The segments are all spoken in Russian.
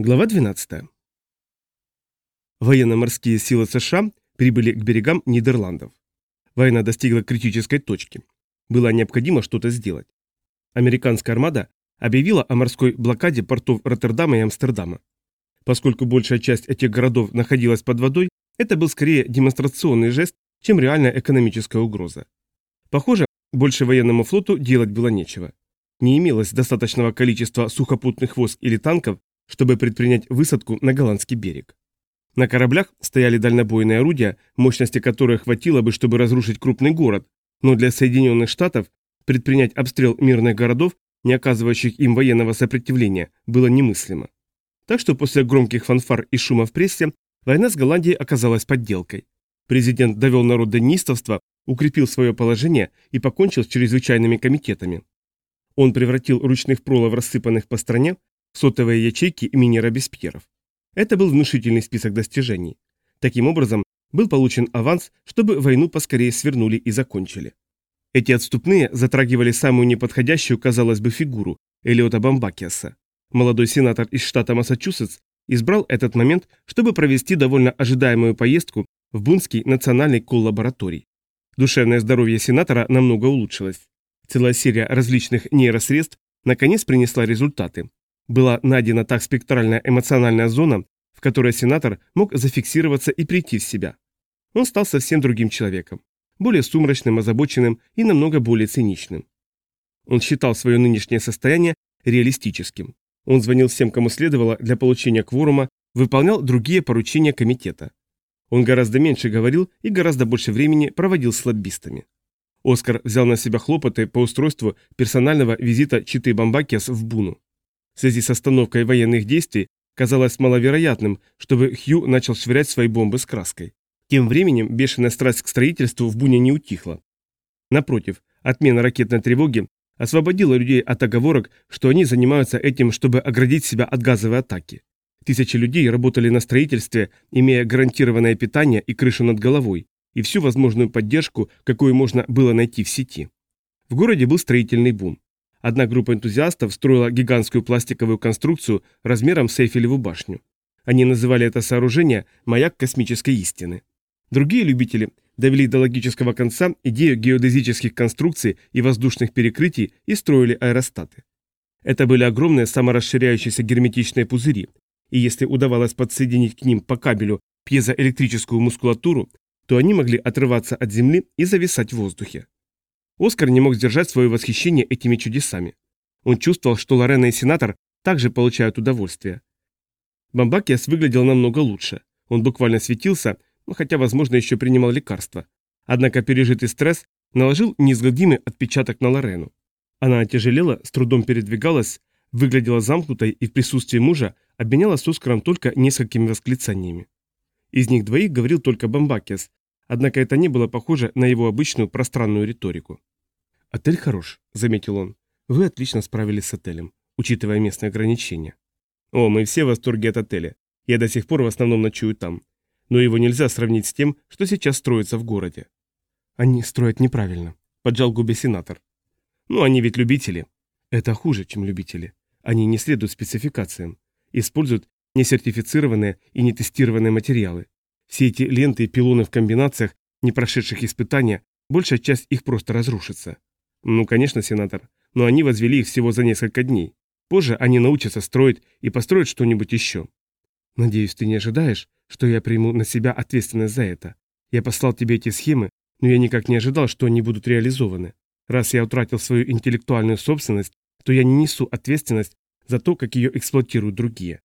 Глава 12. Военно-морские силы США прибыли к берегам Нидерландов. Война достигла критической точки. Было необходимо что-то сделать. Американская армада объявила о морской блокаде портов Роттердама и Амстердама. Поскольку большая часть этих городов находилась под водой, это был скорее демонстрационный жест, чем реальная экономическая угроза. Похоже, больше военному флоту делать было нечего. Не имелось достаточного количества сухопутных войск или танков, чтобы предпринять высадку на голландский берег. На кораблях стояли дальнобойные орудия, мощности которых хватило бы, чтобы разрушить крупный город, но для Соединенных Штатов предпринять обстрел мирных городов, не оказывающих им военного сопротивления, было немыслимо. Так что после громких фанфар и шума в прессе война с Голландией оказалась подделкой. Президент довел народ до неистовства, укрепил свое положение и покончил с чрезвычайными комитетами. Он превратил ручных пролов, рассыпанных по стране, сотовые ячейки имени Робеспьеров. Это был внушительный список достижений. Таким образом, был получен аванс, чтобы войну поскорее свернули и закончили. Эти отступные затрагивали самую неподходящую, казалось бы, фигуру – Элиота Бамбакиаса. Молодой сенатор из штата Массачусетс избрал этот момент, чтобы провести довольно ожидаемую поездку в Бунский национальный коллабораторий. Душевное здоровье сенатора намного улучшилось. Целая серия различных нейросредств наконец принесла результаты была найдена так спектральная эмоциональная зона, в которой сенатор мог зафиксироваться и прийти в себя. Он стал совсем другим человеком, более сумрачным, озабоченным и намного более циничным. Он считал свое нынешнее состояние реалистическим. Он звонил всем, кому следовало для получения кворума, выполнял другие поручения комитета. Он гораздо меньше говорил и гораздо больше времени проводил с лоббистами. Оскар взял на себя хлопоты по устройству персонального визита Читы Бамбакиас в Буну. В связи с остановкой военных действий казалось маловероятным, чтобы Хью начал швырять свои бомбы с краской. Тем временем бешеная страсть к строительству в Буне не утихла. Напротив, отмена ракетной тревоги освободила людей от оговорок, что они занимаются этим, чтобы оградить себя от газовой атаки. Тысячи людей работали на строительстве, имея гарантированное питание и крышу над головой, и всю возможную поддержку, какую можно было найти в сети. В городе был строительный бум. Одна группа энтузиастов строила гигантскую пластиковую конструкцию размером с Эйфелеву башню. Они называли это сооружение «маяк космической истины». Другие любители довели до логического конца идею геодезических конструкций и воздушных перекрытий и строили аэростаты. Это были огромные саморасширяющиеся герметичные пузыри, и если удавалось подсоединить к ним по кабелю пьезоэлектрическую мускулатуру, то они могли отрываться от Земли и зависать в воздухе. Оскар не мог сдержать свое восхищение этими чудесами. Он чувствовал, что Лорена и сенатор также получают удовольствие. Бамбакиас выглядел намного лучше. Он буквально светился, но хотя, возможно, еще принимал лекарства. Однако пережитый стресс наложил неизгладимый отпечаток на Лорену. Она отяжелела, с трудом передвигалась, выглядела замкнутой и в присутствии мужа обменялась с Оскаром только несколькими восклицаниями. Из них двоих говорил только Бамбакиас, однако это не было похоже на его обычную пространную риторику. «Отель хорош», — заметил он. «Вы отлично справились с отелем, учитывая местные ограничения». «О, мы все в восторге от отеля. Я до сих пор в основном ночую там. Но его нельзя сравнить с тем, что сейчас строится в городе». «Они строят неправильно», — поджал губы сенатор. «Ну, они ведь любители». «Это хуже, чем любители. Они не следуют спецификациям. Используют несертифицированные и нетестированные материалы. Все эти ленты и пилоны в комбинациях, не прошедших испытания, большая часть их просто разрушится. Ну, конечно, сенатор, но они возвели их всего за несколько дней. Позже они научатся строить и построят что-нибудь еще. Надеюсь, ты не ожидаешь, что я приму на себя ответственность за это. Я послал тебе эти схемы, но я никак не ожидал, что они будут реализованы. Раз я утратил свою интеллектуальную собственность, то я не несу ответственность за то, как ее эксплуатируют другие.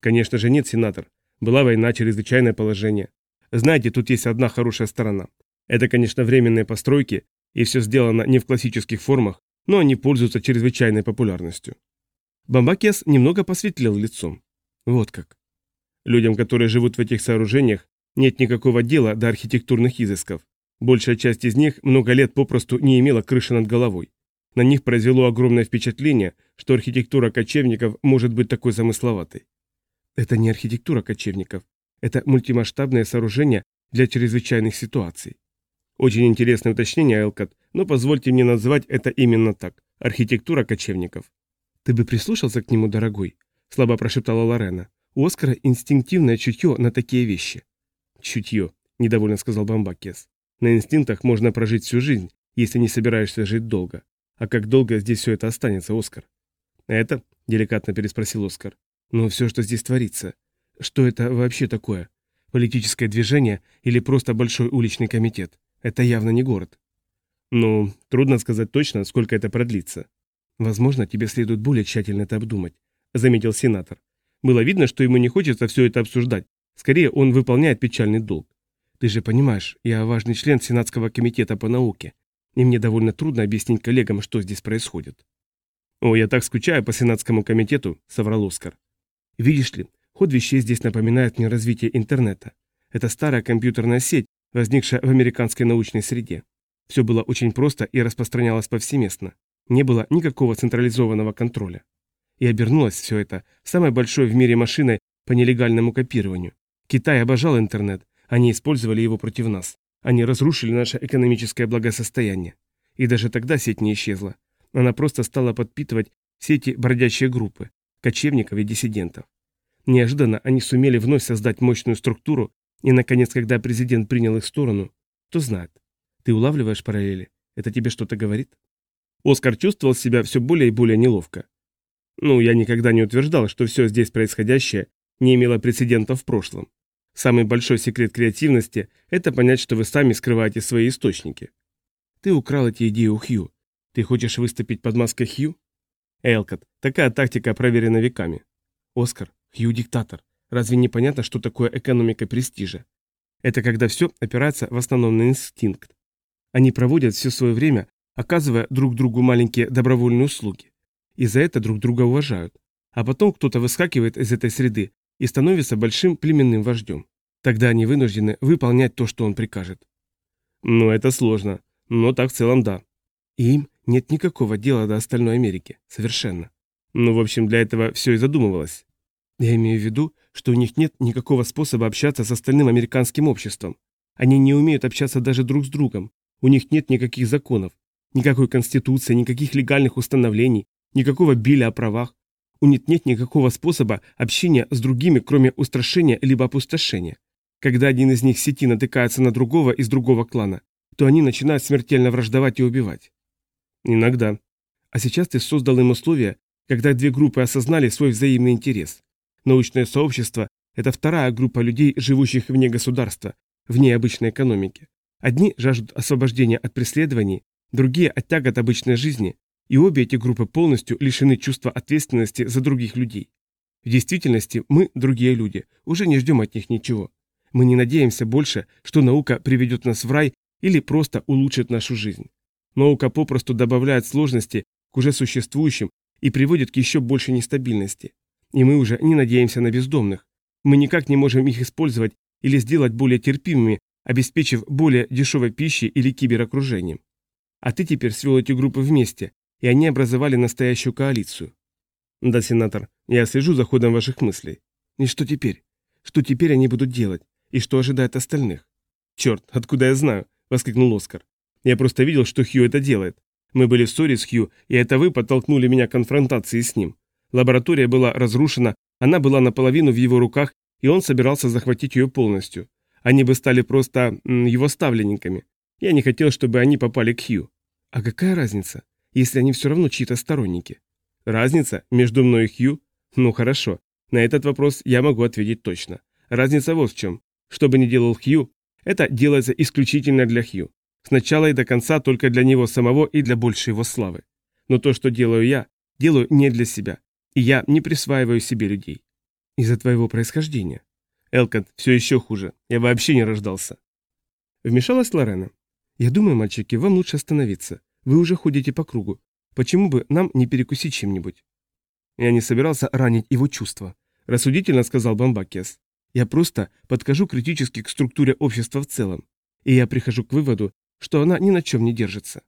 Конечно же нет, сенатор. Была война, чрезвычайное положение. Знаете, тут есть одна хорошая сторона. Это, конечно, временные постройки, и все сделано не в классических формах, но они пользуются чрезвычайной популярностью. Бамбакиас немного посветлел лицом. Вот как. Людям, которые живут в этих сооружениях, нет никакого дела до архитектурных изысков. Большая часть из них много лет попросту не имела крыши над головой. На них произвело огромное впечатление, что архитектура кочевников может быть такой замысловатой. Это не архитектура кочевников. Это мультимасштабное сооружение для чрезвычайных ситуаций. Очень интересное уточнение, Элкот, но позвольте мне назвать это именно так. Архитектура кочевников. Ты бы прислушался к нему, дорогой. слабо прошептала Лорена. У Оскара инстинктивное чутье на такие вещи. Чутье, недовольно сказал Бамбакес. На инстинктах можно прожить всю жизнь, если не собираешься жить долго. А как долго здесь все это останется, Оскар? Это? Деликатно переспросил Оскар. Но все, что здесь творится. Что это вообще такое? Политическое движение или просто большой уличный комитет? Это явно не город. Ну, трудно сказать точно, сколько это продлится. Возможно, тебе следует более тщательно это обдумать, заметил сенатор. Было видно, что ему не хочется все это обсуждать. Скорее, он выполняет печальный долг. Ты же понимаешь, я важный член Сенатского комитета по науке, и мне довольно трудно объяснить коллегам, что здесь происходит. «О, я так скучаю по Сенатскому комитету», — соврал Оскар. «Видишь ли, ход вещей здесь напоминает мне развитие интернета. Это старая компьютерная сеть, возникшая в американской научной среде. Все было очень просто и распространялось повсеместно. Не было никакого централизованного контроля. И обернулось все это самой большой в мире машиной по нелегальному копированию. Китай обожал интернет, они использовали его против нас. Они разрушили наше экономическое благосостояние. И даже тогда сеть не исчезла. Она просто стала подпитывать все эти бродячие группы, кочевников и диссидентов. Неожиданно они сумели вновь создать мощную структуру, и, наконец, когда президент принял их сторону, кто знает. Ты улавливаешь параллели? Это тебе что-то говорит? Оскар чувствовал себя все более и более неловко. Ну, я никогда не утверждал, что все здесь происходящее не имело прецедента в прошлом. Самый большой секрет креативности – это понять, что вы сами скрываете свои источники. Ты украл эти идеи у Хью. Ты хочешь выступить под маской Хью? Элкот, такая тактика проверена веками. Оскар, Хью диктатор. Разве не понятно, что такое экономика престижа? Это когда все опирается в основном на инстинкт. Они проводят все свое время, оказывая друг другу маленькие добровольные услуги. И за это друг друга уважают. А потом кто-то выскакивает из этой среды и становится большим племенным вождем. Тогда они вынуждены выполнять то, что он прикажет. Ну, это сложно, но так в целом да. И им нет никакого дела до остальной Америки, совершенно. Ну, в общем, для этого все и задумывалось. Я имею в виду, что у них нет никакого способа общаться с остальным американским обществом. Они не умеют общаться даже друг с другом. У них нет никаких законов, никакой конституции, никаких легальных установлений, никакого биля о правах. У них нет никакого способа общения с другими, кроме устрашения либо опустошения. Когда один из них сети натыкается на другого из другого клана, то они начинают смертельно враждовать и убивать. Иногда. А сейчас ты создал им условия, когда две группы осознали свой взаимный интерес. Научное сообщество – это вторая группа людей, живущих вне государства, вне обычной экономики. Одни жаждут освобождения от преследований, другие – от тягот обычной жизни, и обе эти группы полностью лишены чувства ответственности за других людей. В действительности мы, другие люди, уже не ждем от них ничего. Мы не надеемся больше, что наука приведет нас в рай или просто улучшит нашу жизнь. Наука попросту добавляет сложности к уже существующим и приводит к еще большей нестабильности. И мы уже не надеемся на бездомных. Мы никак не можем их использовать или сделать более терпимыми, обеспечив более дешевой пищей или киберокружением. А ты теперь свел эти группы вместе, и они образовали настоящую коалицию. Да, сенатор, я слежу за ходом ваших мыслей. И что теперь? Что теперь они будут делать? И что ожидает остальных? Черт, откуда я знаю? Воскликнул Оскар. Я просто видел, что Хью это делает. Мы были в ссоре с Хью, и это вы подтолкнули меня к конфронтации с ним. Лаборатория была разрушена, она была наполовину в его руках, и он собирался захватить ее полностью. Они бы стали просто его ставленниками. Я не хотел, чтобы они попали к Хью. А какая разница? если они все равно чьи-то сторонники? Разница между мной и Хью? Ну хорошо, на этот вопрос я могу ответить точно. Разница вот в чем. Что бы ни делал Хью, это делается исключительно для Хью. Сначала и до конца только для него самого и для большей его славы. Но то, что делаю я, делаю не для себя. И я не присваиваю себе людей. Из-за твоего происхождения. Элкот, все еще хуже. Я вообще не рождался. Вмешалась Лорена. Я думаю, мальчики, вам лучше остановиться. Вы уже ходите по кругу. Почему бы нам не перекусить чем-нибудь?» Я не собирался ранить его чувства. Рассудительно сказал Бамбакес. Я просто подкажу критически к структуре общества в целом. И я прихожу к выводу, что она ни на чем не держится.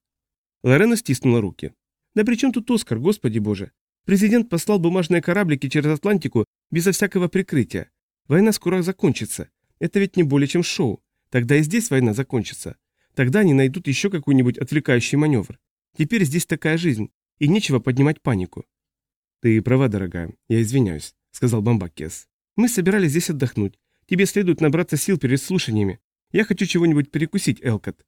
Лорена стиснула руки. «Да при чем тут Оскар, господи боже? Президент послал бумажные кораблики через Атлантику безо всякого прикрытия. Война скоро закончится. Это ведь не более чем шоу. Тогда и здесь война закончится. Тогда они найдут еще какой-нибудь отвлекающий маневр. Теперь здесь такая жизнь, и нечего поднимать панику. «Ты права, дорогая, я извиняюсь», — сказал Бамбакес. «Мы собирались здесь отдохнуть. Тебе следует набраться сил перед слушаниями. Я хочу чего-нибудь перекусить, Элкот».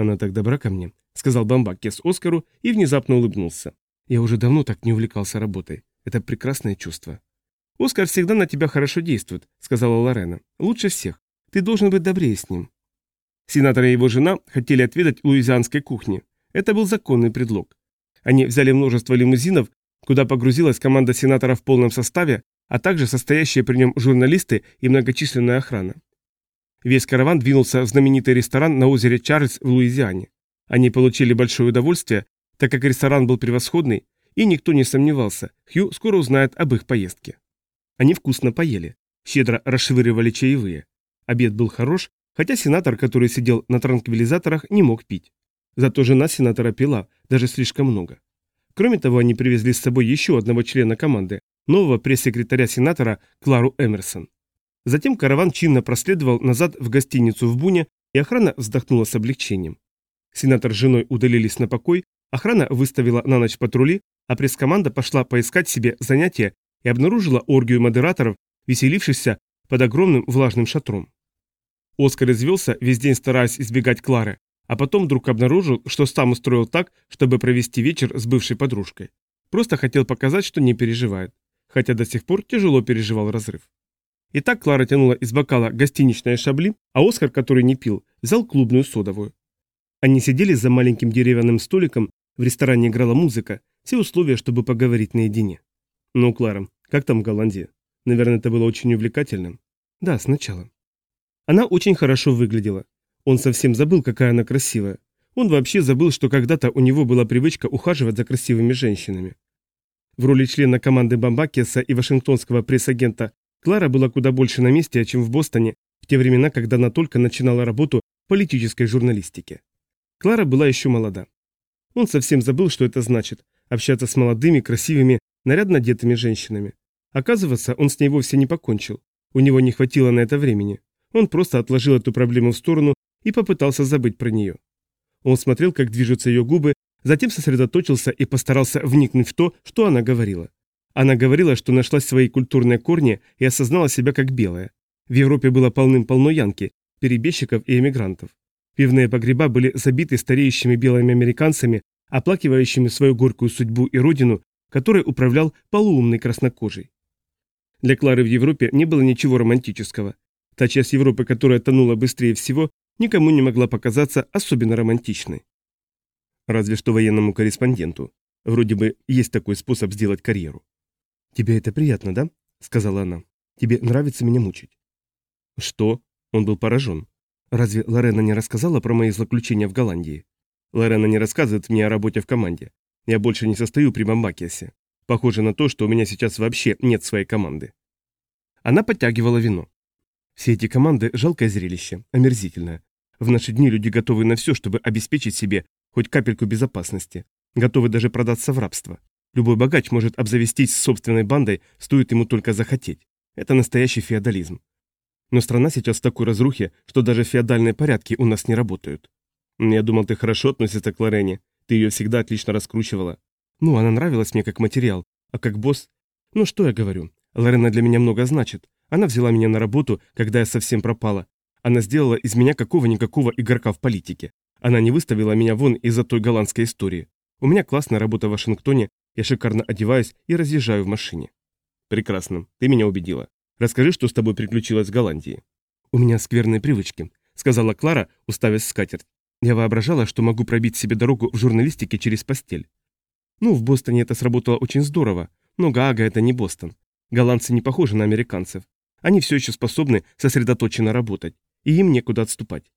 «Она так добра ко мне», — сказал Бамбакес Оскару и внезапно улыбнулся. «Я уже давно так не увлекался работой. Это прекрасное чувство». «Оскар всегда на тебя хорошо действует», — сказала Лорена. «Лучше всех. Ты должен быть добрее с ним». Сенатор и его жена хотели отведать луизианской кухни. Это был законный предлог. Они взяли множество лимузинов, куда погрузилась команда сенатора в полном составе, а также состоящие при нем журналисты и многочисленная охрана. Весь караван двинулся в знаменитый ресторан на озере Чарльз в Луизиане. Они получили большое удовольствие, так как ресторан был превосходный, и никто не сомневался, Хью скоро узнает об их поездке. Они вкусно поели, щедро расшвыривали чаевые. Обед был хорош, хотя сенатор, который сидел на транквилизаторах, не мог пить. Зато жена сенатора пила, даже слишком много. Кроме того, они привезли с собой еще одного члена команды, нового пресс-секретаря сенатора Клару Эмерсон. Затем караван чинно проследовал назад в гостиницу в Буне, и охрана вздохнула с облегчением. Сенатор с женой удалились на покой, охрана выставила на ночь патрули, а пресс-команда пошла поискать себе занятия и обнаружила оргию модераторов, веселившихся под огромным влажным шатром. Оскар извелся, весь день стараясь избегать Клары, а потом вдруг обнаружил, что сам устроил так, чтобы провести вечер с бывшей подружкой. Просто хотел показать, что не переживает, хотя до сих пор тяжело переживал разрыв. Итак, Клара тянула из бокала гостиничное шабли, а Оскар, который не пил, взял клубную содовую. Они сидели за маленьким деревянным столиком, в ресторане играла музыка, все условия, чтобы поговорить наедине. «Ну, Клара, как там в Голландии? Наверное, это было очень увлекательным?» «Да, сначала». Она очень хорошо выглядела. Он совсем забыл, какая она красивая. Он вообще забыл, что когда-то у него была привычка ухаживать за красивыми женщинами. В роли члена команды Бамбакеса и вашингтонского пресс-агента Клара была куда больше на месте, чем в Бостоне, в те времена, когда она только начинала работу в политической журналистике. Клара была еще молода. Он совсем забыл, что это значит – общаться с молодыми, красивыми, нарядно одетыми женщинами. Оказывается, он с ней вовсе не покончил. У него не хватило на это времени. Он просто отложил эту проблему в сторону и попытался забыть про нее. Он смотрел, как движутся ее губы, затем сосредоточился и постарался вникнуть в то, что она говорила. Она говорила, что нашла свои культурные корни и осознала себя как белая. В Европе было полным-полно янки, перебежчиков и эмигрантов. Пивные погреба были забиты стареющими белыми американцами, оплакивающими свою горькую судьбу и родину, которой управлял полуумный краснокожий. Для Клары в Европе не было ничего романтического. Та часть Европы, которая тонула быстрее всего, никому не могла показаться особенно романтичной. Разве что военному корреспонденту. Вроде бы есть такой способ сделать карьеру. «Тебе это приятно, да?» — сказала она. «Тебе нравится меня мучить?» «Что?» — он был поражен. «Разве Лорена не рассказала про мои злоключения в Голландии?» «Лорена не рассказывает мне о работе в команде. Я больше не состою при Бамбакиасе. Похоже на то, что у меня сейчас вообще нет своей команды». Она подтягивала вино. Все эти команды – жалкое зрелище, омерзительное. В наши дни люди готовы на все, чтобы обеспечить себе хоть капельку безопасности. Готовы даже продаться в рабство. Любой богач может обзавестись собственной бандой, стоит ему только захотеть. Это настоящий феодализм. Но страна сейчас в такой разрухе, что даже феодальные порядки у нас не работают. Я думал, ты хорошо относишься к Лорене. Ты ее всегда отлично раскручивала. Ну, она нравилась мне как материал, а как босс... Ну, что я говорю? Лорена для меня много значит. Она взяла меня на работу, когда я совсем пропала. Она сделала из меня какого-никакого игрока в политике. Она не выставила меня вон из-за той голландской истории. У меня классная работа в Вашингтоне, я шикарно одеваюсь и разъезжаю в машине. Прекрасно, ты меня убедила. Расскажи, что с тобой приключилось в Голландии. У меня скверные привычки, сказала Клара, уставясь в скатерть. Я воображала, что могу пробить себе дорогу в журналистике через постель. Ну, в Бостоне это сработало очень здорово, но Гаага это не Бостон. Голландцы не похожи на американцев. Они все еще способны сосредоточенно работать, и им некуда отступать.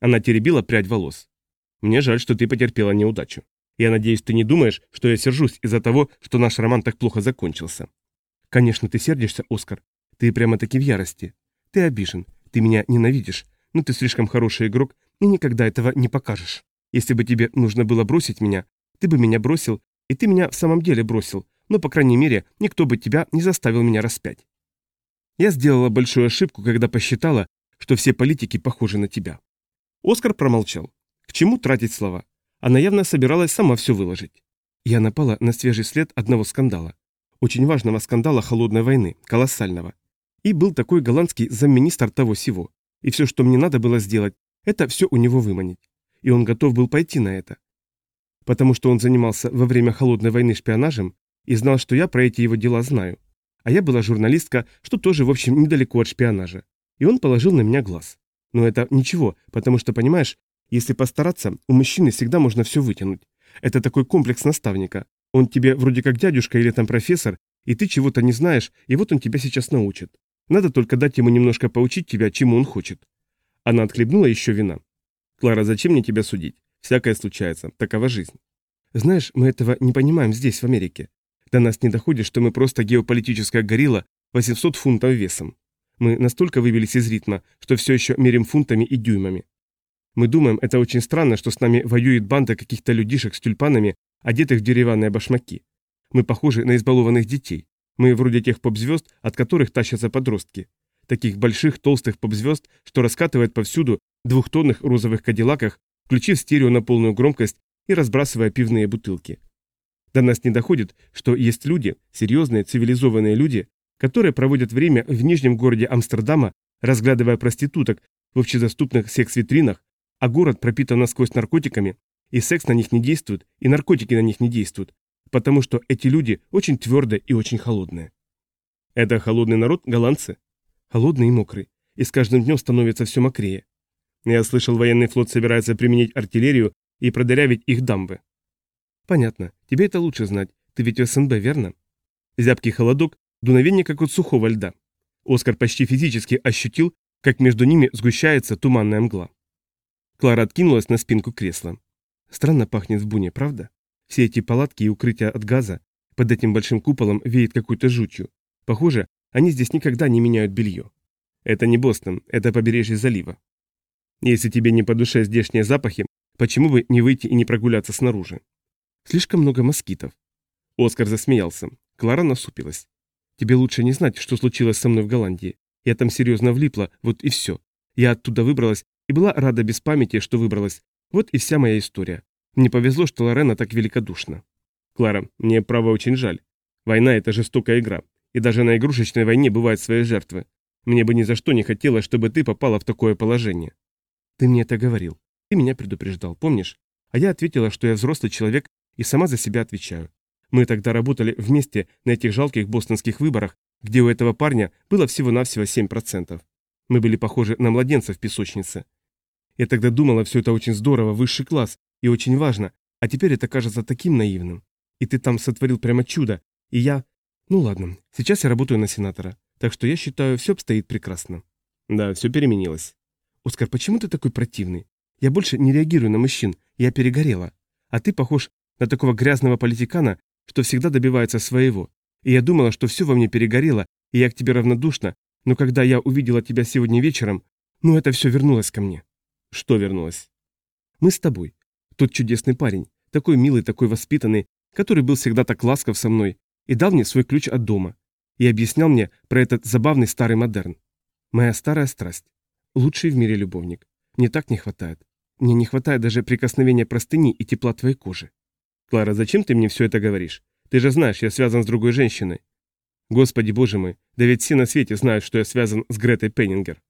Она теребила прядь волос. Мне жаль, что ты потерпела неудачу. Я надеюсь, ты не думаешь, что я сержусь из-за того, что наш роман так плохо закончился. Конечно, ты сердишься, Оскар. Ты прямо-таки в ярости. Ты обижен, ты меня ненавидишь, но ты слишком хороший игрок и никогда этого не покажешь. Если бы тебе нужно было бросить меня, ты бы меня бросил, и ты меня в самом деле бросил, но, по крайней мере, никто бы тебя не заставил меня распять. Я сделала большую ошибку, когда посчитала, что все политики похожи на тебя. Оскар промолчал. К чему тратить слова? Она явно собиралась сама все выложить. Я напала на свежий след одного скандала. очень важного скандала холодной войны, колоссального. И был такой голландский замминистр того всего. И все, что мне надо было сделать, это все у него выманить. И он готов был пойти на это. Потому что он занимался во время холодной войны шпионажем и знал, что я про эти его дела знаю. А я была журналистка, что тоже, в общем, недалеко от шпионажа. И он положил на меня глаз. Но это ничего, потому что, понимаешь, если постараться, у мужчины всегда можно все вытянуть. Это такой комплекс наставника. Он тебе вроде как дядюшка или там профессор, и ты чего-то не знаешь, и вот он тебя сейчас научит. Надо только дать ему немножко поучить тебя, чему он хочет. Она отхлебнула еще вина. Клара, зачем мне тебя судить? Всякое случается, такова жизнь. Знаешь, мы этого не понимаем здесь, в Америке. До нас не доходит, что мы просто геополитическая горилла 800 фунтов весом. Мы настолько вывелись из ритма, что все еще мерим фунтами и дюймами. Мы думаем, это очень странно, что с нами воюет банда каких-то людишек с тюльпанами, одетых в деревянные башмаки. Мы похожи на избалованных детей. Мы вроде тех поп-звезд, от которых тащатся подростки. Таких больших толстых поп-звезд, что раскатывают повсюду двухтонных розовых кадиллаках, включив стерео на полную громкость и разбрасывая пивные бутылки. До нас не доходит, что есть люди, серьезные, цивилизованные люди, которые проводят время в нижнем городе Амстердама, разглядывая проституток в общедоступных секс-витринах, а город пропитан насквозь наркотиками, и секс на них не действует, и наркотики на них не действуют, потому что эти люди очень твердые и очень холодные. Это холодный народ, голландцы? Холодный и мокрый, и с каждым днем становится все мокрее. Я слышал, военный флот собирается применить артиллерию и продырявить их дамбы. Понятно, тебе это лучше знать, ты ведь СНБ, верно? Зябкий холодок, дуновение как от сухого льда. Оскар почти физически ощутил, как между ними сгущается туманная мгла. Клара откинулась на спинку кресла. Странно пахнет в буне, правда? Все эти палатки и укрытия от газа, под этим большим куполом веет какой-то жутью. Похоже, они здесь никогда не меняют белье. Это не Бостон, это побережье залива. Если тебе не по душе здешние запахи, почему бы не выйти и не прогуляться снаружи? Слишком много москитов. Оскар засмеялся. Клара насупилась. Тебе лучше не знать, что случилось со мной в Голландии. Я там серьезно влипла, вот и все. Я оттуда выбралась и была рада без памяти, что выбралась. Вот и вся моя история. Мне повезло, что Лорена так великодушна. Клара, мне право очень жаль. Война – это жестокая игра. И даже на игрушечной войне бывают свои жертвы. Мне бы ни за что не хотелось, чтобы ты попала в такое положение. Ты мне это говорил. Ты меня предупреждал, помнишь? А я ответила, что я взрослый человек и сама за себя отвечаю. Мы тогда работали вместе на этих жалких бостонских выборах, где у этого парня было всего-навсего 7%. Мы были похожи на младенцев в песочнице. Я тогда думала, все это очень здорово, высший класс и очень важно, а теперь это кажется таким наивным. И ты там сотворил прямо чудо, и я... Ну ладно, сейчас я работаю на сенатора, так что я считаю, все обстоит прекрасно. Да, все переменилось. Оскар, почему ты такой противный? Я больше не реагирую на мужчин, я перегорела. А ты похож на такого грязного политикана, что всегда добивается своего. И я думала, что все во мне перегорело, и я к тебе равнодушна, но когда я увидела тебя сегодня вечером, ну это все вернулось ко мне. Что вернулось? Мы с тобой. Тот чудесный парень, такой милый, такой воспитанный, который был всегда так ласков со мной и дал мне свой ключ от дома. И объяснял мне про этот забавный старый модерн. Моя старая страсть. Лучший в мире любовник. Мне так не хватает. Мне не хватает даже прикосновения простыни и тепла твоей кожи. Клара, зачем ты мне все это говоришь? Ты же знаешь, я связан с другой женщиной. Господи боже мой, да ведь все на свете знают, что я связан с Гретой Пеннингер.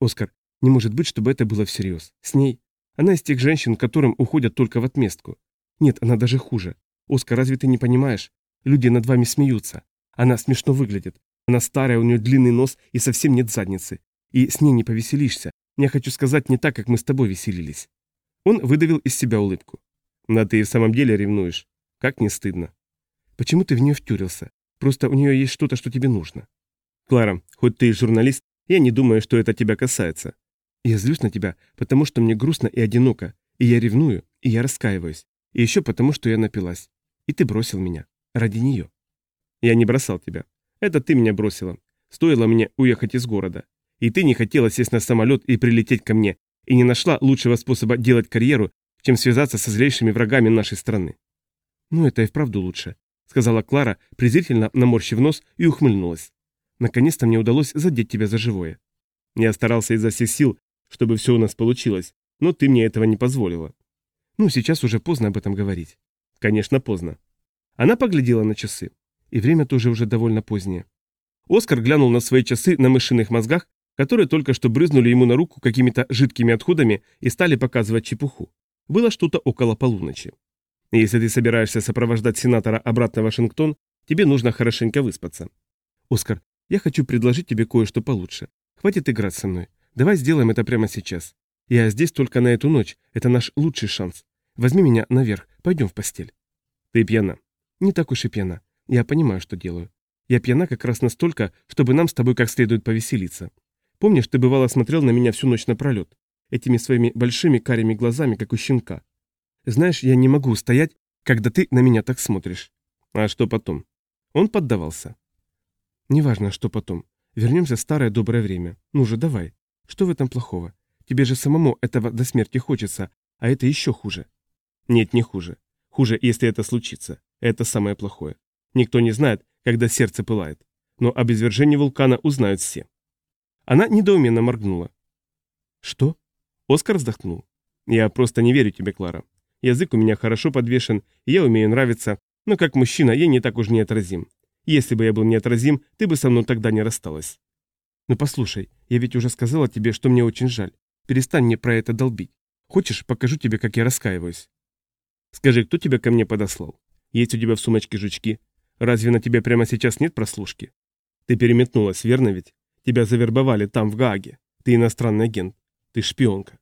Оскар, не может быть, чтобы это было всерьез. С ней. Она из тех женщин, которым уходят только в отместку. Нет, она даже хуже. Оскар, разве ты не понимаешь? Люди над вами смеются. Она смешно выглядит. Она старая, у нее длинный нос и совсем нет задницы. И с ней не повеселишься. Я хочу сказать не так, как мы с тобой веселились. Он выдавил из себя улыбку. Да ты и в самом деле ревнуешь. Как не стыдно. Почему ты в нее втюрился? Просто у нее есть что-то, что тебе нужно. Клара, хоть ты и журналист, я не думаю, что это тебя касается. Я злюсь на тебя, потому что мне грустно и одиноко, и я ревную, и я раскаиваюсь, и еще потому, что я напилась. И ты бросил меня. Ради нее. Я не бросал тебя. Это ты меня бросила. Стоило мне уехать из города. И ты не хотела сесть на самолет и прилететь ко мне, и не нашла лучшего способа делать карьеру, чем связаться со злейшими врагами нашей страны. Ну, это и вправду лучше, сказала Клара, презрительно наморщив нос и ухмыльнулась. Наконец-то мне удалось задеть тебя за живое. Я старался изо всех сил, чтобы все у нас получилось, но ты мне этого не позволила. Ну, сейчас уже поздно об этом говорить. Конечно, поздно. Она поглядела на часы. И время тоже уже довольно позднее. Оскар глянул на свои часы на мышиных мозгах, которые только что брызнули ему на руку какими-то жидкими отходами и стали показывать чепуху. Было что-то около полуночи. Если ты собираешься сопровождать сенатора обратно в Вашингтон, тебе нужно хорошенько выспаться. Оскар, я хочу предложить тебе кое-что получше. Хватит играть со мной. Давай сделаем это прямо сейчас. Я здесь только на эту ночь. Это наш лучший шанс. Возьми меня наверх. Пойдем в постель. Ты пьяна. Не так уж и пьяна. Я понимаю, что делаю. Я пьяна как раз настолько, чтобы нам с тобой как следует повеселиться. Помнишь, ты бывало смотрел на меня всю ночь напролет, этими своими большими карими глазами, как у щенка. Знаешь, я не могу стоять, когда ты на меня так смотришь. А что потом? Он поддавался. Неважно, что потом. Вернемся в старое доброе время. Ну же, давай. Что в этом плохого? Тебе же самому этого до смерти хочется, а это еще хуже. Нет, не хуже. Хуже, если это случится. Это самое плохое. Никто не знает, когда сердце пылает. Но об извержении вулкана узнают все. Она недоуменно моргнула. «Что?» Оскар вздохнул. «Я просто не верю тебе, Клара. Язык у меня хорошо подвешен, я умею нравиться, но как мужчина я не так уж неотразим. Если бы я был неотразим, ты бы со мной тогда не рассталась». «Ну послушай, я ведь уже сказала тебе, что мне очень жаль. Перестань мне про это долбить. Хочешь, покажу тебе, как я раскаиваюсь?» «Скажи, кто тебя ко мне подослал? Есть у тебя в сумочке жучки? Разве на тебе прямо сейчас нет прослушки? Ты переметнулась, верно ведь? Тебя завербовали там, в Гааге. Ты иностранный агент. Ты шпионка.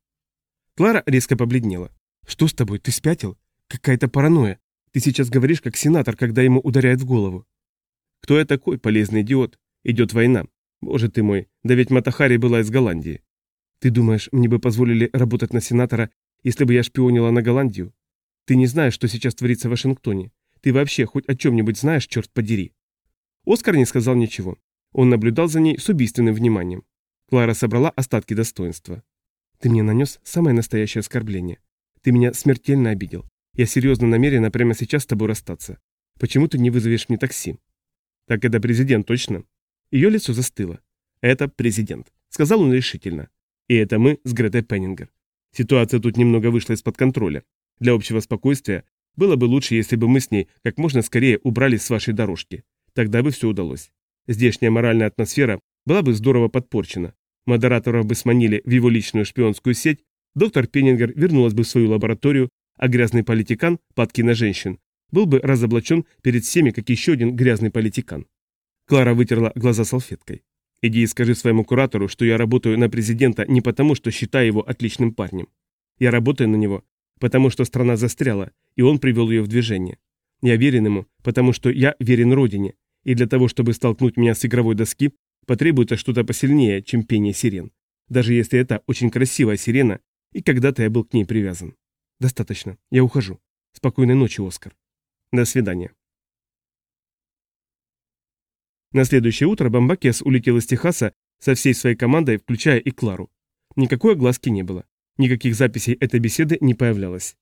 Клара резко побледнела. Что с тобой? Ты спятил? Какая-то паранойя. Ты сейчас говоришь, как сенатор, когда ему ударяет в голову. Кто я такой, полезный идиот? Идет война. Боже ты мой, да ведь Матахари была из Голландии. Ты думаешь, мне бы позволили работать на сенатора, если бы я шпионила на Голландию? Ты не знаешь, что сейчас творится в Вашингтоне. Ты вообще хоть о чем-нибудь знаешь, черт подери?» Оскар не сказал ничего. Он наблюдал за ней с убийственным вниманием. Клара собрала остатки достоинства. «Ты мне нанес самое настоящее оскорбление. Ты меня смертельно обидел. Я серьезно намерена прямо сейчас с тобой расстаться. Почему ты не вызовешь мне такси?» «Так это президент, точно?» Ее лицо застыло. «Это президент», — сказал он решительно. «И это мы с Гретой Пеннингер. Ситуация тут немного вышла из-под контроля. Для общего спокойствия было бы лучше, если бы мы с ней как можно скорее убрались с вашей дорожки. Тогда бы все удалось. Здешняя моральная атмосфера была бы здорово подпорчена. Модераторов бы сманили в его личную шпионскую сеть, доктор Пеннингер вернулась бы в свою лабораторию, а грязный политикан, падки на женщин, был бы разоблачен перед всеми, как еще один грязный политикан. Клара вытерла глаза салфеткой. «Иди и скажи своему куратору, что я работаю на президента не потому, что считаю его отличным парнем. Я работаю на него, потому что страна застряла, и он привел ее в движение. Я верен ему, потому что я верен Родине, и для того, чтобы столкнуть меня с игровой доски, потребуется что-то посильнее, чем пение сирен. Даже если это очень красивая сирена, и когда-то я был к ней привязан. Достаточно, я ухожу. Спокойной ночи, Оскар. До свидания. На следующее утро Бамбакес улетел из Техаса со всей своей командой, включая и Клару. Никакой огласки не было. Никаких записей этой беседы не появлялось.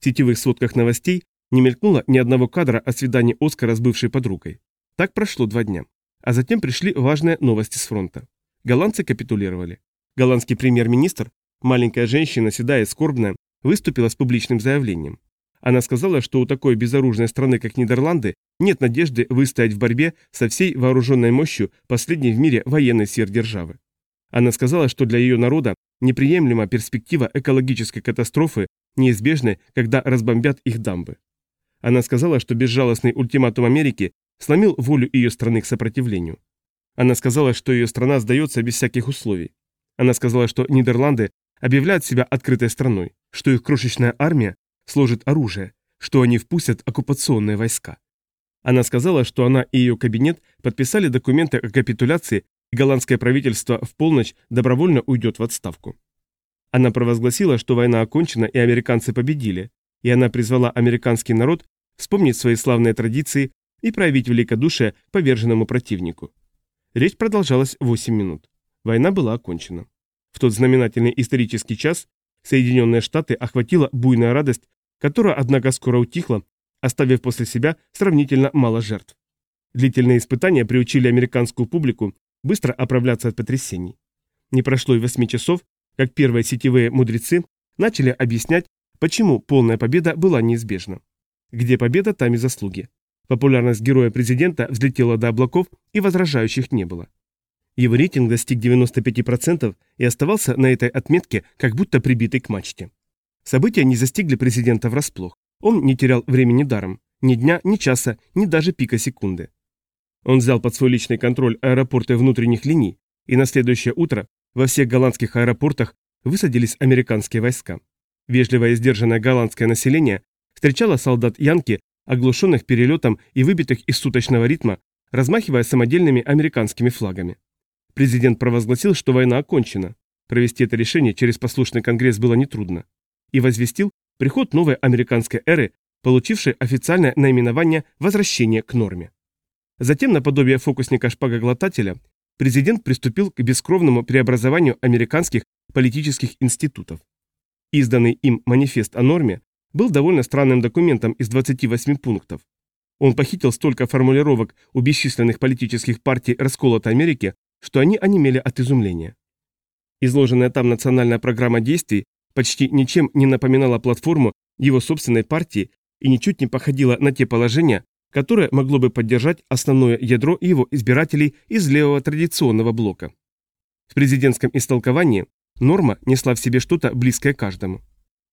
В сетевых сводках новостей не мелькнуло ни одного кадра о свидании Оскара с бывшей подругой. Так прошло два дня. А затем пришли важные новости с фронта. Голландцы капитулировали. Голландский премьер-министр, маленькая женщина, седая и скорбная, выступила с публичным заявлением. Она сказала, что у такой безоружной страны, как Нидерланды, нет надежды выстоять в борьбе со всей вооруженной мощью последней в мире военной сверхдержавы. Она сказала, что для ее народа неприемлема перспектива экологической катастрофы, неизбежной, когда разбомбят их дамбы. Она сказала, что безжалостный ультиматум Америки сломил волю ее страны к сопротивлению. Она сказала, что ее страна сдается без всяких условий. Она сказала, что Нидерланды объявляют себя открытой страной, что их крошечная армия сложит оружие, что они впустят оккупационные войска. Она сказала, что она и ее кабинет подписали документы о капитуляции голландское правительство в полночь добровольно уйдет в отставку. Она провозгласила, что война окончена и американцы победили, и она призвала американский народ вспомнить свои славные традиции и проявить великодушие к поверженному противнику. Речь продолжалась 8 минут. Война была окончена. В тот знаменательный исторический час Соединенные Штаты охватила буйная радость, которая, однако, скоро утихла, оставив после себя сравнительно мало жертв. Длительные испытания приучили американскую публику быстро оправляться от потрясений. Не прошло и восьми часов, как первые сетевые мудрецы начали объяснять, почему полная победа была неизбежна. Где победа, там и заслуги. Популярность героя-президента взлетела до облаков, и возражающих не было. Его рейтинг достиг 95% и оставался на этой отметке, как будто прибитый к мачте. События не застигли президента врасплох. Он не терял времени даром. Ни дня, ни часа, ни даже пика секунды. Он взял под свой личный контроль аэропорты внутренних линий, и на следующее утро во всех голландских аэропортах высадились американские войска. Вежливое и сдержанное голландское население встречало солдат Янки, оглушенных перелетом и выбитых из суточного ритма, размахивая самодельными американскими флагами. Президент провозгласил, что война окончена. Провести это решение через послушный конгресс было нетрудно. И возвестил приход новой американской эры, получившей официальное наименование «Возвращение к норме». Затем, наподобие фокусника-шпагоглотателя, президент приступил к бескровному преобразованию американских политических институтов. Изданный им манифест о норме был довольно странным документом из 28 пунктов. Он похитил столько формулировок у бесчисленных политических партий расколотой Америки, что они онемели от изумления. Изложенная там национальная программа действий почти ничем не напоминала платформу его собственной партии и ничуть не походила на те положения, которое могло бы поддержать основное ядро его избирателей из левого традиционного блока. В президентском истолковании норма несла в себе что-то близкое каждому.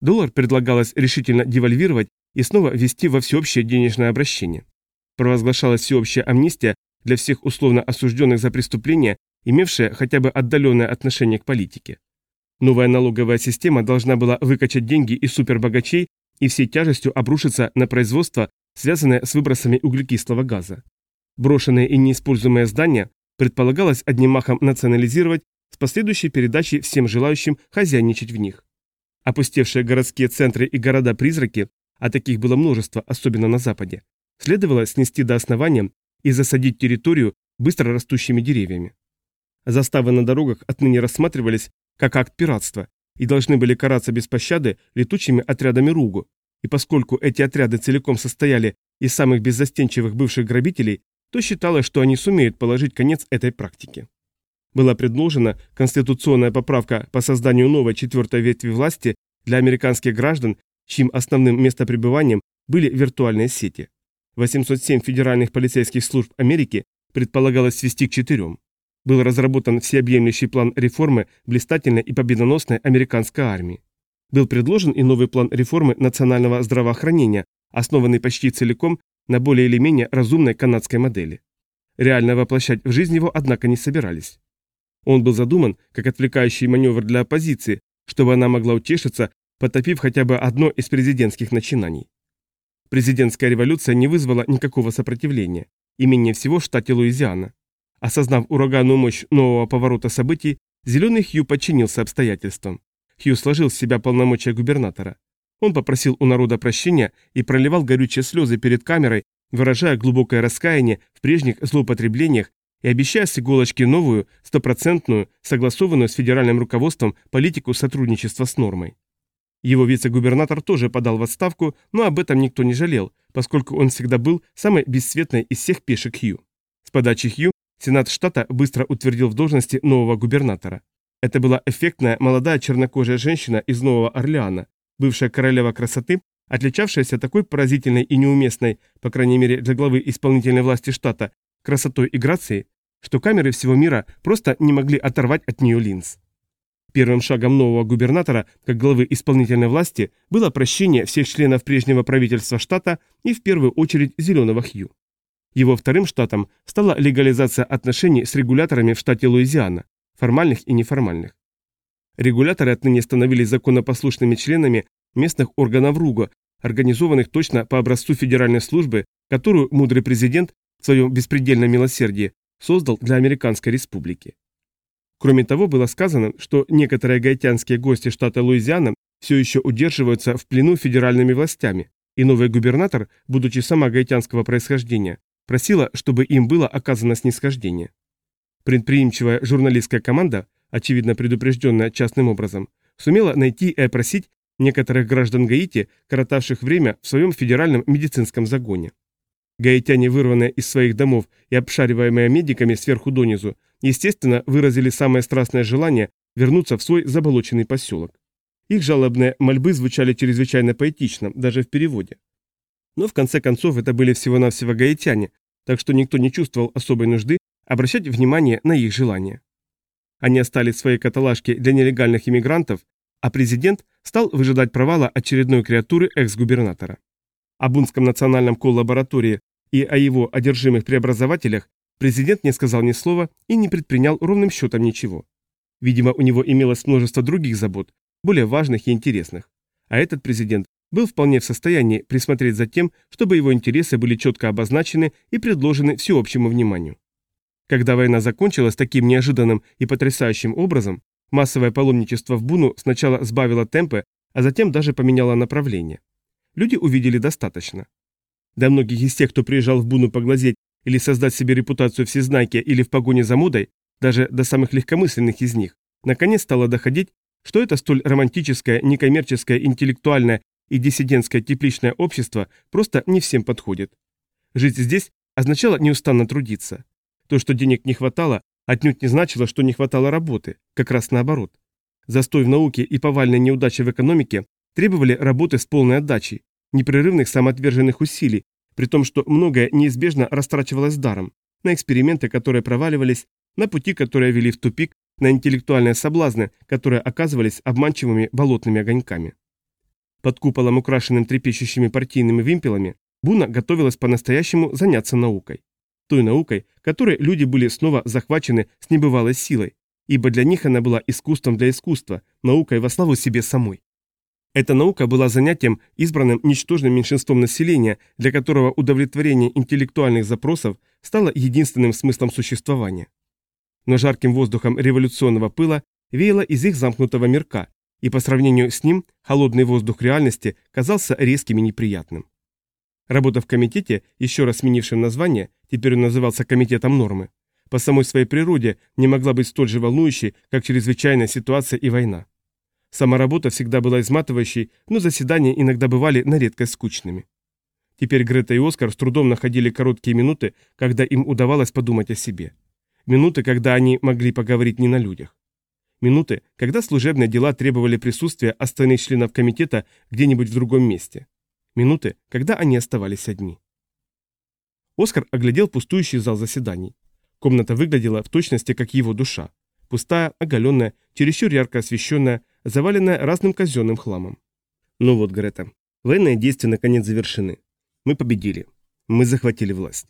Доллар предлагалось решительно девальвировать и снова ввести во всеобщее денежное обращение. Провозглашалась всеобщая амнистия для всех условно осужденных за преступления, имевшие хотя бы отдаленное отношение к политике. Новая налоговая система должна была выкачать деньги из супербогачей и всей тяжестью обрушиться на производство связанное с выбросами углекислого газа. Брошенные и неиспользуемые здания предполагалось одним махом национализировать с последующей передачей всем желающим хозяйничать в них. Опустевшие городские центры и города-призраки, а таких было множество, особенно на Западе, следовало снести до основания и засадить территорию быстро растущими деревьями. Заставы на дорогах отныне рассматривались как акт пиратства и должны были караться без пощады летучими отрядами Ругу, и поскольку эти отряды целиком состояли из самых беззастенчивых бывших грабителей, то считалось, что они сумеют положить конец этой практике. Была предложена конституционная поправка по созданию новой четвертой ветви власти для американских граждан, чьим основным местопребыванием были виртуальные сети. 807 федеральных полицейских служб Америки предполагалось свести к четырем. Был разработан всеобъемлющий план реформы блистательной и победоносной американской армии. Был предложен и новый план реформы национального здравоохранения, основанный почти целиком на более или менее разумной канадской модели. Реально воплощать в жизнь его, однако, не собирались. Он был задуман как отвлекающий маневр для оппозиции, чтобы она могла утешиться, потопив хотя бы одно из президентских начинаний. Президентская революция не вызвала никакого сопротивления, и менее всего в штате Луизиана. Осознав ураганную мощь нового поворота событий, Зеленый Хью подчинился обстоятельствам. Хью сложил с себя полномочия губернатора. Он попросил у народа прощения и проливал горючие слезы перед камерой, выражая глубокое раскаяние в прежних злоупотреблениях и обещая с иголочки новую, стопроцентную, согласованную с федеральным руководством политику сотрудничества с нормой. Его вице-губернатор тоже подал в отставку, но об этом никто не жалел, поскольку он всегда был самой бесцветной из всех пешек Хью. С подачи Хью Сенат штата быстро утвердил в должности нового губернатора. Это была эффектная молодая чернокожая женщина из Нового Орлеана, бывшая королева красоты, отличавшаяся такой поразительной и неуместной, по крайней мере для главы исполнительной власти штата, красотой и грацией, что камеры всего мира просто не могли оторвать от нее линз. Первым шагом нового губернатора, как главы исполнительной власти, было прощение всех членов прежнего правительства штата и в первую очередь Зеленого Хью. Его вторым штатом стала легализация отношений с регуляторами в штате Луизиана, формальных и неформальных. Регуляторы отныне становились законопослушными членами местных органов РУГО, организованных точно по образцу федеральной службы, которую мудрый президент в своем беспредельном милосердии создал для Американской республики. Кроме того, было сказано, что некоторые гаитянские гости штата Луизиана все еще удерживаются в плену федеральными властями, и новый губернатор, будучи сама гаитянского происхождения, просила, чтобы им было оказано снисхождение. Предприимчивая журналистская команда, очевидно предупрежденная частным образом, сумела найти и опросить некоторых граждан Гаити, коротавших время в своем федеральном медицинском загоне. Гаитяне, вырванные из своих домов и обшариваемые медиками сверху донизу, естественно, выразили самое страстное желание вернуться в свой заболоченный поселок. Их жалобные мольбы звучали чрезвычайно поэтично, даже в переводе. Но в конце концов это были всего-навсего гаитяне, так что никто не чувствовал особой нужды обращать внимание на их желания. Они остались в своей каталажке для нелегальных иммигрантов, а президент стал выжидать провала очередной креатуры экс-губернатора. О Бунском национальном коллаборатории и о его одержимых преобразователях президент не сказал ни слова и не предпринял ровным счетом ничего. Видимо, у него имелось множество других забот, более важных и интересных. А этот президент был вполне в состоянии присмотреть за тем, чтобы его интересы были четко обозначены и предложены всеобщему вниманию. Когда война закончилась таким неожиданным и потрясающим образом, массовое паломничество в Буну сначала сбавило темпы, а затем даже поменяло направление. Люди увидели достаточно. Для многих из тех, кто приезжал в Буну поглазеть или создать себе репутацию всезнайки или в погоне за модой, даже до самых легкомысленных из них, наконец стало доходить, что это столь романтическое, некоммерческое, интеллектуальное и диссидентское тепличное общество просто не всем подходит. Жить здесь означало неустанно трудиться. То, что денег не хватало, отнюдь не значило, что не хватало работы, как раз наоборот. Застой в науке и повальные неудачи в экономике требовали работы с полной отдачей, непрерывных самоотверженных усилий, при том, что многое неизбежно растрачивалось даром, на эксперименты, которые проваливались, на пути, которые вели в тупик, на интеллектуальные соблазны, которые оказывались обманчивыми болотными огоньками. Под куполом, украшенным трепещущими партийными вимпелами, Буна готовилась по-настоящему заняться наукой. Той наукой, которой люди были снова захвачены с небывалой силой, ибо для них она была искусством для искусства, наукой во славу себе самой. Эта наука была занятием, избранным ничтожным меньшинством населения, для которого удовлетворение интеллектуальных запросов стало единственным смыслом существования. Но жарким воздухом революционного пыла веяло из их замкнутого мирка, и по сравнению с ним холодный воздух реальности казался резким и неприятным. Работа в комитете, еще раз сменившем название, теперь он назывался Комитетом нормы, по самой своей природе не могла быть столь же волнующей, как чрезвычайная ситуация и война. Сама работа всегда была изматывающей, но заседания иногда бывали на редкость скучными. Теперь Грета и Оскар с трудом находили короткие минуты, когда им удавалось подумать о себе. Минуты, когда они могли поговорить не на людях. Минуты, когда служебные дела требовали присутствия остальных членов комитета где-нибудь в другом месте. Минуты, когда они оставались одни. Оскар оглядел пустующий зал заседаний. Комната выглядела в точности как его душа. Пустая, оголенная, чересчур ярко освещенная, заваленная разным казенным хламом. Ну вот, Грета, военные действия наконец завершены. Мы победили. Мы захватили власть.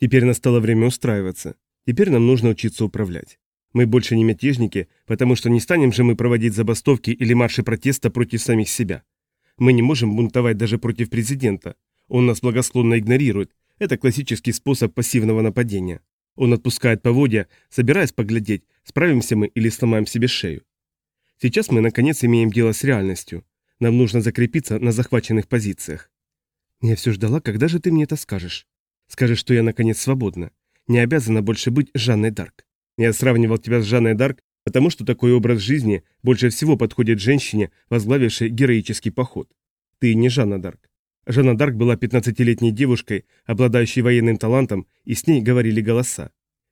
Теперь настало время устраиваться. Теперь нам нужно учиться управлять. Мы больше не мятежники, потому что не станем же мы проводить забастовки или марши протеста против самих себя. Мы не можем бунтовать даже против президента. Он нас благосклонно игнорирует. Это классический способ пассивного нападения. Он отпускает поводья, собираясь поглядеть, справимся мы или сломаем себе шею. Сейчас мы, наконец, имеем дело с реальностью. Нам нужно закрепиться на захваченных позициях. Я все ждала, когда же ты мне это скажешь. Скажешь, что я, наконец, свободна. Не обязана больше быть Жанной Дарк. Я сравнивал тебя с Жанной Дарк, потому что такой образ жизни больше всего подходит женщине, возглавившей героический поход. Ты не Жанна Дарк. Жанна Дарк была 15-летней девушкой, обладающей военным талантом, и с ней говорили голоса.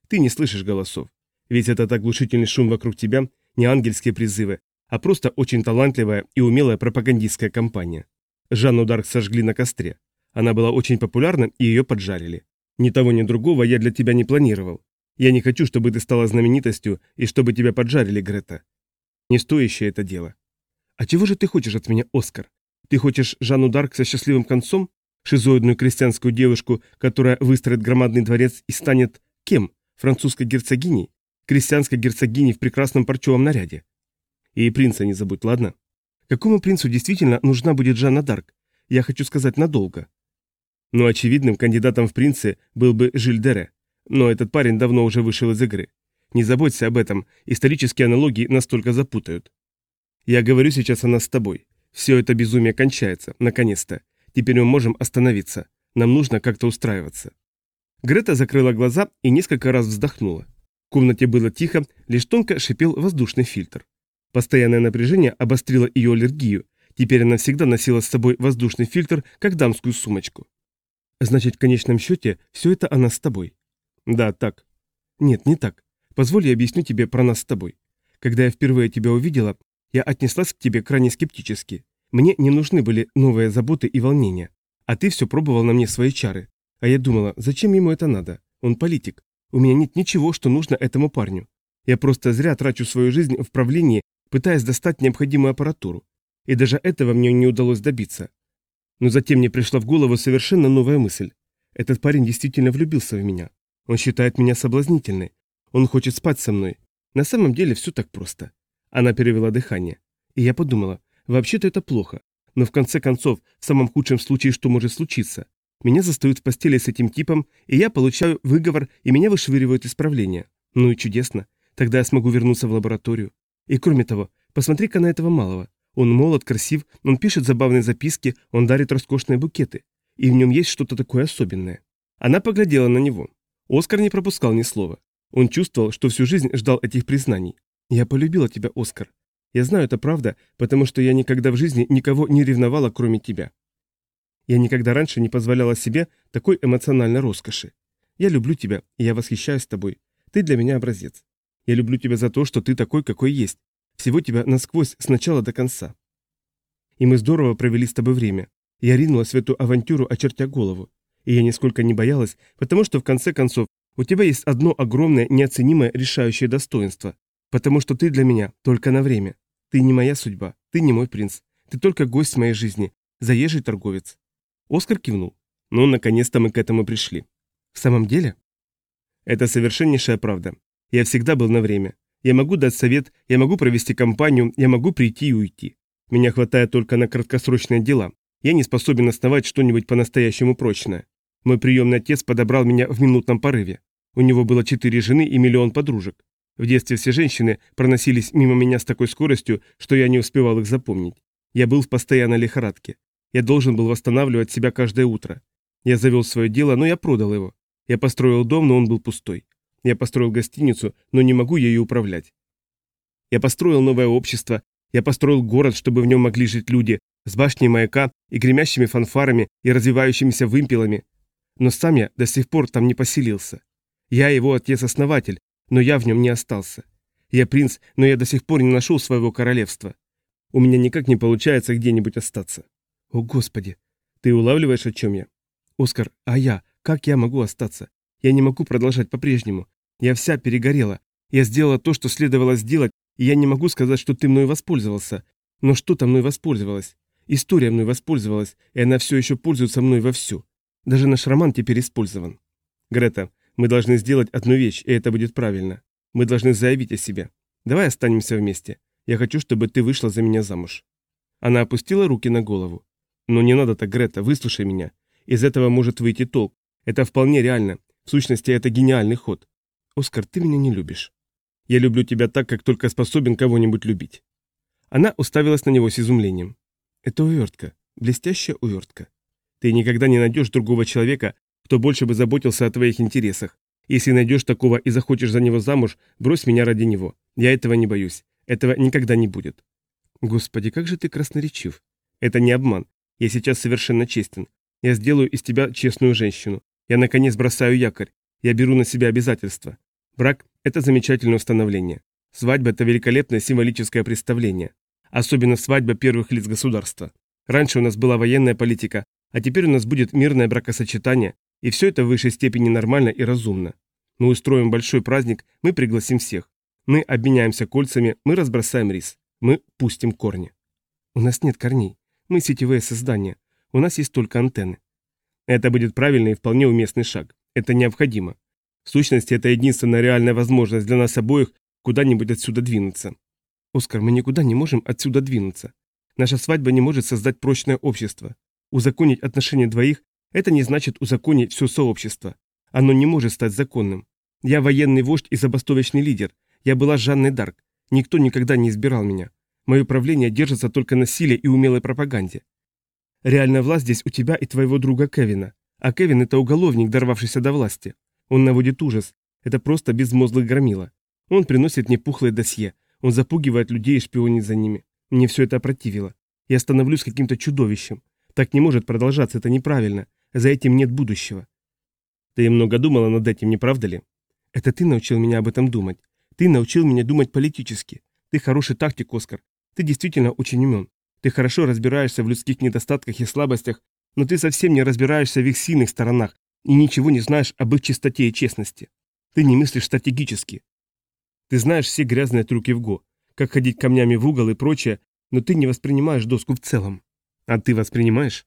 Ты не слышишь голосов. Ведь этот оглушительный шум вокруг тебя не ангельские призывы, а просто очень талантливая и умелая пропагандистская кампания. Жанну Дарк сожгли на костре. Она была очень популярна, и ее поджарили. Ни того, ни другого я для тебя не планировал. Я не хочу, чтобы ты стала знаменитостью и чтобы тебя поджарили, Грета. Не стоящее это дело. А чего же ты хочешь от меня, Оскар? Ты хочешь Жанну Дарк со счастливым концом? Шизоидную крестьянскую девушку, которая выстроит громадный дворец и станет кем? Французской герцогиней? Крестьянской герцогиней в прекрасном парчевом наряде? И принца не забудь, ладно? Какому принцу действительно нужна будет Жанна Дарк? Я хочу сказать надолго. Но очевидным кандидатом в принцы был бы Жиль Дере. Но этот парень давно уже вышел из игры. Не заботься об этом, исторические аналогии настолько запутают. Я говорю сейчас о нас с тобой. Все это безумие кончается, наконец-то. Теперь мы можем остановиться. Нам нужно как-то устраиваться. Грета закрыла глаза и несколько раз вздохнула. В комнате было тихо, лишь тонко шипел воздушный фильтр. Постоянное напряжение обострило ее аллергию. Теперь она всегда носила с собой воздушный фильтр, как дамскую сумочку. Значит, в конечном счете, все это она с тобой. Да, так. Нет, не так. Позволь я объясню тебе про нас с тобой. Когда я впервые тебя увидела, я отнеслась к тебе крайне скептически. Мне не нужны были новые заботы и волнения. А ты все пробовал на мне свои чары. А я думала, зачем ему это надо? Он политик. У меня нет ничего, что нужно этому парню. Я просто зря трачу свою жизнь в правлении, пытаясь достать необходимую аппаратуру. И даже этого мне не удалось добиться. Но затем мне пришла в голову совершенно новая мысль. Этот парень действительно влюбился в меня. Он считает меня соблазнительной. Он хочет спать со мной. На самом деле все так просто. Она перевела дыхание. И я подумала, вообще-то это плохо. Но в конце концов, в самом худшем случае, что может случиться? Меня застают в постели с этим типом, и я получаю выговор, и меня вышвыривают из правления. Ну и чудесно. Тогда я смогу вернуться в лабораторию. И кроме того, посмотри-ка на этого малого. Он молод, красив, он пишет забавные записки, он дарит роскошные букеты. И в нем есть что-то такое особенное. Она поглядела на него. Оскар не пропускал ни слова. Он чувствовал, что всю жизнь ждал этих признаний. «Я полюбила тебя, Оскар. Я знаю, это правда, потому что я никогда в жизни никого не ревновала, кроме тебя. Я никогда раньше не позволяла себе такой эмоциональной роскоши. Я люблю тебя, и я восхищаюсь тобой. Ты для меня образец. Я люблю тебя за то, что ты такой, какой есть. Всего тебя насквозь с начала до конца. И мы здорово провели с тобой время. Я ринулась в эту авантюру, очертя голову. И я нисколько не боялась, потому что в конце концов у тебя есть одно огромное, неоценимое, решающее достоинство. Потому что ты для меня только на время. Ты не моя судьба, ты не мой принц. Ты только гость моей жизни, заезжий торговец. Оскар кивнул. Ну, наконец-то мы к этому пришли. В самом деле? Это совершеннейшая правда. Я всегда был на время. Я могу дать совет, я могу провести кампанию, я могу прийти и уйти. Меня хватает только на краткосрочные дела. Я не способен основать что-нибудь по-настоящему прочное. Мой приемный отец подобрал меня в минутном порыве. У него было четыре жены и миллион подружек. В детстве все женщины проносились мимо меня с такой скоростью, что я не успевал их запомнить. Я был в постоянной лихорадке. Я должен был восстанавливать себя каждое утро. Я завел свое дело, но я продал его. Я построил дом, но он был пустой. Я построил гостиницу, но не могу ею управлять. Я построил новое общество, я построил город, чтобы в нем могли жить люди, с башней маяка и гремящими фанфарами и развивающимися вымпелами. Но сам я до сих пор там не поселился. Я его отец-основатель, но я в нем не остался. Я принц, но я до сих пор не нашел своего королевства. У меня никак не получается где-нибудь остаться. О, Господи! Ты улавливаешь, о чем я? Оскар, а я? Как я могу остаться? Я не могу продолжать по-прежнему. Я вся перегорела. Я сделала то, что следовало сделать, и я не могу сказать, что ты мной воспользовался. Но что-то мной воспользовалась. История мной воспользовалась, и она все еще пользуется мной вовсю. Даже наш роман теперь использован. Грета, мы должны сделать одну вещь, и это будет правильно. Мы должны заявить о себе. Давай останемся вместе. Я хочу, чтобы ты вышла за меня замуж». Она опустила руки на голову. «Но не надо так, Грета, выслушай меня. Из этого может выйти толк. Это вполне реально. В сущности, это гениальный ход. Оскар, ты меня не любишь. Я люблю тебя так, как только способен кого-нибудь любить». Она уставилась на него с изумлением. «Это увертка. Блестящая увертка. Ты никогда не найдешь другого человека, кто больше бы заботился о твоих интересах. Если найдешь такого и захочешь за него замуж, брось меня ради него. Я этого не боюсь. Этого никогда не будет. Господи, как же ты красноречив. Это не обман. Я сейчас совершенно честен. Я сделаю из тебя честную женщину. Я, наконец, бросаю якорь. Я беру на себя обязательства. Брак – это замечательное установление. Свадьба – это великолепное символическое представление. Особенно свадьба первых лиц государства. Раньше у нас была военная политика, а теперь у нас будет мирное бракосочетание, и все это в высшей степени нормально и разумно. Мы устроим большой праздник, мы пригласим всех. Мы обменяемся кольцами, мы разбросаем рис. Мы пустим корни. У нас нет корней. Мы сетевые создания. У нас есть только антенны. Это будет правильный и вполне уместный шаг. Это необходимо. В сущности, это единственная реальная возможность для нас обоих куда-нибудь отсюда двинуться. Оскар, мы никуда не можем отсюда двинуться. Наша свадьба не может создать прочное общество. Узаконить отношения двоих это не значит узаконить все сообщество. Оно не может стать законным. Я военный вождь и забастовочный лидер. Я была Жанной Дарк. Никто никогда не избирал меня. Мое правление держится только на силе и умелой пропаганде. Реальная власть здесь у тебя и твоего друга Кевина. А Кевин – это уголовник, дорвавшийся до власти. Он наводит ужас. Это просто безмозглый громила. Он приносит мне пухлое досье. Он запугивает людей и шпионит за ними. Мне все это опротивило. Я становлюсь каким-то чудовищем. Так не может продолжаться, это неправильно. За этим нет будущего. Ты много думала над этим, не правда ли? Это ты научил меня об этом думать. Ты научил меня думать политически. Ты хороший тактик, Оскар. Ты действительно очень умен. Ты хорошо разбираешься в людских недостатках и слабостях, Но ты совсем не разбираешься в их сильных сторонах и ничего не знаешь об их чистоте и честности. Ты не мыслишь стратегически. Ты знаешь все грязные трюки в ГО, как ходить камнями в угол и прочее, но ты не воспринимаешь доску в целом. А ты воспринимаешь?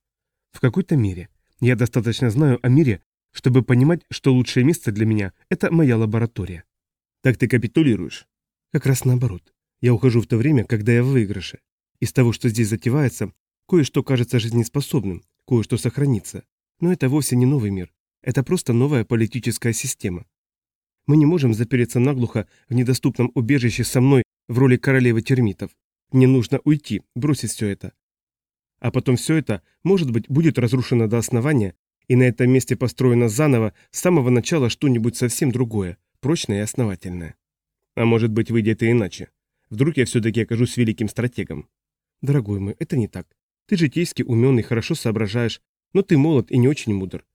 В какой-то мере. Я достаточно знаю о мире, чтобы понимать, что лучшее место для меня – это моя лаборатория. Так ты капитулируешь? Как раз наоборот. Я ухожу в то время, когда я в выигрыше. Из того, что здесь затевается, кое-что кажется жизнеспособным, кое-что сохранится. Но это вовсе не новый мир. Это просто новая политическая система. Мы не можем запереться наглухо в недоступном убежище со мной в роли королевы термитов. Мне нужно уйти, бросить все это. А потом все это, может быть, будет разрушено до основания, и на этом месте построено заново с самого начала что-нибудь совсем другое, прочное и основательное. А может быть, выйдет и иначе. Вдруг я все-таки окажусь великим стратегом. Дорогой мой, это не так. Ты житейски умен и хорошо соображаешь, но ты молод и не очень мудр.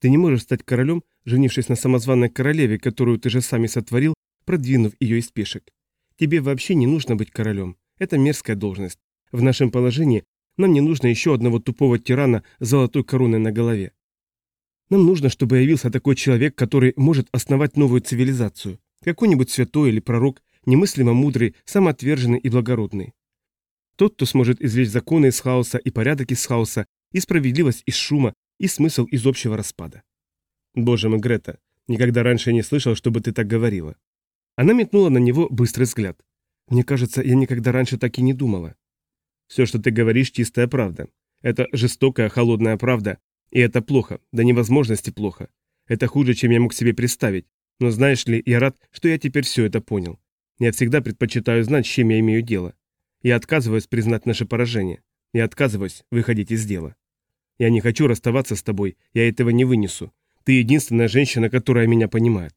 Ты не можешь стать королем, женившись на самозванной королеве, которую ты же сами сотворил, продвинув ее из пешек. Тебе вообще не нужно быть королем. Это мерзкая должность. В нашем положении нам не нужно еще одного тупого тирана с золотой короной на голове. Нам нужно, чтобы явился такой человек, который может основать новую цивилизацию. Какой-нибудь святой или пророк, немыслимо мудрый, самоотверженный и благородный. Тот, кто сможет извлечь законы из хаоса и порядок из хаоса, и справедливость из шума, и смысл из общего распада. Боже мой, Грета, никогда раньше не слышал, чтобы ты так говорила. Она метнула на него быстрый взгляд. Мне кажется, я никогда раньше так и не думала. Все, что ты говоришь, чистая правда. Это жестокая, холодная правда, и это плохо, до невозможности плохо. Это хуже, чем я мог себе представить. Но знаешь ли, я рад, что я теперь все это понял. Я всегда предпочитаю знать, с чем я имею дело. Я отказываюсь признать наше поражение. Я отказываюсь выходить из дела. Я не хочу расставаться с тобой, я этого не вынесу. Ты единственная женщина, которая меня понимает.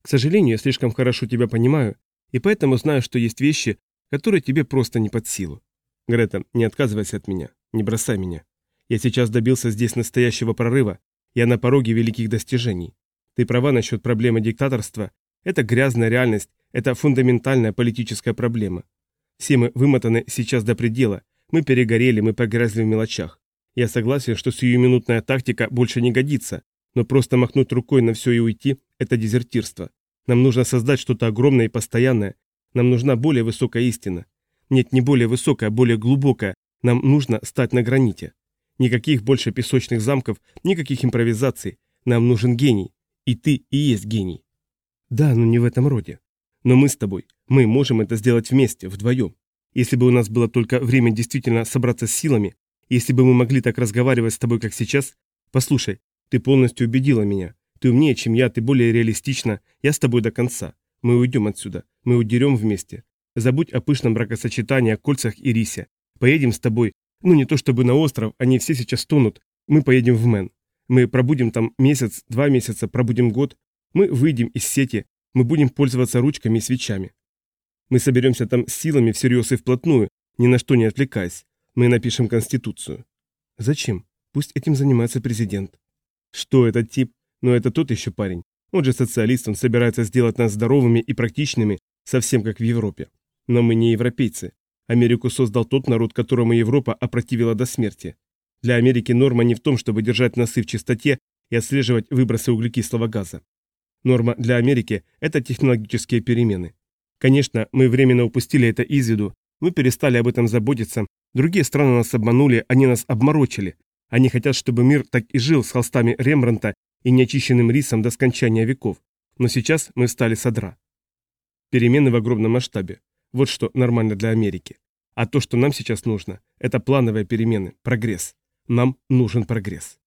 К сожалению, я слишком хорошо тебя понимаю, и поэтому знаю, что есть вещи, которые тебе просто не под силу. Грета, не отказывайся от меня, не бросай меня. Я сейчас добился здесь настоящего прорыва, я на пороге великих достижений. Ты права насчет проблемы диктаторства. Это грязная реальность, это фундаментальная политическая проблема. Все мы вымотаны сейчас до предела, мы перегорели, мы погрязли в мелочах. Я согласен, что сиюминутная тактика больше не годится, но просто махнуть рукой на все и уйти – это дезертирство. Нам нужно создать что-то огромное и постоянное. Нам нужна более высокая истина. Нет, не более высокая, а более глубокая. Нам нужно стать на граните. Никаких больше песочных замков, никаких импровизаций. Нам нужен гений. И ты и есть гений. Да, но не в этом роде. Но мы с тобой, мы можем это сделать вместе, вдвоем. Если бы у нас было только время действительно собраться с силами, если бы мы могли так разговаривать с тобой, как сейчас... Послушай, ты полностью убедила меня. Ты умнее, чем я, ты более реалистична. Я с тобой до конца. Мы уйдем отсюда. Мы удерем вместе. Забудь о пышном бракосочетании, о кольцах и рисе. Поедем с тобой. Ну, не то чтобы на остров, они все сейчас тонут. Мы поедем в Мэн. Мы пробудем там месяц, два месяца, пробудем год. Мы выйдем из сети. Мы будем пользоваться ручками и свечами. Мы соберемся там с силами всерьез и вплотную, ни на что не отвлекаясь. Мы напишем Конституцию. Зачем? Пусть этим занимается президент. Что этот тип? Но это тот еще парень. Он же социалист, он собирается сделать нас здоровыми и практичными, совсем как в Европе. Но мы не европейцы. Америку создал тот народ, которому Европа опротивила до смерти. Для Америки норма не в том, чтобы держать носы в чистоте и отслеживать выбросы углекислого газа. Норма для Америки – это технологические перемены. Конечно, мы временно упустили это из виду, мы перестали об этом заботиться, другие страны нас обманули, они нас обморочили. Они хотят, чтобы мир так и жил с холстами Рембранта и неочищенным рисом до скончания веков. Но сейчас мы стали содра. Перемены в огромном масштабе. Вот что нормально для Америки. А то, что нам сейчас нужно, это плановые перемены, прогресс. Нам нужен прогресс.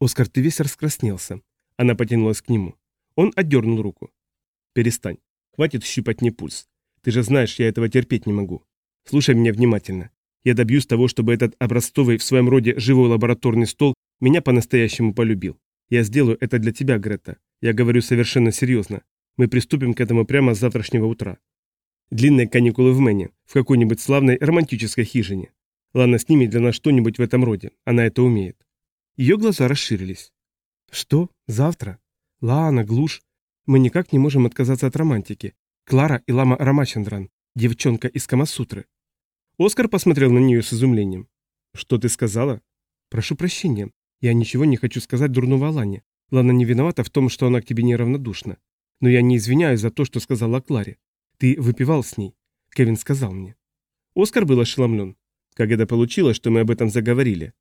Оскар, ты весь раскраснелся. Она потянулась к нему. Он отдернул руку. Перестань. Хватит щипать мне пульс. Ты же знаешь, я этого терпеть не могу. Слушай меня внимательно. Я добьюсь того, чтобы этот образцовый в своем роде живой лабораторный стол меня по-настоящему полюбил. Я сделаю это для тебя, Грета. Я говорю совершенно серьезно. Мы приступим к этому прямо с завтрашнего утра. Длинные каникулы в Мэне, в какой-нибудь славной романтической хижине. Лана снимет для нас что-нибудь в этом роде. Она это умеет. Ее глаза расширились. Что? Завтра? Лана, глушь. Мы никак не можем отказаться от романтики. Клара и Лама Рамачандран. Девчонка из Камасутры. Оскар посмотрел на нее с изумлением. «Что ты сказала?» Прошу прощения. Я ничего не хочу сказать дурного Лане. Лана не виновата в том, что она к тебе неравнодушна. Но я не извиняюсь за то, что сказала Кларе. Ты выпивал с ней. Кевин сказал мне. Оскар был ошеломлен. Как это получилось, что мы об этом заговорили?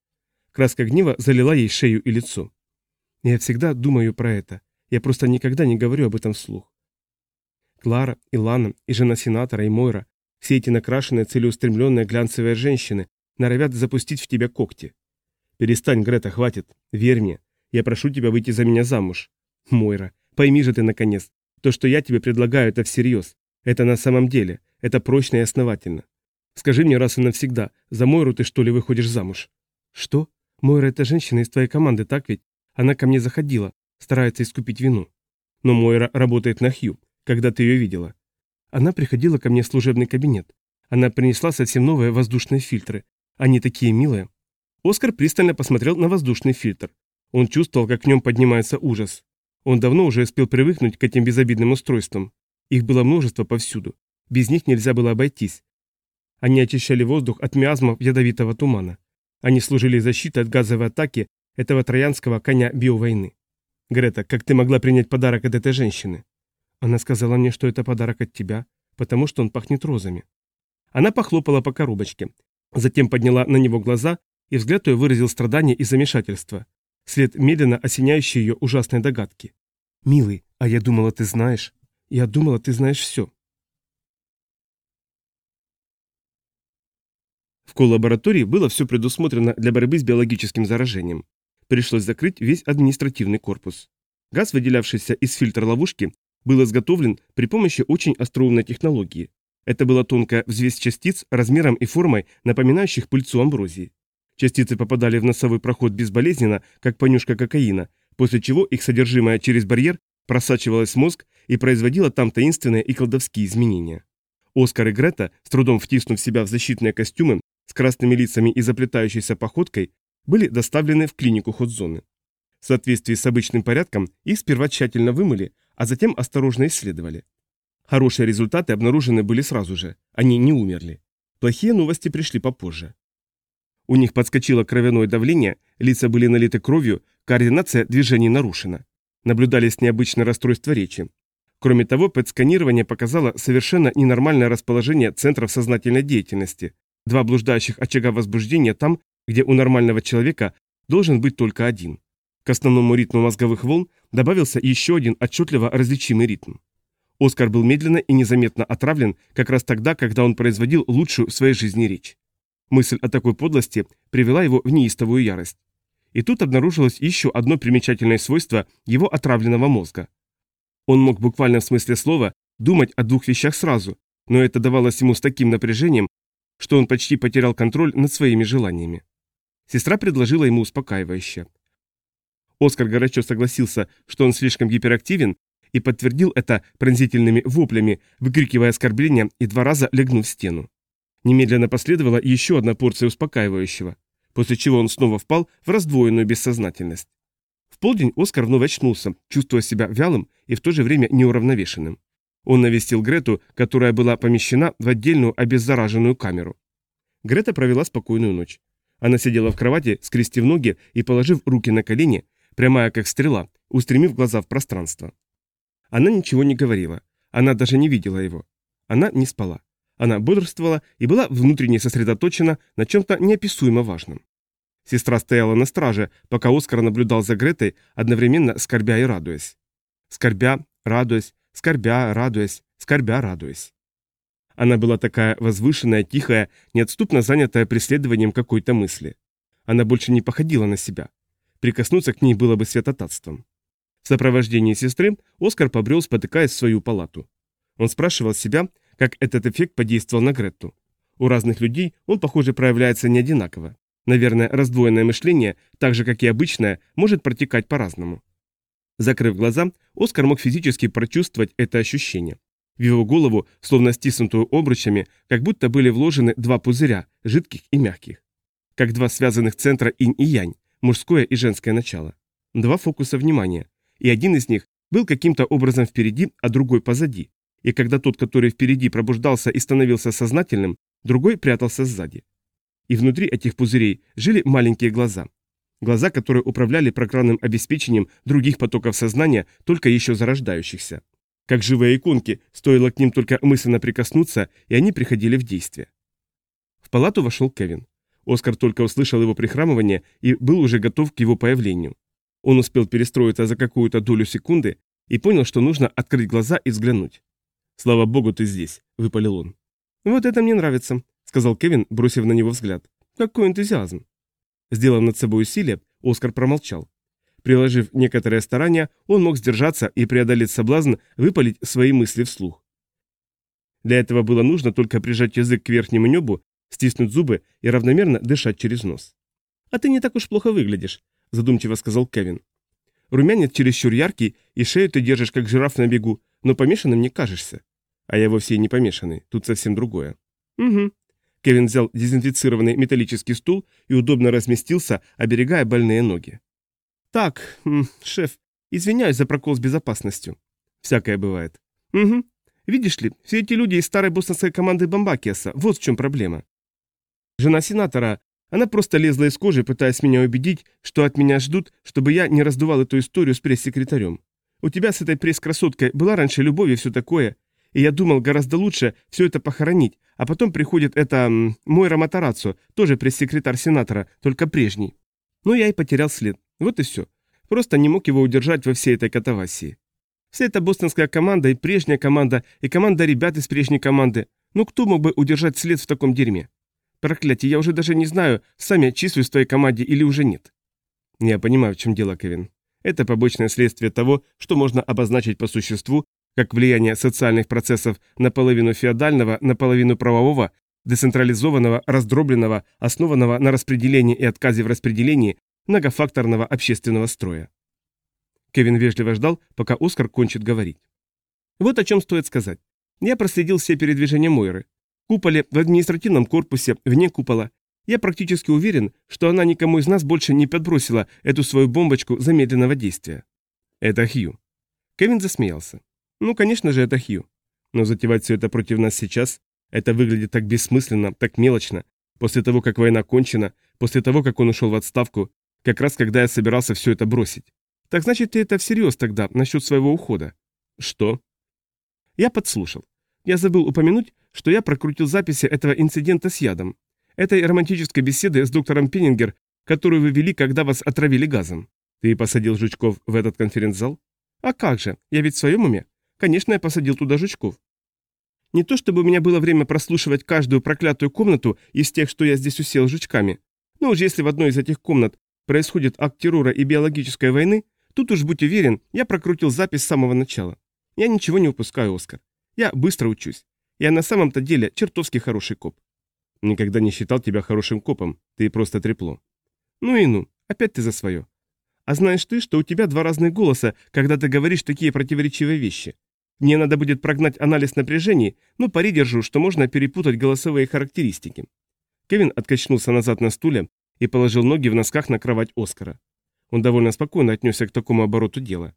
Краска гнева залила ей шею и лицо. Я всегда думаю про это. Я просто никогда не говорю об этом вслух. Клара, и Лана, и жена сенатора, и Мойра, все эти накрашенные, целеустремленные глянцевые женщины норовят запустить в тебя когти. Перестань, Грета, хватит. Верь мне. Я прошу тебя выйти за меня замуж. Мойра, пойми же ты, наконец. То, что я тебе предлагаю, это всерьез. Это на самом деле. Это прочно и основательно. Скажи мне раз и навсегда, за Мойру ты что ли выходишь замуж? Что? Мойра это женщина из твоей команды, так ведь? Она ко мне заходила, старается искупить вину. Но Мойра работает на Хью, когда ты ее видела. Она приходила ко мне в служебный кабинет. Она принесла совсем новые воздушные фильтры. Они такие милые. Оскар пристально посмотрел на воздушный фильтр. Он чувствовал, как в нем поднимается ужас. Он давно уже успел привыкнуть к этим безобидным устройствам. Их было множество повсюду. Без них нельзя было обойтись. Они очищали воздух от миазмов ядовитого тумана. Они служили защитой от газовой атаки этого троянского коня биовойны. Грета, как ты могла принять подарок от этой женщины? Она сказала мне, что это подарок от тебя, потому что он пахнет розами. Она похлопала по коробочке, затем подняла на него глаза и взгляд ее выразил страдание и замешательство, след медленно осеняющий ее ужасной догадки. «Милый, а я думала, ты знаешь. Я думала, ты знаешь все». В коллаборатории было все предусмотрено для борьбы с биологическим заражением. Пришлось закрыть весь административный корпус. Газ, выделявшийся из фильтра ловушки, был изготовлен при помощи очень остроумной технологии. Это была тонкая взвесь частиц размером и формой, напоминающих пыльцу амброзии. Частицы попадали в носовой проход безболезненно, как понюшка кокаина, после чего их содержимое через барьер просачивалось в мозг и производило там таинственные и колдовские изменения. Оскар и Грета, с трудом втиснув себя в защитные костюмы, с красными лицами и заплетающейся походкой, были доставлены в клинику ходзоны. В соответствии с обычным порядком их сперва тщательно вымыли, а затем осторожно исследовали. Хорошие результаты обнаружены были сразу же, они не умерли. Плохие новости пришли попозже. У них подскочило кровяное давление, лица были налиты кровью, координация движений нарушена. Наблюдались необычные расстройства речи. Кроме того, ПЭТ-сканирование показало совершенно ненормальное расположение центров сознательной деятельности. Два блуждающих очага возбуждения там, где у нормального человека должен быть только один. К основному ритму мозговых волн добавился еще один отчетливо различимый ритм. Оскар был медленно и незаметно отравлен как раз тогда, когда он производил лучшую в своей жизни речь. Мысль о такой подлости привела его в неистовую ярость. И тут обнаружилось еще одно примечательное свойство его отравленного мозга. Он мог буквально в смысле слова думать о двух вещах сразу, но это давалось ему с таким напряжением, что он почти потерял контроль над своими желаниями. Сестра предложила ему успокаивающее. Оскар горячо согласился, что он слишком гиперактивен, и подтвердил это пронзительными воплями, выкрикивая оскорбления и два раза легнув в стену. Немедленно последовала еще одна порция успокаивающего, после чего он снова впал в раздвоенную бессознательность. В полдень Оскар вновь очнулся, чувствуя себя вялым и в то же время неуравновешенным. Он навестил Грету, которая была помещена в отдельную обеззараженную камеру. Грета провела спокойную ночь. Она сидела в кровати, скрестив ноги и положив руки на колени, прямая как стрела, устремив глаза в пространство. Она ничего не говорила, она даже не видела его. Она не спала. Она бодрствовала и была внутренне сосредоточена на чем-то неописуемо важном. Сестра стояла на страже, пока Оскар наблюдал за Гретой, одновременно скорбя и радуясь. Скорбя, радуясь, скорбя, радуясь, скорбя, радуясь. Она была такая возвышенная, тихая, неотступно занятая преследованием какой-то мысли. Она больше не походила на себя. Прикоснуться к ней было бы святотатством. В сопровождении сестры Оскар побрел, спотыкаясь в свою палату. Он спрашивал себя, как этот эффект подействовал на Гретту. У разных людей он, похоже, проявляется не одинаково. Наверное, раздвоенное мышление, так же, как и обычное, может протекать по-разному. Закрыв глаза, Оскар мог физически прочувствовать это ощущение. В его голову, словно стиснутую обручами, как будто были вложены два пузыря, жидких и мягких. Как два связанных центра инь и янь, мужское и женское начало. Два фокуса внимания, и один из них был каким-то образом впереди, а другой позади, и когда тот, который впереди пробуждался и становился сознательным, другой прятался сзади. И внутри этих пузырей жили маленькие глаза. Глаза, которые управляли программным обеспечением других потоков сознания, только еще зарождающихся. Как живые иконки, стоило к ним только мысленно прикоснуться, и они приходили в действие. В палату вошел Кевин. Оскар только услышал его прихрамывание и был уже готов к его появлению. Он успел перестроиться за какую-то долю секунды и понял, что нужно открыть глаза и взглянуть. «Слава богу, ты здесь», — выпалил он. «Вот это мне нравится», — сказал Кевин, бросив на него взгляд. «Какой энтузиазм!» Сделав над собой усилие, Оскар промолчал. Приложив некоторое старание, он мог сдержаться и преодолеть соблазн выпалить свои мысли вслух. Для этого было нужно только прижать язык к верхнему небу, стиснуть зубы и равномерно дышать через нос. «А ты не так уж плохо выглядишь», – задумчиво сказал Кевин. «Румянец чересчур яркий, и шею ты держишь, как жираф на бегу, но помешанным не кажешься. А я вовсе не помешанный, тут совсем другое». «Угу». Кевин взял дезинфицированный металлический стул и удобно разместился, оберегая больные ноги. «Так, шеф, извиняюсь за прокол с безопасностью». «Всякое бывает». «Угу. Видишь ли, все эти люди из старой бостонской команды Бомбакиаса, вот в чем проблема. Жена сенатора, она просто лезла из кожи, пытаясь меня убедить, что от меня ждут, чтобы я не раздувал эту историю с пресс-секретарем. У тебя с этой пресс-красоткой была раньше любовь и все такое, и я думал, гораздо лучше все это похоронить, а потом приходит это... мой Раматараццо, тоже пресс-секретарь сенатора, только прежний. Ну, я и потерял след. Вот и все. Просто не мог его удержать во всей этой катавасии. Вся эта бостонская команда и прежняя команда, и команда ребят из прежней команды. Ну кто мог бы удержать след в таком дерьме? Проклятие, я уже даже не знаю, сам я числюсь в твоей команде или уже нет. Я понимаю, в чем дело, Кевин. Это побочное следствие того, что можно обозначить по существу, как влияние социальных процессов наполовину феодального, наполовину правового, децентрализованного, раздробленного, основанного на распределении и отказе в распределении многофакторного общественного строя. Кевин вежливо ждал, пока Оскар кончит говорить. Вот о чем стоит сказать. Я проследил все передвижения Мойры куполе, в административном корпусе, вне купола. Я практически уверен, что она никому из нас больше не подбросила эту свою бомбочку замедленного действия. Это Хью. Кевин засмеялся. Ну, конечно же, это Хью. Но затевать все это против нас сейчас, это выглядит так бессмысленно, так мелочно. После того, как война кончена, после того, как он ушел в отставку, как раз когда я собирался все это бросить. Так значит, ты это всерьез тогда, насчет своего ухода? Что? Я подслушал. Я забыл упомянуть, что я прокрутил записи этого инцидента с ядом. Этой романтической беседы с доктором Пеннингер, которую вы вели, когда вас отравили газом. Ты посадил жучков в этот конференц-зал? А как же, я ведь в своем уме. Конечно, я посадил туда жучков. Не то чтобы у меня было время прослушивать каждую проклятую комнату из тех, что я здесь усел жучками. Но уж если в одной из этих комнат происходит акт террора и биологической войны, тут уж будь уверен, я прокрутил запись с самого начала. Я ничего не упускаю, Оскар. Я быстро учусь. Я на самом-то деле чертовски хороший коп. Никогда не считал тебя хорошим копом, ты просто трепло. Ну и ну, опять ты за свое. А знаешь ты, что у тебя два разных голоса, когда ты говоришь такие противоречивые вещи? Мне надо будет прогнать анализ напряжений, но пари держу, что можно перепутать голосовые характеристики. Кевин откачнулся назад на стуле и положил ноги в носках на кровать Оскара. Он довольно спокойно отнесся к такому обороту дела.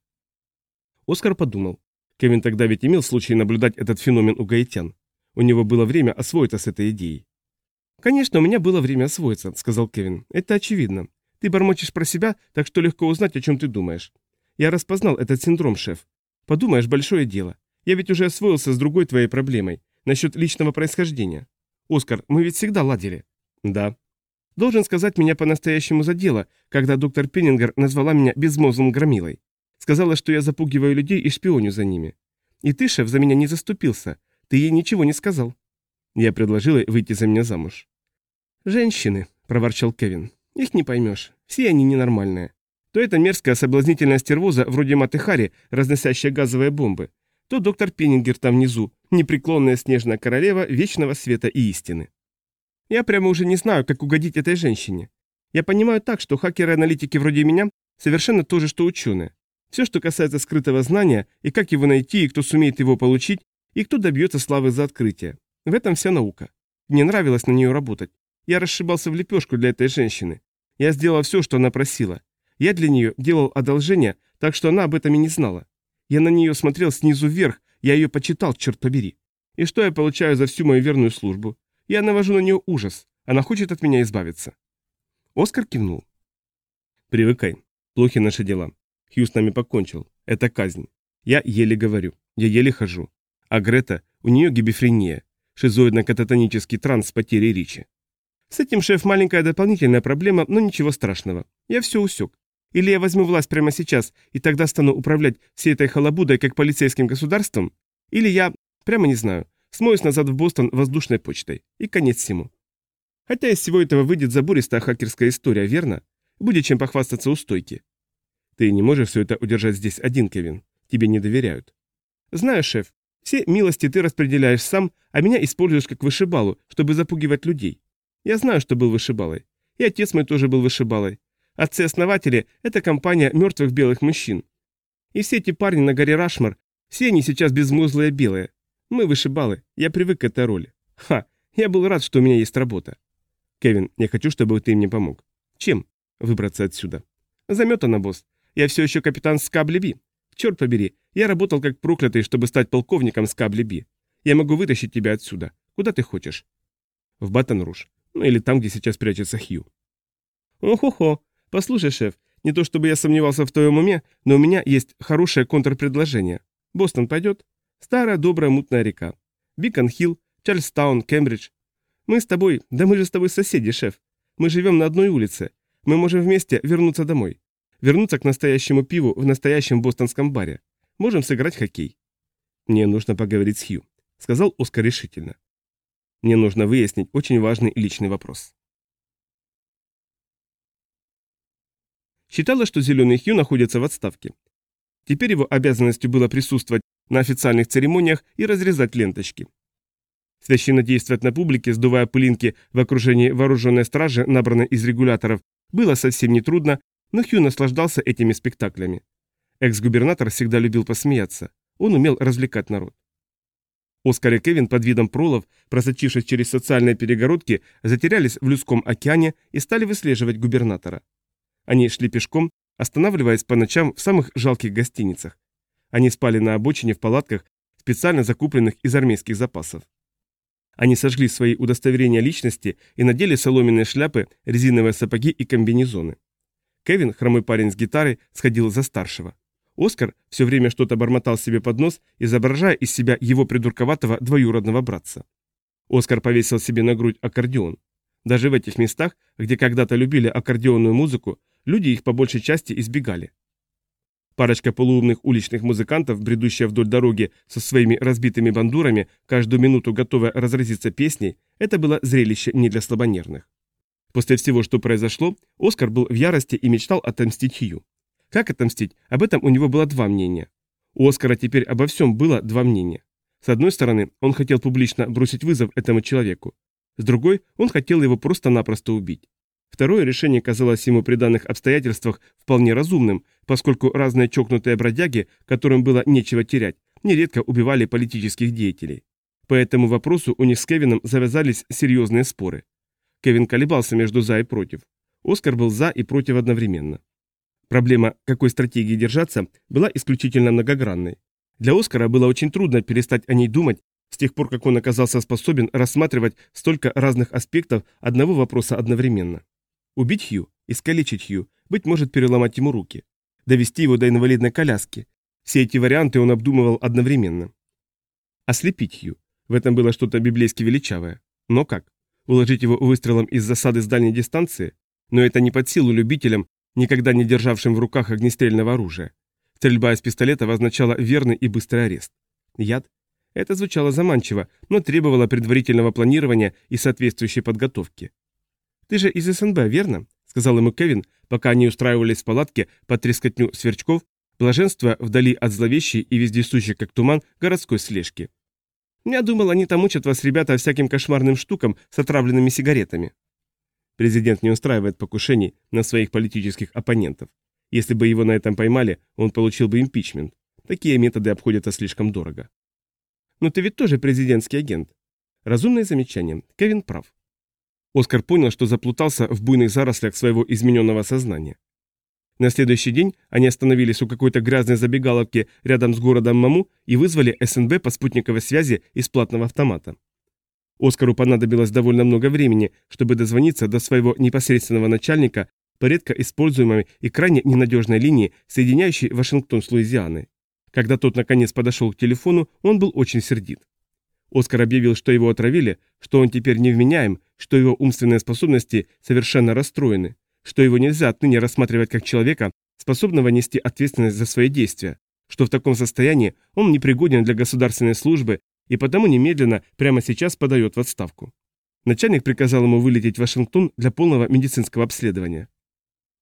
Оскар подумал. Кевин тогда ведь имел случай наблюдать этот феномен у гаитян. У него было время освоиться с этой идеей. «Конечно, у меня было время освоиться», — сказал Кевин. «Это очевидно. Ты бормочешь про себя, так что легко узнать, о чем ты думаешь. Я распознал этот синдром, шеф. Подумаешь, большое дело. Я ведь уже освоился с другой твоей проблемой, насчет личного происхождения. Оскар, мы ведь всегда ладили». «Да». «Должен сказать, меня по-настоящему задело, когда доктор Пеннингер назвала меня безмозглым громилой. Сказала, что я запугиваю людей и шпионю за ними. И ты, шеф, за меня не заступился. Ты ей ничего не сказал. Я предложила выйти за меня замуж. «Женщины», — проворчал Кевин. «Их не поймешь. Все они ненормальные. То это мерзкая соблазнительная стервоза вроде Матыхари, разносящая газовые бомбы, то доктор Пеннингер там внизу, непреклонная снежная королева вечного света и истины. Я прямо уже не знаю, как угодить этой женщине. Я понимаю так, что хакеры-аналитики вроде меня совершенно то же, что ученые. Все, что касается скрытого знания, и как его найти, и кто сумеет его получить, и кто добьется славы за открытие. В этом вся наука. Мне нравилось на нее работать. Я расшибался в лепешку для этой женщины. Я сделал все, что она просила. Я для нее делал одолжение, так что она об этом и не знала. Я на нее смотрел снизу вверх, я ее почитал, черт побери. И что я получаю за всю мою верную службу? Я навожу на нее ужас. Она хочет от меня избавиться. Оскар кивнул. Привыкай. Плохи наши дела. Хью с нами покончил. Это казнь. Я еле говорю. Я еле хожу. А Грета, у нее гибефрения. Шизоидно-кататонический транс с потерей речи. С этим, шеф, маленькая дополнительная проблема, но ничего страшного. Я все усек. Или я возьму власть прямо сейчас, и тогда стану управлять всей этой халабудой как полицейским государством, или я, прямо не знаю, смоюсь назад в Бостон воздушной почтой. И конец всему. Хотя из всего этого выйдет забористая хакерская история, верно? Будет чем похвастаться у стойки. Ты не можешь все это удержать здесь один, Кевин. Тебе не доверяют. Знаю, шеф, все милости ты распределяешь сам, а меня используешь как вышибалу, чтобы запугивать людей. Я знаю, что был вышибалой. И отец мой тоже был вышибалой. Отцы-основатели – это компания мертвых белых мужчин. И все эти парни на горе Рашмар, все они сейчас безмозглые белые. Мы вышибалы, я привык к этой роли. Ха, я был рад, что у меня есть работа. Кевин, я хочу, чтобы ты мне помог. Чем? Выбраться отсюда. Заметано, босс. Я все еще капитан Скабли-Би. Черт побери, я работал как проклятый, чтобы стать полковником Скабли-Би. Я могу вытащить тебя отсюда. Куда ты хочешь? В Батон-Руж. Ну или там, где сейчас прячется Хью. Ох-хо-хо, «Послушай, шеф, не то чтобы я сомневался в твоем уме, но у меня есть хорошее контрпредложение. Бостон пойдет? Старая добрая мутная река. Бикон-Хилл, Чарльстаун, Кембридж. Мы с тобой, да мы же с тобой соседи, шеф. Мы живем на одной улице. Мы можем вместе вернуться домой. Вернуться к настоящему пиву в настоящем бостонском баре. Можем сыграть хоккей. Мне нужно поговорить с Хью, сказал Оскар решительно. Мне нужно выяснить очень важный личный вопрос. Считала, что Зеленый Хью находится в отставке. Теперь его обязанностью было присутствовать на официальных церемониях и разрезать ленточки. Священно действовать на публике, сдувая пылинки в окружении вооруженной стражи, набранной из регуляторов, было совсем нетрудно, но Хью наслаждался этими спектаклями. Экс-губернатор всегда любил посмеяться. Он умел развлекать народ. Оскар и Кевин под видом пролов, просочившись через социальные перегородки, затерялись в людском океане и стали выслеживать губернатора. Они шли пешком, останавливаясь по ночам в самых жалких гостиницах. Они спали на обочине в палатках, специально закупленных из армейских запасов. Они сожгли свои удостоверения личности и надели соломенные шляпы, резиновые сапоги и комбинезоны. Кевин, хромой парень с гитарой, сходил за старшего. Оскар все время что-то бормотал себе под нос, изображая из себя его придурковатого двоюродного братца. Оскар повесил себе на грудь аккордеон. Даже в этих местах, где когда-то любили аккордеонную музыку, люди их по большей части избегали. Парочка полуумных уличных музыкантов, бредущая вдоль дороги со своими разбитыми бандурами, каждую минуту готовая разразиться песней, это было зрелище не для слабонервных. После всего, что произошло, Оскар был в ярости и мечтал отомстить Хью. Как отомстить? Об этом у него было два мнения. У Оскара теперь обо всем было два мнения. С одной стороны, он хотел публично бросить вызов этому человеку. С другой, он хотел его просто-напросто убить. Второе решение казалось ему при данных обстоятельствах вполне разумным, поскольку разные чокнутые бродяги, которым было нечего терять, нередко убивали политических деятелей. По этому вопросу у них с Кевином завязались серьезные споры. Кевин колебался между «за» и «против». Оскар был «за» и «против» одновременно. Проблема, какой стратегии держаться, была исключительно многогранной. Для Оскара было очень трудно перестать о ней думать с тех пор, как он оказался способен рассматривать столько разных аспектов одного вопроса одновременно. Убить Хью, искалечить Хью, быть может переломать ему руки, довести его до инвалидной коляски. Все эти варианты он обдумывал одновременно. Ослепить Хью. В этом было что-то библейски величавое. Но как? Уложить его выстрелом из засады с дальней дистанции? Но это не под силу любителям, никогда не державшим в руках огнестрельного оружия. Стрельба из пистолета означала верный и быстрый арест. Яд? Это звучало заманчиво, но требовало предварительного планирования и соответствующей подготовки. «Ты же из СНБ, верно?» — сказал ему Кевин, пока они устраивались в палатке под трескотню сверчков, блаженство вдали от зловещей и вездесущей, как туман, городской слежки. «Я думал, они там учат вас, ребята, всяким кошмарным штукам с отравленными сигаретами». Президент не устраивает покушений на своих политических оппонентов. Если бы его на этом поймали, он получил бы импичмент. Такие методы обходятся слишком дорого. Но ты ведь тоже президентский агент. Разумное замечание. Кевин прав. Оскар понял, что заплутался в буйных зарослях своего измененного сознания. На следующий день они остановились у какой-то грязной забегаловки рядом с городом Маму и вызвали СНБ по спутниковой связи из платного автомата. Оскару понадобилось довольно много времени, чтобы дозвониться до своего непосредственного начальника, по редко используемой и крайне ненадежной линии, соединяющей Вашингтон с Луизианой. Когда тот наконец подошел к телефону, он был очень сердит. Оскар объявил, что его отравили, что он теперь невменяем, что его умственные способности совершенно расстроены, что его нельзя отныне рассматривать как человека, способного нести ответственность за свои действия, что в таком состоянии он непригоден для государственной службы и потому немедленно, прямо сейчас подает в отставку. Начальник приказал ему вылететь в Вашингтон для полного медицинского обследования.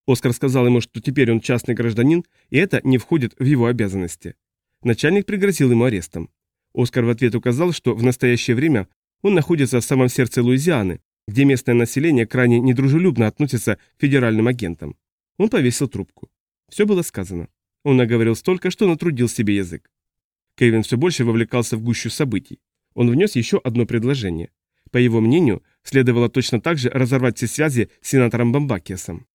Оскар сказал ему, что теперь он частный гражданин, и это не входит в его обязанности. Начальник пригрозил ему арестом. Оскар в ответ указал, что в настоящее время он находится в самом сердце Луизианы, где местное население крайне недружелюбно относится к федеральным агентам. Он повесил трубку. Все было сказано. Он наговорил столько, что натрудил себе язык. Кевин все больше вовлекался в гущу событий. Он внес еще одно предложение. По его мнению, следовало точно так же разорвать все связи с сенатором Бамбакиасом.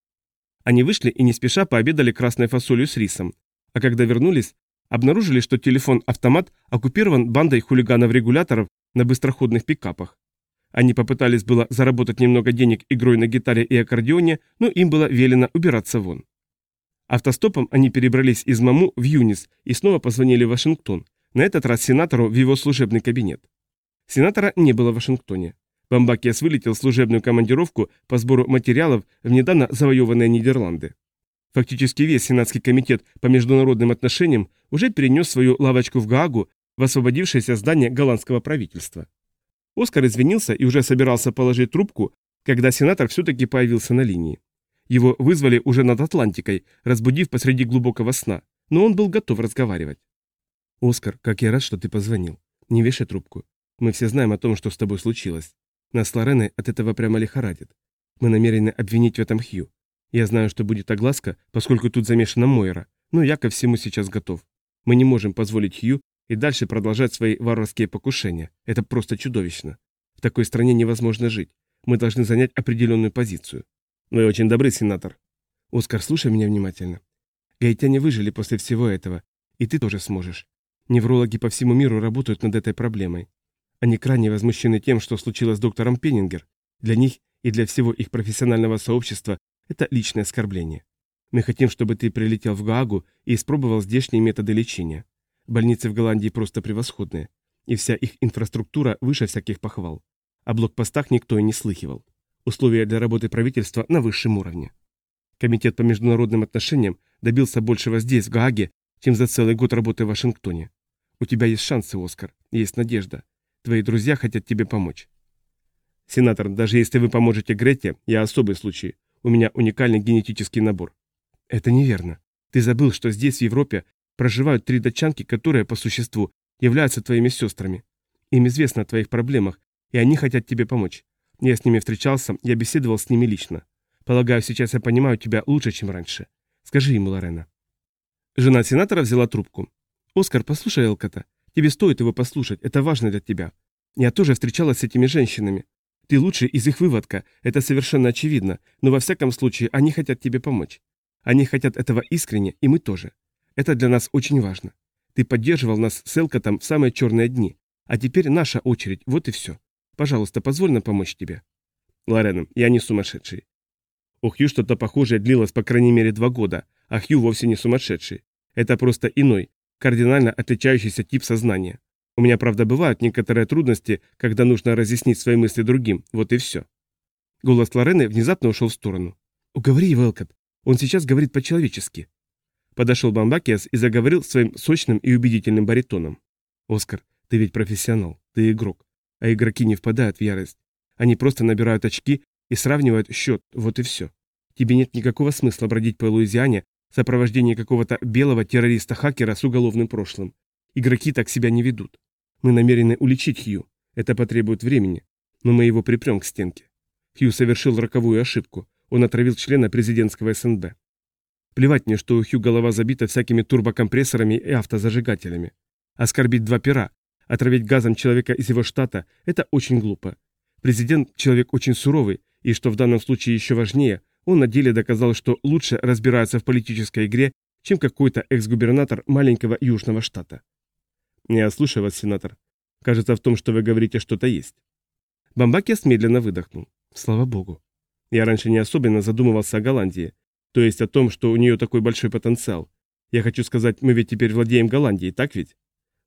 Они вышли и не спеша пообедали красной фасолью с рисом, а когда вернулись, обнаружили, что телефон-автомат оккупирован бандой хулиганов-регуляторов на быстроходных пикапах. Они попытались было заработать немного денег игрой на гитаре и аккордеоне, но им было велено убираться вон. Автостопом они перебрались из Маму в Юнис и снова позвонили в Вашингтон, на этот раз сенатору в его служебный кабинет. Сенатора не было в Вашингтоне. Бамбакиас вылетел в служебную командировку по сбору материалов в недавно завоеванные Нидерланды. Фактически весь Сенатский комитет по международным отношениям уже перенес свою лавочку в Гаагу в освободившееся здание голландского правительства. Оскар извинился и уже собирался положить трубку, когда сенатор все-таки появился на линии. Его вызвали уже над Атлантикой, разбудив посреди глубокого сна, но он был готов разговаривать. «Оскар, как я рад, что ты позвонил. Не вешай трубку. Мы все знаем о том, что с тобой случилось. Нас с от этого прямо лихорадит. Мы намерены обвинить в этом Хью. Я знаю, что будет огласка, поскольку тут замешана Мойра, но я ко всему сейчас готов. Мы не можем позволить Хью и дальше продолжать свои варварские покушения. Это просто чудовищно. В такой стране невозможно жить. Мы должны занять определенную позицию. Вы очень добрый, сенатор. Оскар, слушай меня внимательно. Гаитяне выжили после всего этого, и ты тоже сможешь. Неврологи по всему миру работают над этой проблемой. Они крайне возмущены тем, что случилось с доктором Пеннингер. Для них и для всего их профессионального сообщества это личное оскорбление. Мы хотим, чтобы ты прилетел в Гаагу и испробовал здешние методы лечения. Больницы в Голландии просто превосходные, и вся их инфраструктура выше всяких похвал. О блокпостах никто и не слыхивал. Условия для работы правительства на высшем уровне. Комитет по международным отношениям добился большего здесь, в Гааге, чем за целый год работы в Вашингтоне. У тебя есть шансы, Оскар, есть надежда. Твои друзья хотят тебе помочь. Сенатор, даже если вы поможете Грете, я особый случай. У меня уникальный генетический набор. Это неверно. Ты забыл, что здесь, в Европе, проживают три датчанки, которые, по существу, являются твоими сестрами. Им известно о твоих проблемах, и они хотят тебе помочь. Я с ними встречался, я беседовал с ними лично. Полагаю, сейчас я понимаю тебя лучше, чем раньше. Скажи ему, Лорена. Жена сенатора взяла трубку. «Оскар, послушай Элкота. Тебе стоит его послушать, это важно для тебя. Я тоже встречалась с этими женщинами. Ты лучший из их выводка, это совершенно очевидно, но во всяком случае они хотят тебе помочь. Они хотят этого искренне, и мы тоже. Это для нас очень важно. Ты поддерживал нас с Элкотом в самые черные дни, а теперь наша очередь, вот и все. Пожалуйста, позволь нам помочь тебе. Лорена, я не сумасшедший. У Хью что-то похожее длилось по крайней мере два года, а Хью вовсе не сумасшедший. Это просто иной, кардинально отличающийся тип сознания. У меня, правда, бывают некоторые трудности, когда нужно разъяснить свои мысли другим, вот и все. Голос Лорены внезапно ушел в сторону. «Уговори его, Элкот. Он сейчас говорит по-человечески». Подошел Бамбакиас и заговорил своим сочным и убедительным баритоном. «Оскар, ты ведь профессионал, ты игрок. А игроки не впадают в ярость. Они просто набирают очки и сравнивают счет, вот и все. Тебе нет никакого смысла бродить по Луизиане Сопровождение какого-то белого террориста-хакера с уголовным прошлым. Игроки так себя не ведут. Мы намерены уличить Хью. Это потребует времени. Но мы его припрем к стенке. Хью совершил роковую ошибку. Он отравил члена президентского СНБ. Плевать мне, что у Хью голова забита всякими турбокомпрессорами и автозажигателями. Оскорбить два пера, отравить газом человека из его штата – это очень глупо. Президент – человек очень суровый, и, что в данном случае еще важнее, он на деле доказал, что лучше разбирается в политической игре, чем какой-то экс-губернатор маленького южного штата. Я слушаю вас, сенатор. Кажется, в том, что вы говорите, что-то есть. Бамбакиас медленно выдохнул. Слава богу. Я раньше не особенно задумывался о Голландии, то есть о том, что у нее такой большой потенциал. Я хочу сказать, мы ведь теперь владеем Голландией, так ведь?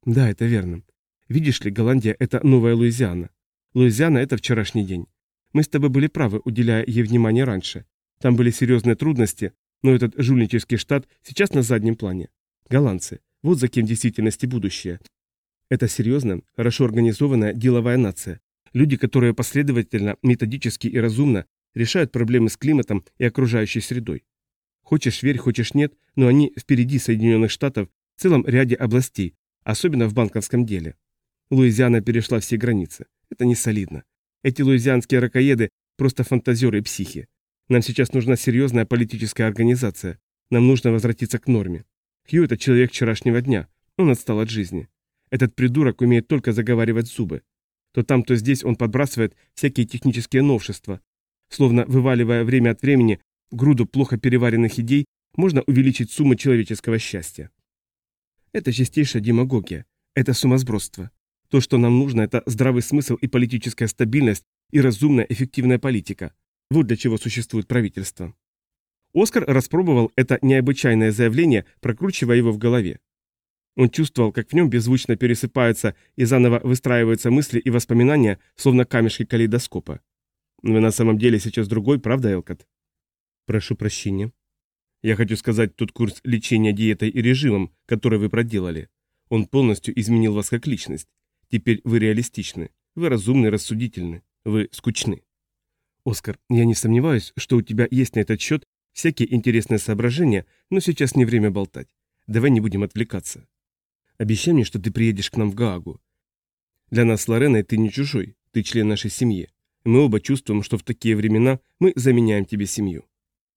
Да, это верно. Видишь ли, Голландия – это новая Луизиана. Луизиана – это вчерашний день. Мы с тобой были правы, уделяя ей внимание раньше. Там были серьезные трудности, но этот жульнический штат сейчас на заднем плане. Голландцы. Вот за кем в действительности будущее. Это серьезная, хорошо организованная деловая нация. Люди, которые последовательно, методически и разумно решают проблемы с климатом и окружающей средой. Хочешь верь, хочешь нет, но они впереди Соединенных Штатов в целом ряде областей, особенно в банковском деле. Луизиана перешла все границы. Это не солидно. Эти луизианские ракоеды просто фантазеры и психи. Нам сейчас нужна серьезная политическая организация. Нам нужно возвратиться к норме. Хью – это человек вчерашнего дня. Он отстал от жизни. Этот придурок умеет только заговаривать зубы. То там, то здесь он подбрасывает всякие технические новшества. Словно вываливая время от времени груду плохо переваренных идей, можно увеличить сумму человеческого счастья. Это чистейшая демагогия. Это сумасбродство. То, что нам нужно, это здравый смысл и политическая стабильность и разумная эффективная политика. Вот для чего существует правительство. Оскар распробовал это необычайное заявление, прокручивая его в голове. Он чувствовал, как в нем беззвучно пересыпаются и заново выстраиваются мысли и воспоминания, словно камешки калейдоскопа. Вы на самом деле сейчас другой, правда, Элкот? Прошу прощения. Я хочу сказать, тот курс лечения диетой и режимом, который вы проделали, он полностью изменил вас как личность. Теперь вы реалистичны, вы разумны, рассудительны, вы скучны. Оскар, я не сомневаюсь, что у тебя есть на этот счет всякие интересные соображения, но сейчас не время болтать. Давай не будем отвлекаться. Обещай мне, что ты приедешь к нам в Гаагу. Для нас с Лореной ты не чужой, ты член нашей семьи. Мы оба чувствуем, что в такие времена мы заменяем тебе семью.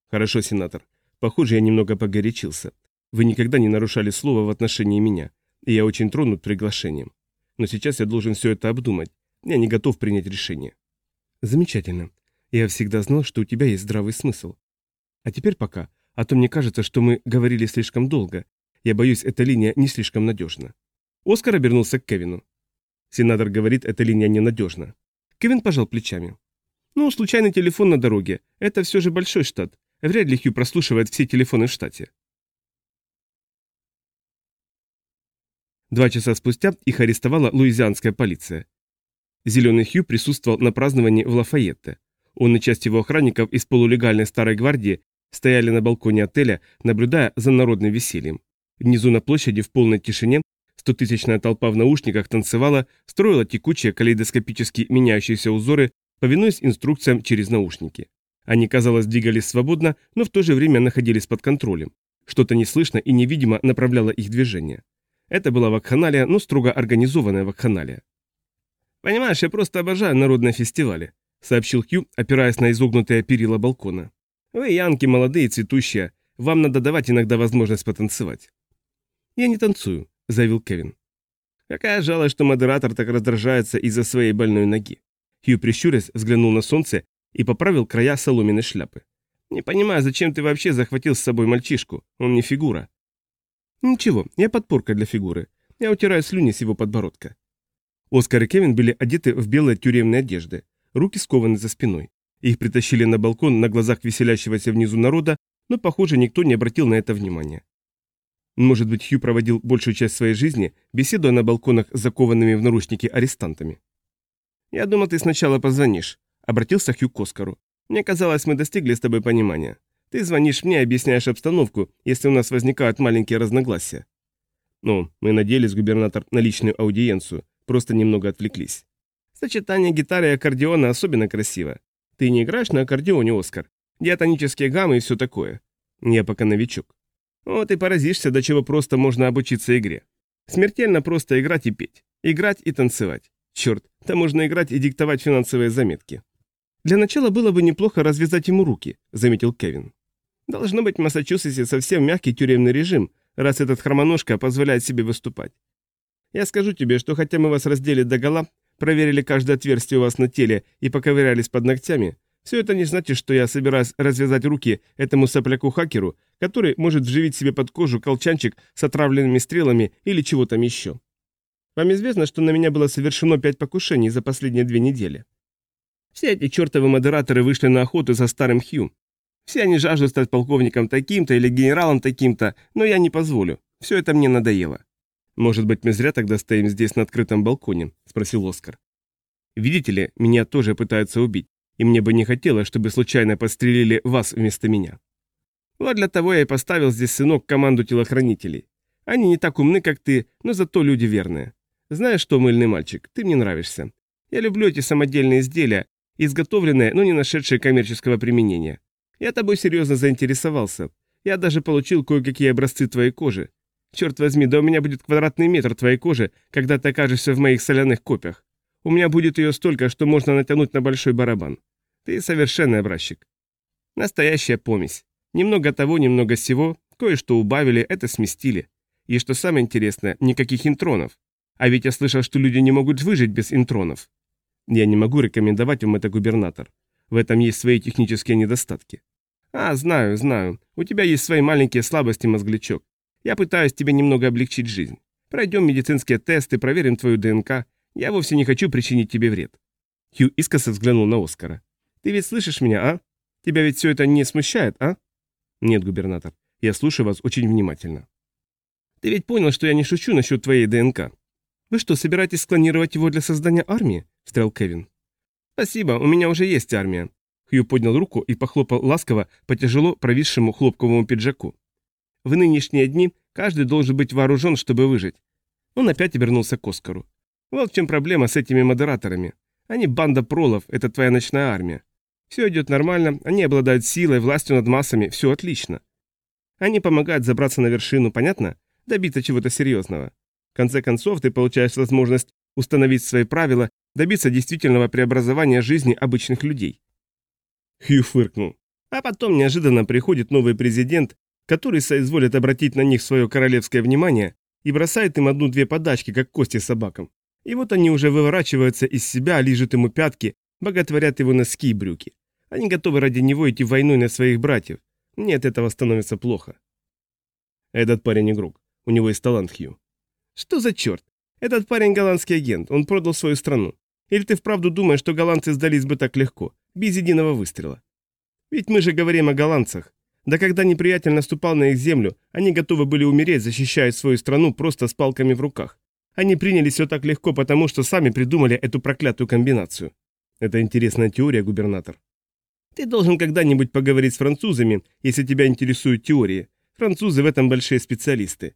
Хорошо, сенатор. Похоже, я немного погорячился. Вы никогда не нарушали слова в отношении меня, и я очень тронут приглашением. Но сейчас я должен все это обдумать. Я не готов принять решение. Замечательно. Я всегда знал, что у тебя есть здравый смысл. А теперь пока, а то мне кажется, что мы говорили слишком долго. Я боюсь, эта линия не слишком надежна. Оскар обернулся к Кевину. Сенатор говорит, эта линия ненадежна. Кевин пожал плечами. Ну, случайный телефон на дороге. Это все же большой штат. Вряд ли Хью прослушивает все телефоны в штате. Два часа спустя их арестовала луизианская полиция. Зеленый Хью присутствовал на праздновании в Лафайетте. Он и часть его охранников из полулегальной старой гвардии стояли на балконе отеля, наблюдая за народным весельем. Внизу на площади в полной тишине стотысячная толпа в наушниках танцевала, строила текучие калейдоскопически меняющиеся узоры, повинуясь инструкциям через наушники. Они, казалось, двигались свободно, но в то же время находились под контролем. Что-то неслышно и невидимо направляло их движение. Это была вакханалия, но строго организованная вакханалия. «Понимаешь, я просто обожаю народные фестивали», сообщил Хью, опираясь на изогнутые перила балкона. «Вы, янки, молодые, цветущие. Вам надо давать иногда возможность потанцевать». «Я не танцую», — заявил Кевин. «Какая жалость, что модератор так раздражается из-за своей больной ноги». Хью, прищурясь, взглянул на солнце и поправил края соломенной шляпы. «Не понимаю, зачем ты вообще захватил с собой мальчишку? Он не фигура». «Ничего, я подпорка для фигуры. Я утираю слюни с его подбородка». Оскар и Кевин были одеты в белые тюремные одежды руки скованы за спиной. Их притащили на балкон на глазах веселящегося внизу народа, но, похоже, никто не обратил на это внимания. Может быть, Хью проводил большую часть своей жизни, беседуя на балконах с закованными в наручники арестантами. «Я думал, ты сначала позвонишь», — обратился Хью к Оскару. «Мне казалось, мы достигли с тобой понимания. Ты звонишь мне и объясняешь обстановку, если у нас возникают маленькие разногласия». «Ну, мы надеялись, губернатор, на личную аудиенцию, просто немного отвлеклись». Сочетание гитары и аккордеона особенно красиво. Ты не играешь на аккордеоне, Оскар. Диатонические гаммы и все такое. Я пока новичок. Вот и поразишься, до чего просто можно обучиться игре. Смертельно просто играть и петь. Играть и танцевать. Черт, там можно играть и диктовать финансовые заметки. Для начала было бы неплохо развязать ему руки, заметил Кевин. Должно быть в Массачусетсе совсем мягкий тюремный режим, раз этот хромоножка позволяет себе выступать. Я скажу тебе, что хотя мы вас раздели до гола, проверили каждое отверстие у вас на теле и поковырялись под ногтями, все это не значит, что я собираюсь развязать руки этому сопляку-хакеру, который может вживить себе под кожу колчанчик с отравленными стрелами или чего там еще. Вам известно, что на меня было совершено пять покушений за последние две недели. Все эти чертовы модераторы вышли на охоту за старым Хью. Все они жаждут стать полковником таким-то или генералом таким-то, но я не позволю. Все это мне надоело. «Может быть, мы зря тогда стоим здесь на открытом балконе?» – спросил Оскар. «Видите ли, меня тоже пытаются убить, и мне бы не хотелось, чтобы случайно подстрелили вас вместо меня. Вот для того я и поставил здесь, сынок, команду телохранителей. Они не так умны, как ты, но зато люди верные. Знаешь что, мыльный мальчик, ты мне нравишься. Я люблю эти самодельные изделия, изготовленные, но не нашедшие коммерческого применения. Я тобой серьезно заинтересовался. Я даже получил кое-какие образцы твоей кожи. Черт возьми, да у меня будет квадратный метр твоей кожи, когда ты окажешься в моих соляных копьях. У меня будет ее столько, что можно натянуть на большой барабан. Ты совершенный образчик. Настоящая помесь. Немного того, немного сего, кое-что убавили, это сместили. И что самое интересное, никаких интронов. А ведь я слышал, что люди не могут выжить без интронов. Я не могу рекомендовать вам это, губернатор. В этом есть свои технические недостатки. А, знаю, знаю. У тебя есть свои маленькие слабости, мозглячок. Я пытаюсь тебе немного облегчить жизнь. Пройдем медицинские тесты, проверим твою ДНК. Я вовсе не хочу причинить тебе вред». Хью искоса взглянул на Оскара. «Ты ведь слышишь меня, а? Тебя ведь все это не смущает, а?» «Нет, губернатор. Я слушаю вас очень внимательно». «Ты ведь понял, что я не шучу насчет твоей ДНК?» «Вы что, собираетесь склонировать его для создания армии?» – встрял Кевин. «Спасибо, у меня уже есть армия». Хью поднял руку и похлопал ласково по тяжело провисшему хлопковому пиджаку. В нынешние дни каждый должен быть вооружен, чтобы выжить. Он опять обернулся к Оскару. Вот в чем проблема с этими модераторами. Они банда пролов, это твоя ночная армия. Все идет нормально, они обладают силой, властью над массами, все отлично. Они помогают забраться на вершину, понятно? Добиться чего-то серьезного. В конце концов, ты получаешь возможность установить свои правила, добиться действительного преобразования жизни обычных людей. Хью фыркнул. А потом неожиданно приходит новый президент который соизволит обратить на них свое королевское внимание и бросает им одну-две подачки, как кости собакам. И вот они уже выворачиваются из себя, лижут ему пятки, боготворят его носки и брюки. Они готовы ради него идти войной на своих братьев. Нет, этого становится плохо. Этот парень игрок. У него есть талант, Хью. Что за черт? Этот парень голландский агент, он продал свою страну. Или ты вправду думаешь, что голландцы сдались бы так легко, без единого выстрела? Ведь мы же говорим о голландцах. Да когда неприятель наступал на их землю, они готовы были умереть, защищая свою страну просто с палками в руках. Они приняли все так легко, потому что сами придумали эту проклятую комбинацию. Это интересная теория, губернатор. Ты должен когда-нибудь поговорить с французами, если тебя интересуют теории. Французы в этом большие специалисты.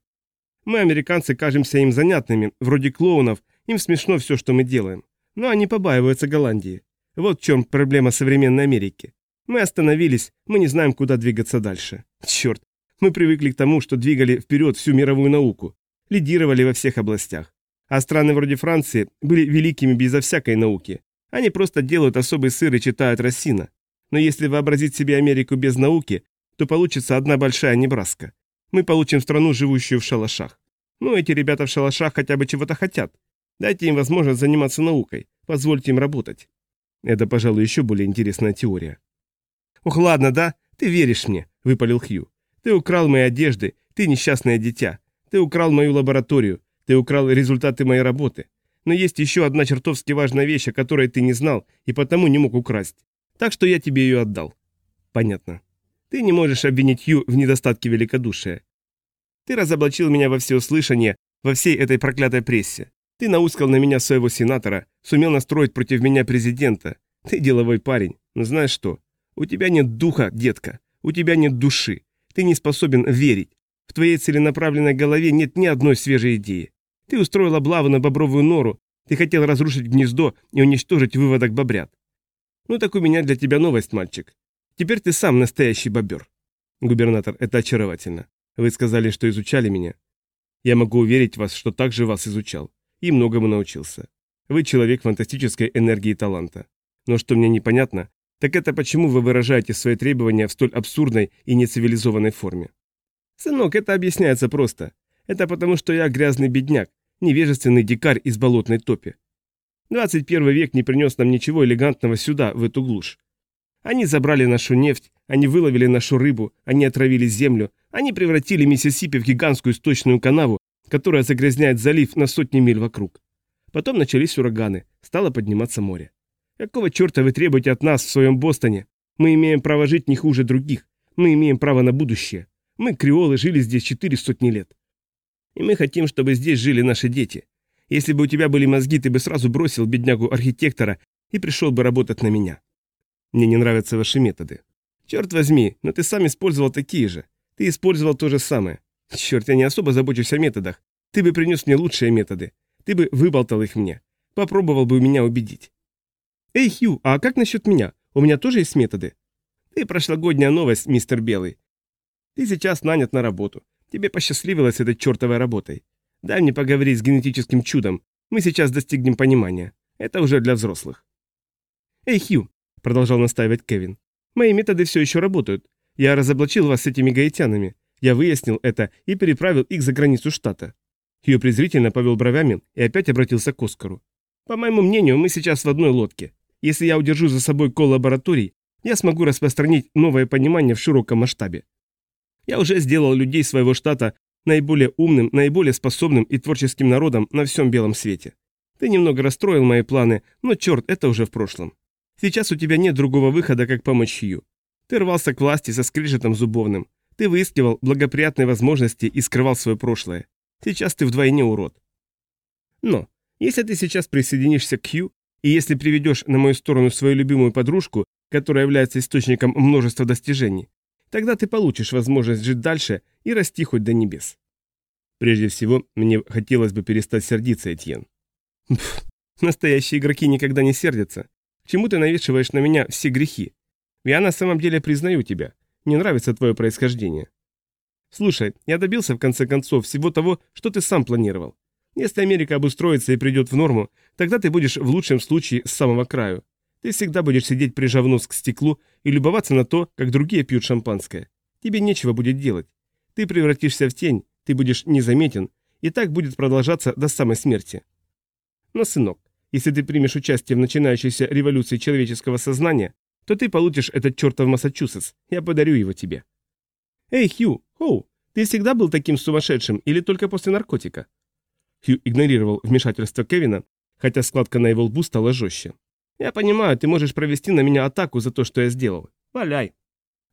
Мы, американцы, кажемся им занятными, вроде клоунов, им смешно все, что мы делаем. Но они побаиваются Голландии. Вот в чем проблема современной Америки. Мы остановились, мы не знаем, куда двигаться дальше. Черт, мы привыкли к тому, что двигали вперед всю мировую науку, лидировали во всех областях. А страны вроде Франции были великими безо всякой науки. Они просто делают особый сыр и читают Рассина. Но если вообразить себе Америку без науки, то получится одна большая Небраска. Мы получим страну, живущую в шалашах. Ну, эти ребята в шалашах хотя бы чего-то хотят. Дайте им возможность заниматься наукой, позвольте им работать. Это, пожалуй, еще более интересная теория. «Ох, ладно, да? Ты веришь мне», — выпалил Хью. «Ты украл мои одежды, ты несчастное дитя. Ты украл мою лабораторию, ты украл результаты моей работы. Но есть еще одна чертовски важная вещь, о которой ты не знал и потому не мог украсть. Так что я тебе ее отдал». «Понятно. Ты не можешь обвинить Хью в недостатке великодушия. Ты разоблачил меня во всеуслышание, во всей этой проклятой прессе. Ты наускал на меня своего сенатора, сумел настроить против меня президента. Ты деловой парень. Но знаешь что? У тебя нет духа, детка. У тебя нет души. Ты не способен верить. В твоей целенаправленной голове нет ни одной свежей идеи. Ты устроил облаву на бобровую нору. Ты хотел разрушить гнездо и уничтожить выводок бобрят. Ну так у меня для тебя новость, мальчик. Теперь ты сам настоящий бобер. Губернатор, это очаровательно. Вы сказали, что изучали меня. Я могу уверить вас, что также вас изучал. И многому научился. Вы человек фантастической энергии и таланта. Но что мне непонятно, так это почему вы выражаете свои требования в столь абсурдной и нецивилизованной форме? Сынок, это объясняется просто. Это потому, что я грязный бедняк, невежественный дикарь из болотной топи. 21 век не принес нам ничего элегантного сюда, в эту глушь. Они забрали нашу нефть, они выловили нашу рыбу, они отравили землю, они превратили Миссисипи в гигантскую сточную канаву, которая загрязняет залив на сотни миль вокруг. Потом начались ураганы, стало подниматься море. Какого черта вы требуете от нас в своем Бостоне? Мы имеем право жить не хуже других. Мы имеем право на будущее. Мы, креолы, жили здесь четыре сотни лет. И мы хотим, чтобы здесь жили наши дети. Если бы у тебя были мозги, ты бы сразу бросил беднягу-архитектора и пришел бы работать на меня. Мне не нравятся ваши методы. Черт возьми, но ты сам использовал такие же. Ты использовал то же самое. Черт, я не особо забочусь о методах. Ты бы принес мне лучшие методы. Ты бы выболтал их мне. Попробовал бы меня убедить. «Эй, Хью, а как насчет меня? У меня тоже есть методы?» «Ты прошлогодняя новость, мистер Белый. Ты сейчас нанят на работу. Тебе посчастливилось этой чертовой работой. Дай мне поговорить с генетическим чудом. Мы сейчас достигнем понимания. Это уже для взрослых». «Эй, Хью», — продолжал настаивать Кевин, — «мои методы все еще работают. Я разоблачил вас с этими гаитянами. Я выяснил это и переправил их за границу штата». Хью презрительно повел бровями и опять обратился к Оскару. «По моему мнению, мы сейчас в одной лодке. Если я удержу за собой коллабораторий, я смогу распространить новое понимание в широком масштабе. Я уже сделал людей своего штата наиболее умным, наиболее способным и творческим народом на всем белом свете. Ты немного расстроил мои планы, но черт, это уже в прошлом. Сейчас у тебя нет другого выхода, как помочь Хью. Ты рвался к власти со скрежетом зубовным. Ты выискивал благоприятные возможности и скрывал свое прошлое. Сейчас ты вдвойне урод. Но, если ты сейчас присоединишься к Хью, и если приведешь на мою сторону свою любимую подружку, которая является источником множества достижений, тогда ты получишь возможность жить дальше и расти хоть до небес. Прежде всего, мне хотелось бы перестать сердиться, Этьен. Пф, настоящие игроки никогда не сердятся. К чему ты навешиваешь на меня все грехи? Я на самом деле признаю тебя. Мне нравится твое происхождение. Слушай, я добился в конце концов всего того, что ты сам планировал. Если Америка обустроится и придет в норму, тогда ты будешь в лучшем случае с самого краю. Ты всегда будешь сидеть, прижав нос к стеклу и любоваться на то, как другие пьют шампанское. Тебе нечего будет делать. Ты превратишься в тень, ты будешь незаметен, и так будет продолжаться до самой смерти. Но, сынок, если ты примешь участие в начинающейся революции человеческого сознания, то ты получишь этот чертов Массачусетс, я подарю его тебе. Эй, Хью, Хоу, ты всегда был таким сумасшедшим или только после наркотика? Хью игнорировал вмешательство Кевина, хотя складка на его лбу стала жестче. «Я понимаю, ты можешь провести на меня атаку за то, что я сделал. Валяй.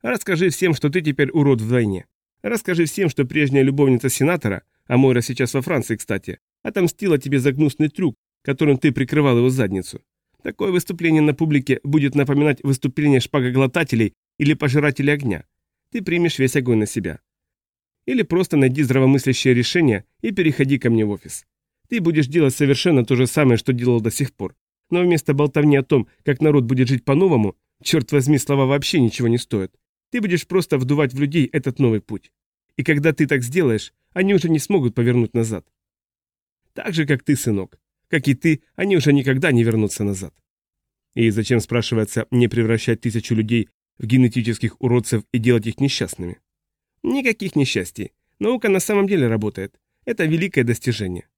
Расскажи всем, что ты теперь урод вдвойне. Расскажи всем, что прежняя любовница сенатора, а Мойра сейчас во Франции, кстати, отомстила тебе за гнусный трюк, которым ты прикрывал его задницу. Такое выступление на публике будет напоминать выступление шпагоглотателей или пожирателей огня. Ты примешь весь огонь на себя. Или просто найди здравомыслящее решение и переходи ко мне в офис. Ты будешь делать совершенно то же самое, что делал до сих пор. Но вместо болтовни о том, как народ будет жить по-новому, черт возьми, слова вообще ничего не стоят. Ты будешь просто вдувать в людей этот новый путь. И когда ты так сделаешь, они уже не смогут повернуть назад. Так же, как ты, сынок. Как и ты, они уже никогда не вернутся назад. И зачем, спрашивается, не превращать тысячу людей в генетических уродцев и делать их несчастными? Никаких несчастий. Наука на самом деле работает. Это великое достижение.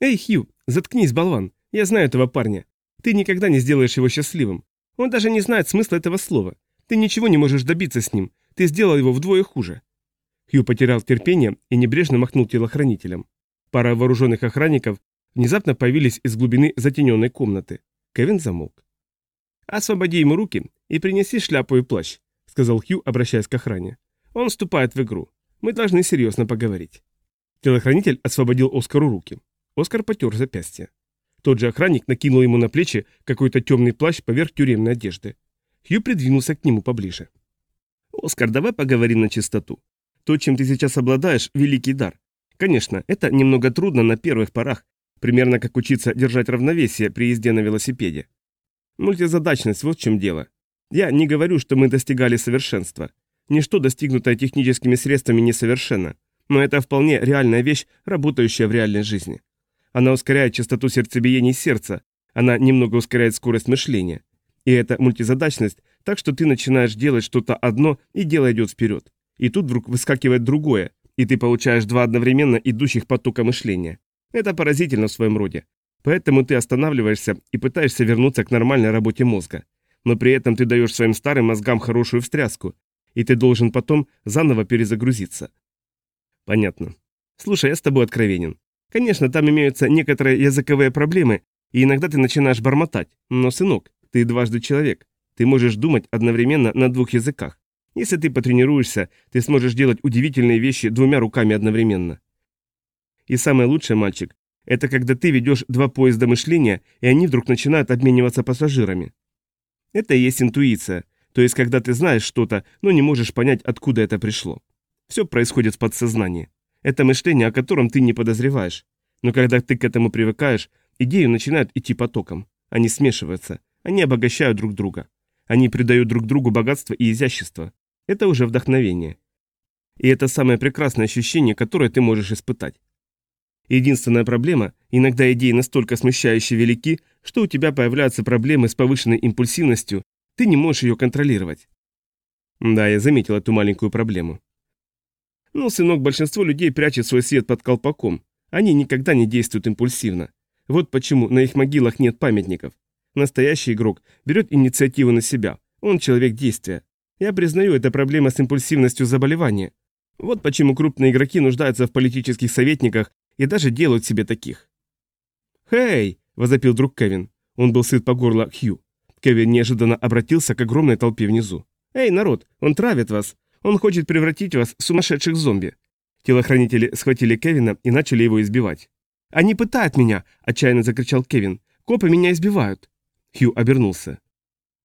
Эй, Хью, заткнись, болван. Я знаю этого парня. Ты никогда не сделаешь его счастливым. Он даже не знает смысла этого слова. Ты ничего не можешь добиться с ним. Ты сделал его вдвое хуже. Хью потерял терпение и небрежно махнул телохранителем. Пара вооруженных охранников внезапно появились из глубины затененной комнаты. Кевин замолк. «Освободи ему руки и принеси шляпу и плащ», — сказал Хью, обращаясь к охране. Он вступает в игру. Мы должны серьезно поговорить. Телохранитель освободил Оскару руки. Оскар потер запястье. Тот же охранник накинул ему на плечи какой-то темный плащ поверх тюремной одежды. Хью придвинулся к нему поближе. «Оскар, давай поговорим на чистоту. То, чем ты сейчас обладаешь, великий дар. Конечно, это немного трудно на первых порах, примерно как учиться держать равновесие при езде на велосипеде. Мультизадачность, вот в чем дело. Я не говорю, что мы достигали совершенства. Ничто, достигнутое техническими средствами, несовершенно, но это вполне реальная вещь, работающая в реальной жизни. Она ускоряет частоту сердцебиений сердца, она немного ускоряет скорость мышления. И это мультизадачность, так что ты начинаешь делать что-то одно, и дело идет вперед. И тут вдруг выскакивает другое, и ты получаешь два одновременно идущих потока мышления. Это поразительно в своем роде. Поэтому ты останавливаешься и пытаешься вернуться к нормальной работе мозга. Но при этом ты даешь своим старым мозгам хорошую встряску, и ты должен потом заново перезагрузиться. Понятно. Слушай, я с тобой откровенен. Конечно, там имеются некоторые языковые проблемы, и иногда ты начинаешь бормотать, но, сынок, Ты дважды человек. Ты можешь думать одновременно на двух языках. Если ты потренируешься, ты сможешь делать удивительные вещи двумя руками одновременно. И самое лучшее, мальчик, это когда ты ведешь два поезда мышления, и они вдруг начинают обмениваться пассажирами. Это и есть интуиция, то есть когда ты знаешь что-то, но не можешь понять, откуда это пришло. Все происходит в подсознании. Это мышление, о котором ты не подозреваешь. Но когда ты к этому привыкаешь, идеи начинают идти потоком. Они смешиваются, они обогащают друг друга. Они придают друг другу богатство и изящество. Это уже вдохновение. И это самое прекрасное ощущение, которое ты можешь испытать. Единственная проблема – иногда идеи настолько смущающие велики, что у тебя появляются проблемы с повышенной импульсивностью, ты не можешь ее контролировать. Да, я заметил эту маленькую проблему. Ну, сынок, большинство людей прячет свой свет под колпаком. Они никогда не действуют импульсивно. Вот почему на их могилах нет памятников. Настоящий игрок берет инициативу на себя. Он человек действия. Я признаю, это проблема с импульсивностью заболевания. Вот почему крупные игроки нуждаются в политических советниках и даже делают себе таких. «Хей!» – возопил друг Кевин. Он был сыт по горло Хью. Кевин неожиданно обратился к огромной толпе внизу. «Эй, народ, он травит вас! Он хочет превратить вас в сумасшедших зомби!» Телохранители схватили Кевина и начали его избивать. «Они пытают меня!» – отчаянно закричал Кевин. «Копы меня избивают!» Хью обернулся.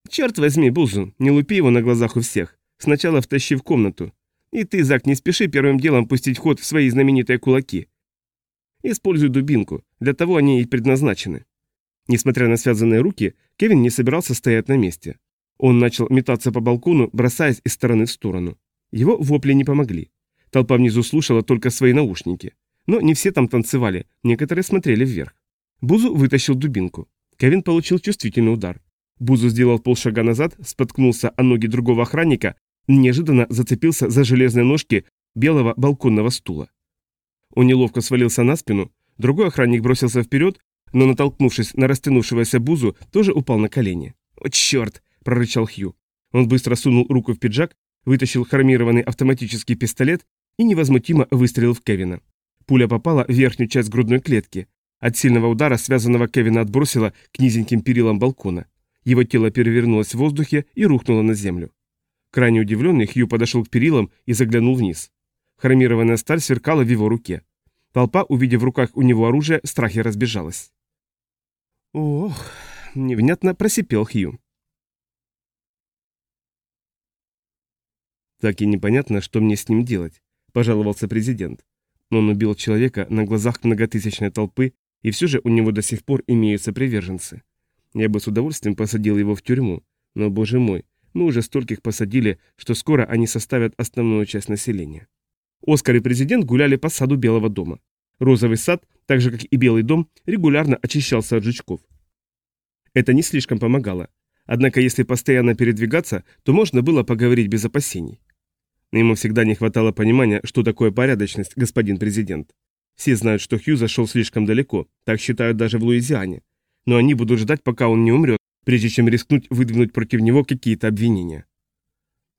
«Черт возьми, Бузу, не лупи его на глазах у всех. Сначала втащи в комнату. И ты, Зак, не спеши первым делом пустить в ход свои знаменитые кулаки. Используй дубинку, для того они и предназначены. Несмотря на связанные руки, Кевин не собирался стоять на месте. Он начал метаться по балкону, бросаясь из стороны в сторону. Его вопли не помогли. Толпа внизу слушала только свои наушники. Но не все там танцевали, некоторые смотрели вверх. Бузу вытащил дубинку. Кевин получил чувствительный удар. Бузу сделал полшага назад, споткнулся о ноги другого охранника, неожиданно зацепился за железные ножки белого балконного стула. Он неловко свалился на спину, другой охранник бросился вперед, но, натолкнувшись на растянувшегося Бузу, тоже упал на колени. «О, черт!» – прорычал Хью. Он быстро сунул руку в пиджак, вытащил хромированный автоматический пистолет и невозмутимо выстрелил в Кевина. Пуля попала в верхнюю часть грудной клетки. От сильного удара связанного Кевина отбросило к низеньким перилам балкона. Его тело перевернулось в воздухе и рухнуло на землю. Крайне удивленный, Хью подошел к перилам и заглянул вниз. Хромированная сталь сверкала в его руке. Толпа, увидев в руках у него оружие, в страхе разбежалась. «Ох!» — невнятно просипел Хью. «Так и непонятно, что мне с ним делать», — пожаловался президент. Он убил человека на глазах многотысячной толпы, и все же у него до сих пор имеются приверженцы. Я бы с удовольствием посадил его в тюрьму, но, боже мой, мы уже стольких посадили, что скоро они составят основную часть населения. Оскар и президент гуляли по саду Белого дома. Розовый сад, так же как и Белый дом, регулярно очищался от жучков. Это не слишком помогало. Однако если постоянно передвигаться, то можно было поговорить без опасений. Но ему всегда не хватало понимания, что такое порядочность, господин президент. Все знают, что Хью зашел слишком далеко, так считают даже в Луизиане. Но они будут ждать, пока он не умрет, прежде чем рискнуть выдвинуть против него какие-то обвинения.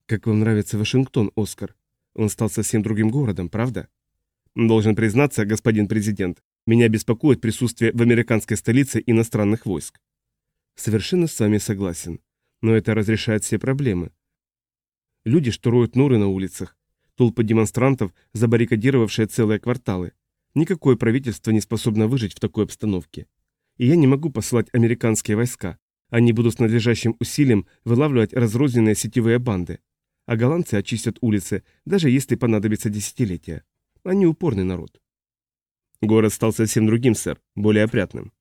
Как вам нравится Вашингтон, Оскар? Он стал совсем другим городом, правда? Должен признаться, господин президент, меня беспокоит присутствие в американской столице иностранных войск. Совершенно с вами согласен. Но это разрешает все проблемы. Люди, что роют норы на улицах, толпы демонстрантов, забаррикадировавшие целые кварталы. Никакое правительство не способно выжить в такой обстановке. И я не могу посылать американские войска. Они будут с надлежащим усилием вылавливать разрозненные сетевые банды а голландцы очистят улицы, даже если понадобится десятилетия. Они упорный народ. Город стал совсем другим, сэр, более опрятным.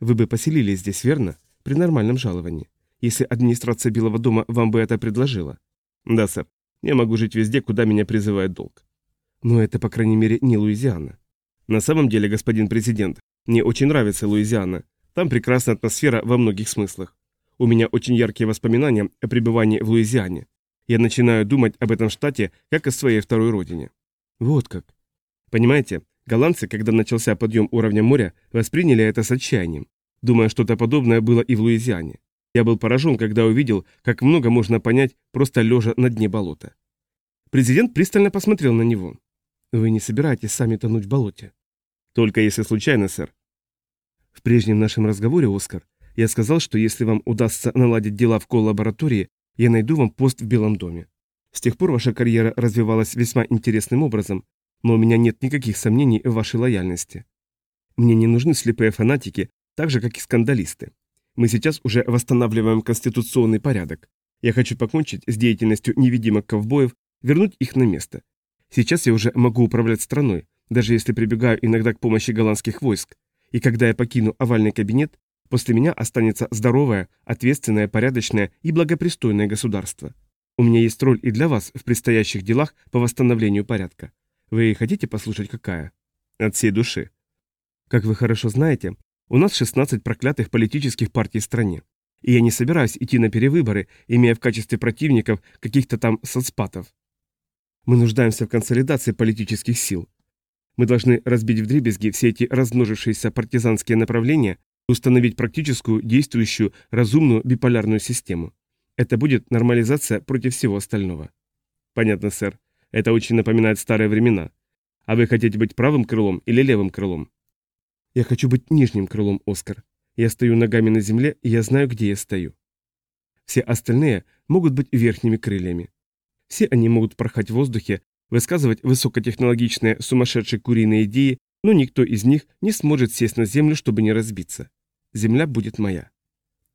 Вы бы поселились здесь, верно? При нормальном жаловании. Если администрация Белого дома вам бы это предложила. Да, сэр. Я могу жить везде, куда меня призывает долг. Но это, по крайней мере, не Луизиана. На самом деле, господин президент, мне очень нравится Луизиана. Там прекрасная атмосфера во многих смыслах. У меня очень яркие воспоминания о пребывании в Луизиане. Я начинаю думать об этом штате, как о своей второй родине. Вот как. Понимаете, голландцы, когда начался подъем уровня моря, восприняли это с отчаянием. Думая, что-то подобное было и в Луизиане. Я был поражен, когда увидел, как много можно понять, просто лежа на дне болота. Президент пристально посмотрел на него. «Вы не собираетесь сами тонуть в болоте?» «Только если случайно, сэр». В прежнем нашем разговоре, Оскар, Я сказал, что если вам удастся наладить дела в коллаборатории, я найду вам пост в Белом доме. С тех пор ваша карьера развивалась весьма интересным образом, но у меня нет никаких сомнений в вашей лояльности. Мне не нужны слепые фанатики, так же, как и скандалисты. Мы сейчас уже восстанавливаем конституционный порядок. Я хочу покончить с деятельностью невидимых ковбоев, вернуть их на место. Сейчас я уже могу управлять страной, даже если прибегаю иногда к помощи голландских войск. И когда я покину овальный кабинет, после меня останется здоровое, ответственное, порядочное и благопристойное государство. У меня есть роль и для вас в предстоящих делах по восстановлению порядка. Вы хотите послушать, какая? От всей души. Как вы хорошо знаете, у нас 16 проклятых политических партий в стране. И я не собираюсь идти на перевыборы, имея в качестве противников каких-то там соцпатов. Мы нуждаемся в консолидации политических сил. Мы должны разбить в дребезги все эти размножившиеся партизанские направления установить практическую, действующую, разумную биполярную систему. Это будет нормализация против всего остального. Понятно, сэр. Это очень напоминает старые времена. А вы хотите быть правым крылом или левым крылом? Я хочу быть нижним крылом, Оскар. Я стою ногами на земле, и я знаю, где я стою. Все остальные могут быть верхними крыльями. Все они могут порхать в воздухе, высказывать высокотехнологичные сумасшедшие куриные идеи, но никто из них не сможет сесть на землю, чтобы не разбиться. Земля будет моя.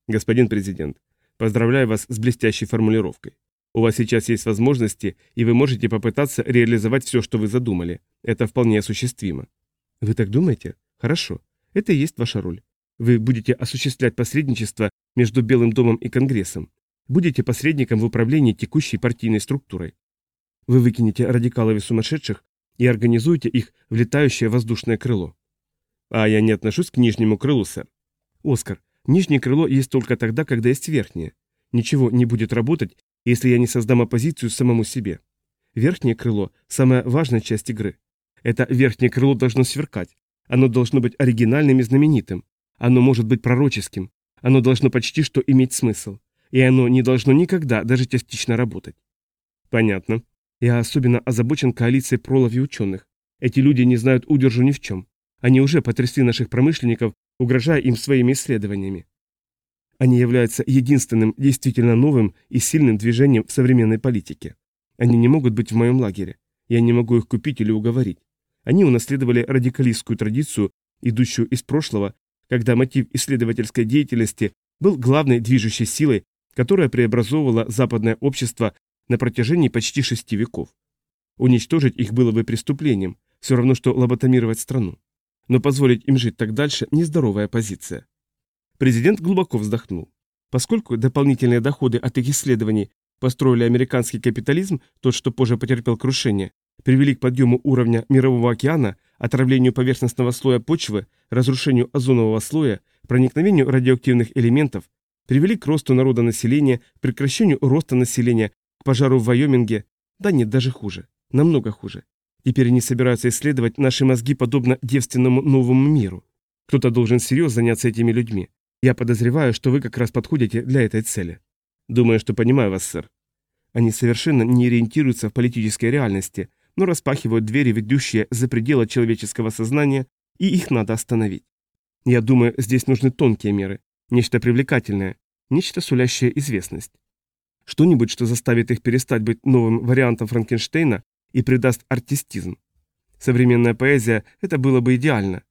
Господин президент, поздравляю вас с блестящей формулировкой. У вас сейчас есть возможности, и вы можете попытаться реализовать все, что вы задумали. Это вполне осуществимо. Вы так думаете? Хорошо. Это и есть ваша роль. Вы будете осуществлять посредничество между Белым домом и Конгрессом. Будете посредником в управлении текущей партийной структурой. Вы выкинете радикалов и сумасшедших и организуете их в летающее воздушное крыло. А я не отношусь к нижнему крылу, сэр. Оскар, нижнее крыло есть только тогда, когда есть верхнее. Ничего не будет работать, если я не создам оппозицию самому себе. Верхнее крыло – самая важная часть игры. Это верхнее крыло должно сверкать, оно должно быть оригинальным и знаменитым. Оно может быть пророческим. Оно должно почти что иметь смысл. И оно не должно никогда даже частично работать. Понятно. Я особенно озабочен коалицией пролов и ученых. Эти люди не знают удержу ни в чем. Они уже потрясли наших промышленников, угрожая им своими исследованиями. Они являются единственным действительно новым и сильным движением в современной политике. Они не могут быть в моем лагере. Я не могу их купить или уговорить. Они унаследовали радикалистскую традицию, идущую из прошлого, когда мотив исследовательской деятельности был главной движущей силой, которая преобразовывала западное общество на протяжении почти шести веков. Уничтожить их было бы преступлением, все равно что лоботомировать страну. Но позволить им жить так дальше – нездоровая позиция. Президент глубоко вздохнул. Поскольку дополнительные доходы от их исследований построили американский капитализм, тот, что позже потерпел крушение, привели к подъему уровня мирового океана, отравлению поверхностного слоя почвы, разрушению озонового слоя, проникновению радиоактивных элементов, привели к росту народонаселения, прекращению роста населения, к пожару в Вайоминге, да нет, даже хуже, намного хуже. Теперь они собираются исследовать наши мозги подобно девственному новому миру. Кто-то должен серьезно заняться этими людьми. Я подозреваю, что вы как раз подходите для этой цели. Думаю, что понимаю вас, сэр. Они совершенно не ориентируются в политической реальности, но распахивают двери, ведущие за пределы человеческого сознания, и их надо остановить. Я думаю, здесь нужны тонкие меры, нечто привлекательное, нечто сулящее известность. Что-нибудь, что заставит их перестать быть новым вариантом Франкенштейна и придаст артистизм. Современная поэзия – это было бы идеально.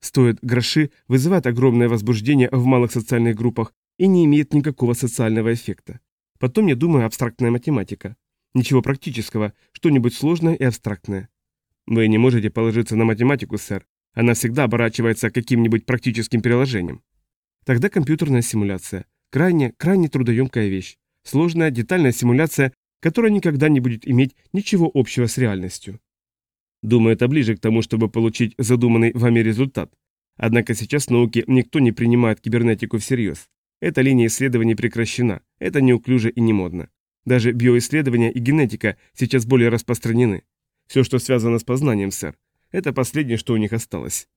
Стоит гроши, вызывает огромное возбуждение в малых социальных группах и не имеет никакого социального эффекта. Потом, я думаю, абстрактная математика. Ничего практического, что-нибудь сложное и абстрактное. Вы не можете положиться на математику, сэр. Она всегда оборачивается каким-нибудь практическим приложением. Тогда компьютерная симуляция. Крайне, крайне трудоемкая вещь. Сложная, детальная симуляция, которая никогда не будет иметь ничего общего с реальностью. Думаю, это ближе к тому, чтобы получить задуманный вами результат. Однако сейчас в науке никто не принимает кибернетику всерьез. Эта линия исследований прекращена. Это неуклюже и не модно. Даже биоисследования и генетика сейчас более распространены. Все, что связано с познанием, сэр, это последнее, что у них осталось.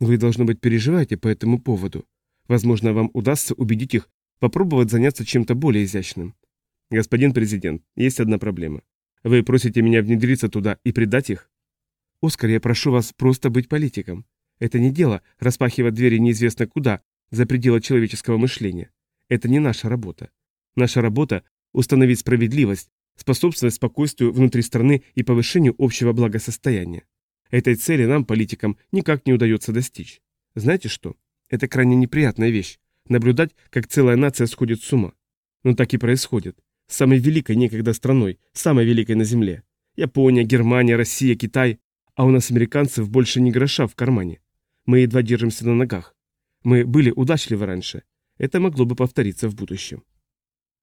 Вы, должно быть, переживаете по этому поводу. Возможно, вам удастся убедить их попробовать заняться чем-то более изящным. Господин президент, есть одна проблема. Вы просите меня внедриться туда и предать их? Оскар, я прошу вас просто быть политиком. Это не дело распахивать двери неизвестно куда, за пределы человеческого мышления. Это не наша работа. Наша работа – установить справедливость, способствовать спокойствию внутри страны и повышению общего благосостояния. Этой цели нам, политикам, никак не удается достичь. Знаете что? Это крайне неприятная вещь – наблюдать, как целая нация сходит с ума. Но так и происходит. Самой великой некогда страной, самой великой на Земле. Япония, Германия, Россия, Китай. А у нас, американцев, больше ни гроша в кармане. Мы едва держимся на ногах. Мы были удачливы раньше. Это могло бы повториться в будущем.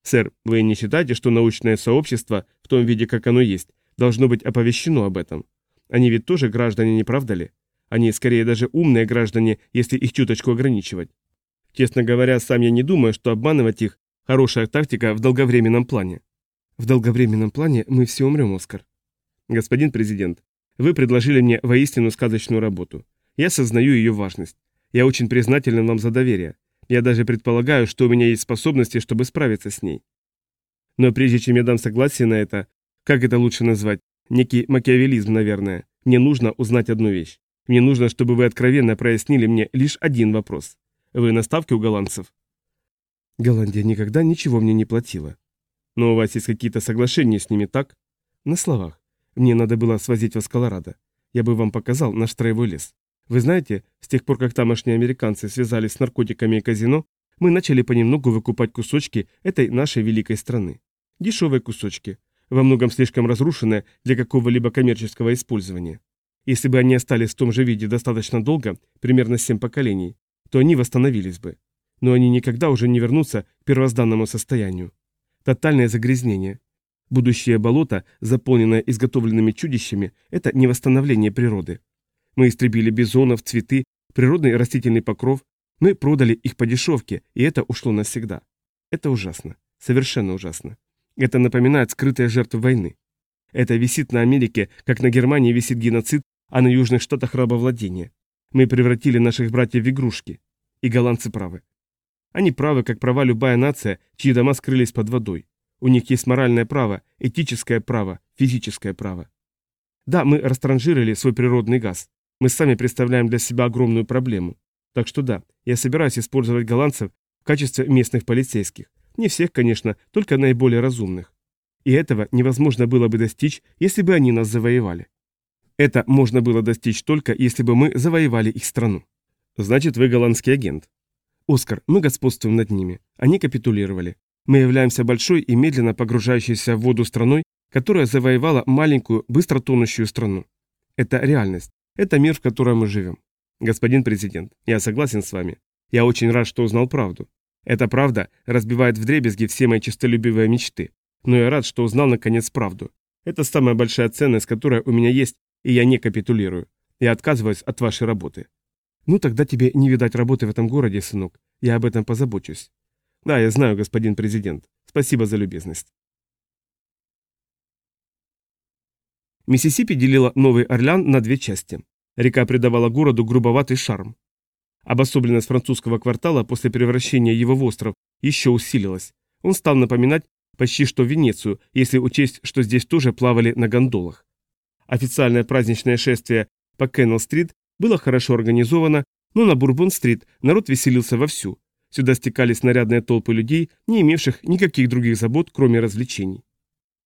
Сэр, вы не считаете, что научное сообщество, в том виде, как оно есть, должно быть оповещено об этом? Они ведь тоже граждане, не правда ли? Они скорее даже умные граждане, если их чуточку ограничивать. Честно говоря, сам я не думаю, что обманывать их – хорошая тактика в долговременном плане. В долговременном плане мы все умрем, Оскар. Господин президент, вы предложили мне воистину сказочную работу. Я сознаю ее важность. Я очень признателен вам за доверие. Я даже предполагаю, что у меня есть способности, чтобы справиться с ней. Но прежде чем я дам согласие на это, как это лучше назвать, некий макиавелизм, наверное, мне нужно узнать одну вещь. Мне нужно, чтобы вы откровенно прояснили мне лишь один вопрос. Вы на ставке у голландцев? Голландия никогда ничего мне не платила. Но у вас есть какие-то соглашения с ними, так? На словах. Мне надо было свозить вас в Колорадо. Я бы вам показал наш строевой лес. Вы знаете, с тех пор, как тамошние американцы связались с наркотиками и казино, мы начали понемногу выкупать кусочки этой нашей великой страны. Дешевые кусочки, во многом слишком разрушенные для какого-либо коммерческого использования. Если бы они остались в том же виде достаточно долго, примерно семь поколений, то они восстановились бы. Но они никогда уже не вернутся к первозданному состоянию. Тотальное загрязнение. Будущее болото, заполненное изготовленными чудищами, это не восстановление природы. Мы истребили бизонов, цветы, природный растительный покров. Мы продали их по дешевке, и это ушло навсегда. Это ужасно. Совершенно ужасно. Это напоминает скрытые жертвы войны. Это висит на Америке, как на Германии висит геноцид, а на Южных Штатах рабовладение. Мы превратили наших братьев в игрушки. И голландцы правы. Они правы, как права любая нация, чьи дома скрылись под водой. У них есть моральное право, этическое право, физическое право. Да, мы растранжирили свой природный газ. Мы сами представляем для себя огромную проблему. Так что да, я собираюсь использовать голландцев в качестве местных полицейских. Не всех, конечно, только наиболее разумных. И этого невозможно было бы достичь, если бы они нас завоевали. Это можно было достичь только, если бы мы завоевали их страну. Значит, вы голландский агент. Оскар, мы господствуем над ними. Они капитулировали. Мы являемся большой и медленно погружающейся в воду страной, которая завоевала маленькую, быстро тонущую страну. Это реальность. Это мир, в котором мы живем. Господин президент, я согласен с вами. Я очень рад, что узнал правду. Эта правда разбивает вдребезги все мои честолюбивые мечты. Но я рад, что узнал наконец правду. Это самая большая ценность, которая у меня есть, и я не капитулирую. Я отказываюсь от вашей работы. Ну тогда тебе не видать работы в этом городе, сынок. Я об этом позабочусь. Да, я знаю, господин президент. Спасибо за любезность. Миссисипи делила Новый Орлеан на две части. Река придавала городу грубоватый шарм. Обособленность французского квартала после превращения его в остров еще усилилась. Он стал напоминать почти что Венецию, если учесть, что здесь тоже плавали на гондолах. Официальное праздничное шествие по Кеннелл-стрит было хорошо организовано, но на Бурбон-стрит народ веселился вовсю. Сюда стекались нарядные толпы людей, не имевших никаких других забот, кроме развлечений.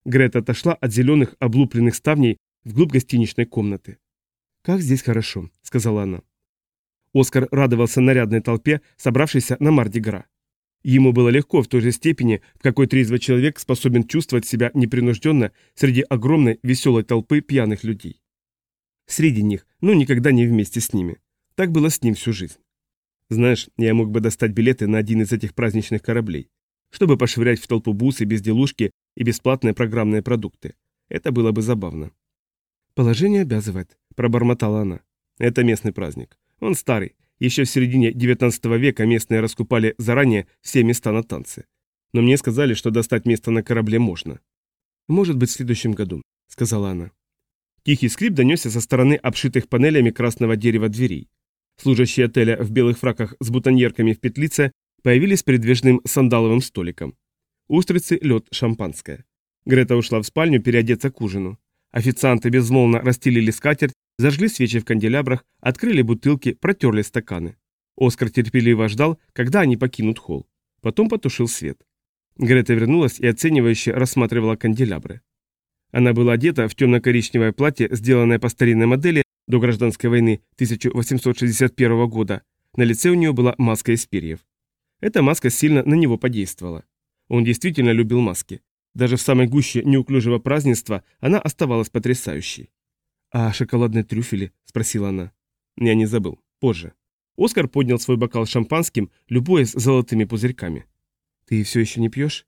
Грета отошла от зеленых облупленных ставней вглубь гостиничной комнаты. «Как здесь хорошо», — сказала она. Оскар радовался нарядной толпе, собравшейся на Мардигра. Ему было легко в той же степени, в какой трезвый человек способен чувствовать себя непринужденно среди огромной веселой толпы пьяных людей. Среди них, но никогда не вместе с ними. Так было с ним всю жизнь. Знаешь, я мог бы достать билеты на один из этих праздничных кораблей, чтобы пошвырять в толпу бусы, безделушки и бесплатные программные продукты. Это было бы забавно. «Положение обязывает», – пробормотала она. «Это местный праздник. Он старый. Еще в середине 19 века местные раскупали заранее все места на танцы. Но мне сказали, что достать место на корабле можно». «Может быть, в следующем году», – сказала она. Тихий скрип донесся со стороны обшитых панелями красного дерева дверей. Служащие отеля в белых фраках с бутоньерками в петлице появились передвижным сандаловым столиком. Устрицы, лед, шампанское. Грета ушла в спальню переодеться к ужину. Официанты безмолвно расстелили скатерть, зажгли свечи в канделябрах, открыли бутылки, протерли стаканы. Оскар терпеливо ждал, когда они покинут холл. Потом потушил свет. Грета вернулась и оценивающе рассматривала канделябры. Она была одета в темно-коричневое платье, сделанное по старинной модели до гражданской войны 1861 года. На лице у нее была маска из перьев. Эта маска сильно на него подействовала. Он действительно любил маски. Даже в самой гуще неуклюжего празднества она оставалась потрясающей. «А шоколадные трюфели?» – спросила она. «Я не забыл. Позже». Оскар поднял свой бокал шампанским, любуясь золотыми пузырьками. «Ты все еще не пьешь?»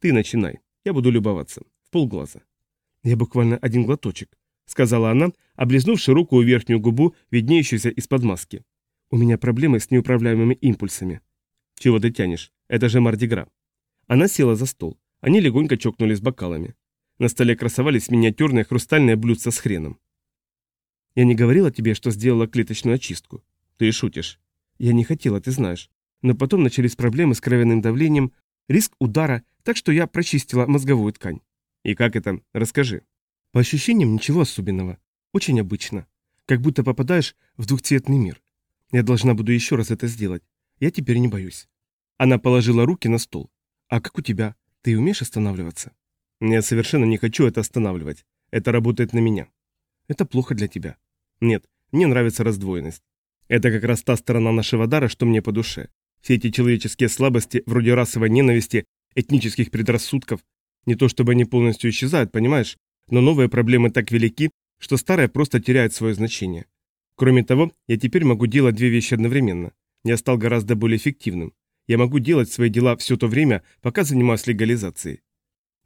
«Ты начинай. Я буду любоваться. В полглаза». «Я буквально один глоточек», — сказала она, облизнув широкую верхнюю губу, виднеющуюся из-под маски. «У меня проблемы с неуправляемыми импульсами». «Чего ты тянешь? Это же Мардигра». Она села за стол. Они легонько чокнулись бокалами. На столе красовались миниатюрные хрустальные блюдца с хреном. «Я не говорила тебе, что сделала клеточную очистку?» «Ты шутишь». «Я не хотела, ты знаешь. Но потом начались проблемы с кровяным давлением, риск удара, так что я прочистила мозговую ткань». «И как это? Расскажи». «По ощущениям ничего особенного. Очень обычно. Как будто попадаешь в двухцветный мир. Я должна буду еще раз это сделать. Я теперь не боюсь». Она положила руки на стол. «А как у тебя? Ты умеешь останавливаться?» «Я совершенно не хочу это останавливать. Это работает на меня». «Это плохо для тебя». «Нет, мне нравится раздвоенность. Это как раз та сторона нашего дара, что мне по душе. Все эти человеческие слабости, вроде расовой ненависти, этнических предрассудков, не то чтобы они полностью исчезают, понимаешь, но новые проблемы так велики, что старое просто теряет свое значение. Кроме того, я теперь могу делать две вещи одновременно. Я стал гораздо более эффективным. Я могу делать свои дела все то время, пока занимаюсь легализацией.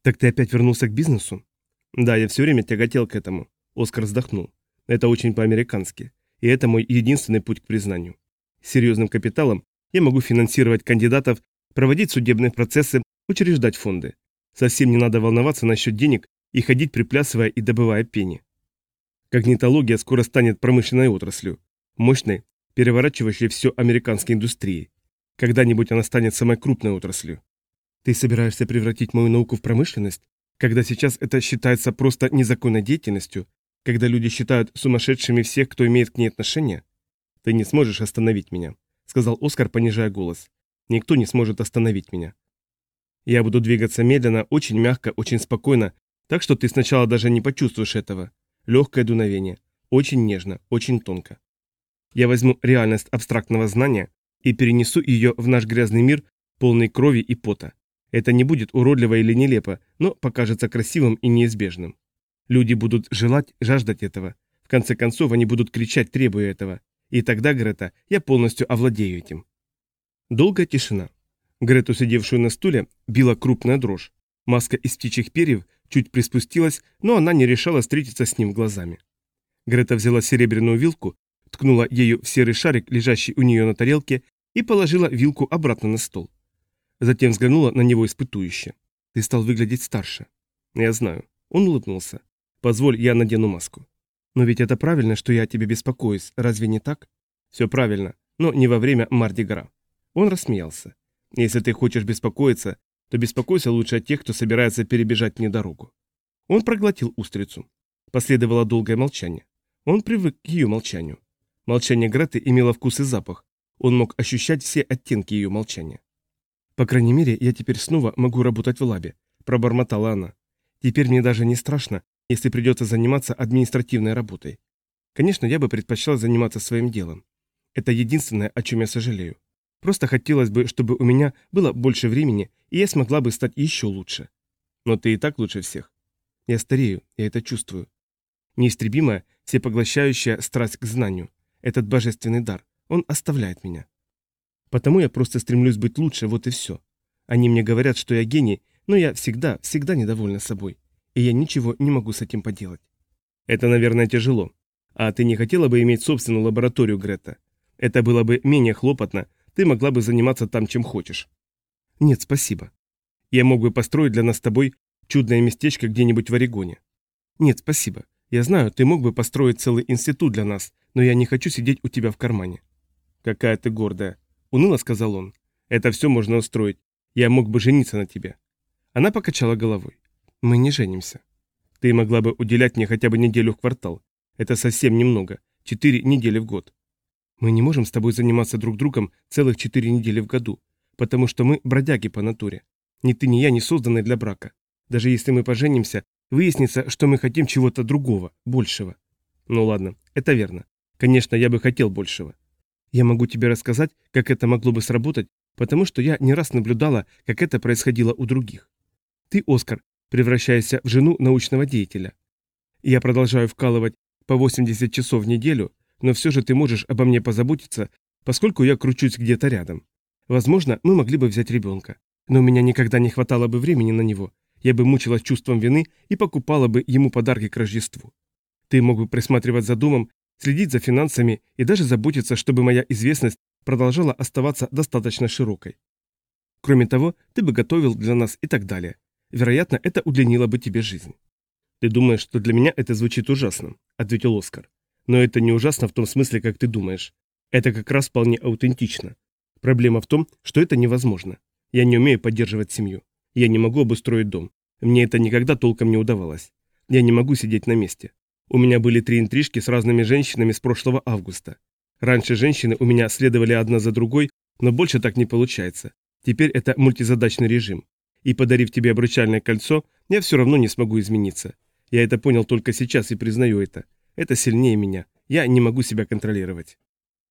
Так ты опять вернулся к бизнесу? Да, я все время тяготел к этому. Оскар вздохнул. Это очень по-американски. И это мой единственный путь к признанию. С серьезным капиталом я могу финансировать кандидатов, проводить судебные процессы, учреждать фонды. Совсем не надо волноваться насчет денег и ходить приплясывая и добывая пени. Когнитология скоро станет промышленной отраслью, мощной, переворачивающей все американской индустрии. Когда-нибудь она станет самой крупной отраслью. Ты собираешься превратить мою науку в промышленность, когда сейчас это считается просто незаконной деятельностью, когда люди считают сумасшедшими всех, кто имеет к ней отношение? Ты не сможешь остановить меня, сказал Оскар, понижая голос. Никто не сможет остановить меня. Я буду двигаться медленно, очень мягко, очень спокойно, так что ты сначала даже не почувствуешь этого. Легкое дуновение. Очень нежно, очень тонко. Я возьму реальность абстрактного знания и перенесу ее в наш грязный мир, полный крови и пота. Это не будет уродливо или нелепо, но покажется красивым и неизбежным. Люди будут желать, жаждать этого. В конце концов, они будут кричать, требуя этого. И тогда, Грета, я полностью овладею этим. Долгая тишина. Грету, сидевшую на стуле, била крупная дрожь. Маска из птичьих перьев чуть приспустилась, но она не решала встретиться с ним глазами. Грета взяла серебряную вилку, ткнула ею в серый шарик, лежащий у нее на тарелке, и положила вилку обратно на стол. Затем взглянула на него испытующе. «Ты стал выглядеть старше». «Я знаю». Он улыбнулся. Позволь, я надену маску. Но ведь это правильно, что я о тебе беспокоюсь, разве не так? Все правильно, но не во время Мардигра. Он рассмеялся. Если ты хочешь беспокоиться, то беспокойся лучше о тех, кто собирается перебежать мне дорогу. Он проглотил устрицу. Последовало долгое молчание. Он привык к ее молчанию. Молчание Греты имело вкус и запах. Он мог ощущать все оттенки ее молчания. «По крайней мере, я теперь снова могу работать в лабе», – пробормотала она. «Теперь мне даже не страшно, если придется заниматься административной работой. Конечно, я бы предпочла заниматься своим делом. Это единственное, о чем я сожалею. Просто хотелось бы, чтобы у меня было больше времени, и я смогла бы стать еще лучше. Но ты и так лучше всех. Я старею, я это чувствую. Неистребимая, всепоглощающая страсть к знанию. Этот божественный дар. Он оставляет меня. Потому я просто стремлюсь быть лучше, вот и все. Они мне говорят, что я гений, но я всегда, всегда недовольна собой и я ничего не могу с этим поделать. Это, наверное, тяжело. А ты не хотела бы иметь собственную лабораторию, Грета? Это было бы менее хлопотно, ты могла бы заниматься там, чем хочешь. Нет, спасибо. Я мог бы построить для нас с тобой чудное местечко где-нибудь в Орегоне. Нет, спасибо. Я знаю, ты мог бы построить целый институт для нас, но я не хочу сидеть у тебя в кармане. Какая ты гордая. Уныло сказал он. Это все можно устроить. Я мог бы жениться на тебе. Она покачала головой. Мы не женимся. Ты могла бы уделять мне хотя бы неделю в квартал. Это совсем немного. Четыре недели в год. Мы не можем с тобой заниматься друг другом целых четыре недели в году, потому что мы бродяги по натуре. Ни ты, ни я не созданы для брака. Даже если мы поженимся, выяснится, что мы хотим чего-то другого, большего. Ну ладно, это верно. Конечно, я бы хотел большего. Я могу тебе рассказать, как это могло бы сработать, потому что я не раз наблюдала, как это происходило у других. Ты, Оскар, превращаешься в жену научного деятеля. Я продолжаю вкалывать по 80 часов в неделю, но все же ты можешь обо мне позаботиться, поскольку я кручусь где-то рядом. Возможно, мы могли бы взять ребенка, но у меня никогда не хватало бы времени на него. Я бы мучилась чувством вины и покупала бы ему подарки к Рождеству. Ты мог бы присматривать за домом, следить за финансами и даже заботиться, чтобы моя известность продолжала оставаться достаточно широкой. Кроме того, ты бы готовил для нас и так далее. Вероятно, это удлинило бы тебе жизнь. «Ты думаешь, что для меня это звучит ужасно», — ответил Оскар. «Но это не ужасно в том смысле, как ты думаешь. Это как раз вполне аутентично. Проблема в том, что это невозможно. Я не умею поддерживать семью. Я не могу обустроить дом. Мне это никогда толком не удавалось. Я не могу сидеть на месте. У меня были три интрижки с разными женщинами с прошлого августа. Раньше женщины у меня следовали одна за другой, но больше так не получается. Теперь это мультизадачный режим. И подарив тебе обручальное кольцо, я все равно не смогу измениться. Я это понял только сейчас и признаю это. Это сильнее меня. Я не могу себя контролировать.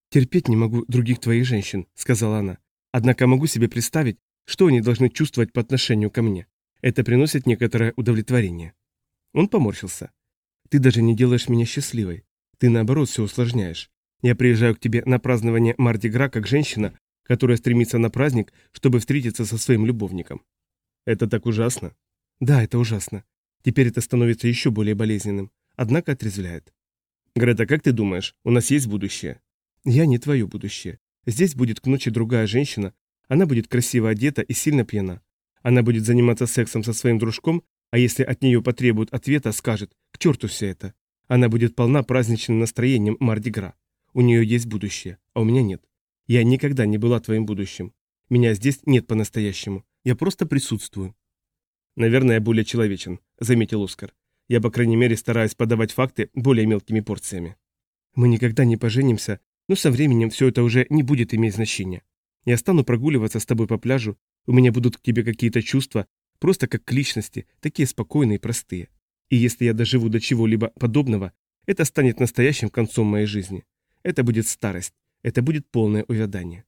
«Терпеть не могу других твоих женщин», — сказала она. «Однако могу себе представить, что они должны чувствовать по отношению ко мне. Это приносит некоторое удовлетворение». Он поморщился. «Ты даже не делаешь меня счастливой. Ты, наоборот, все усложняешь. Я приезжаю к тебе на празднование Марди-Гра как женщина, которая стремится на праздник, чтобы встретиться со своим любовником». «Это так ужасно?» «Да, это ужасно. Теперь это становится еще более болезненным, однако отрезвляет». «Грета, как ты думаешь, у нас есть будущее?» «Я не твое будущее. Здесь будет к ночи другая женщина, она будет красиво одета и сильно пьяна. Она будет заниматься сексом со своим дружком, а если от нее потребуют ответа, скажет «к черту все это». Она будет полна праздничным настроением Мардигра. У нее есть будущее, а у меня нет. Я никогда не была твоим будущим. Меня здесь нет по-настоящему. Я просто присутствую. Наверное, я более человечен, заметил Оскар. Я, по крайней мере, стараюсь подавать факты более мелкими порциями. Мы никогда не поженимся, но со временем все это уже не будет иметь значения. Я стану прогуливаться с тобой по пляжу, у меня будут к тебе какие-то чувства, просто как к личности, такие спокойные и простые. И если я доживу до чего-либо подобного, это станет настоящим концом моей жизни. Это будет старость, это будет полное увядание.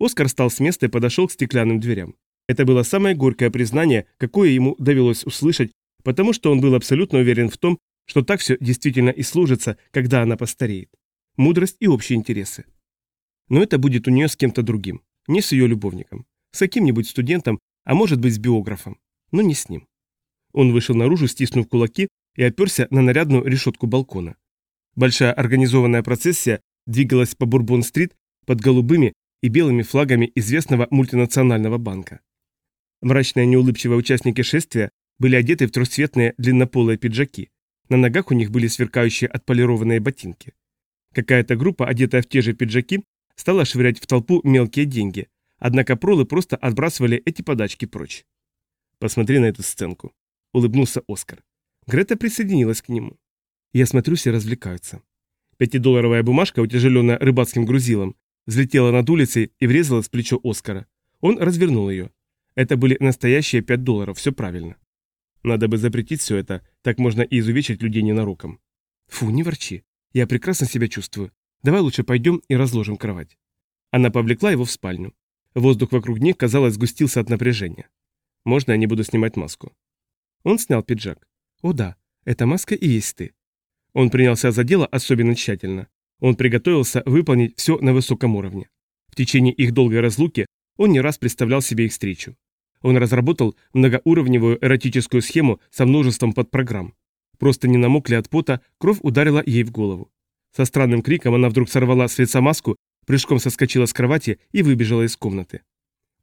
Оскар встал с места и подошел к стеклянным дверям. Это было самое горькое признание, какое ему довелось услышать, потому что он был абсолютно уверен в том, что так все действительно и служится, когда она постареет. Мудрость и общие интересы. Но это будет у нее с кем-то другим, не с ее любовником, с каким-нибудь студентом, а может быть с биографом, но не с ним. Он вышел наружу, стиснув кулаки, и оперся на нарядную решетку балкона. Большая организованная процессия двигалась по Бурбон-стрит под голубыми и белыми флагами известного мультинационального банка. Мрачные неулыбчивые участники шествия были одеты в трехцветные длиннополые пиджаки. На ногах у них были сверкающие отполированные ботинки. Какая-то группа, одетая в те же пиджаки, стала швырять в толпу мелкие деньги, однако пролы просто отбрасывали эти подачки прочь. «Посмотри на эту сценку», — улыбнулся Оскар. Грета присоединилась к нему. «Я смотрю, все развлекаются». Пятидолларовая бумажка, утяжеленная рыбацким грузилом, взлетела над улицей и врезалась в плечо Оскара. Он развернул ее. Это были настоящие пять долларов, все правильно. Надо бы запретить все это, так можно и изувечить людей ненароком. Фу, не ворчи. Я прекрасно себя чувствую. Давай лучше пойдем и разложим кровать. Она повлекла его в спальню. Воздух вокруг них, казалось, сгустился от напряжения. Можно я не буду снимать маску? Он снял пиджак. О да, эта маска и есть ты. Он принялся за дело особенно тщательно. Он приготовился выполнить все на высоком уровне. В течение их долгой разлуки он не раз представлял себе их встречу. Он разработал многоуровневую эротическую схему со множеством подпрограмм. Просто не намокли от пота, кровь ударила ей в голову. Со странным криком она вдруг сорвала с лица маску, прыжком соскочила с кровати и выбежала из комнаты.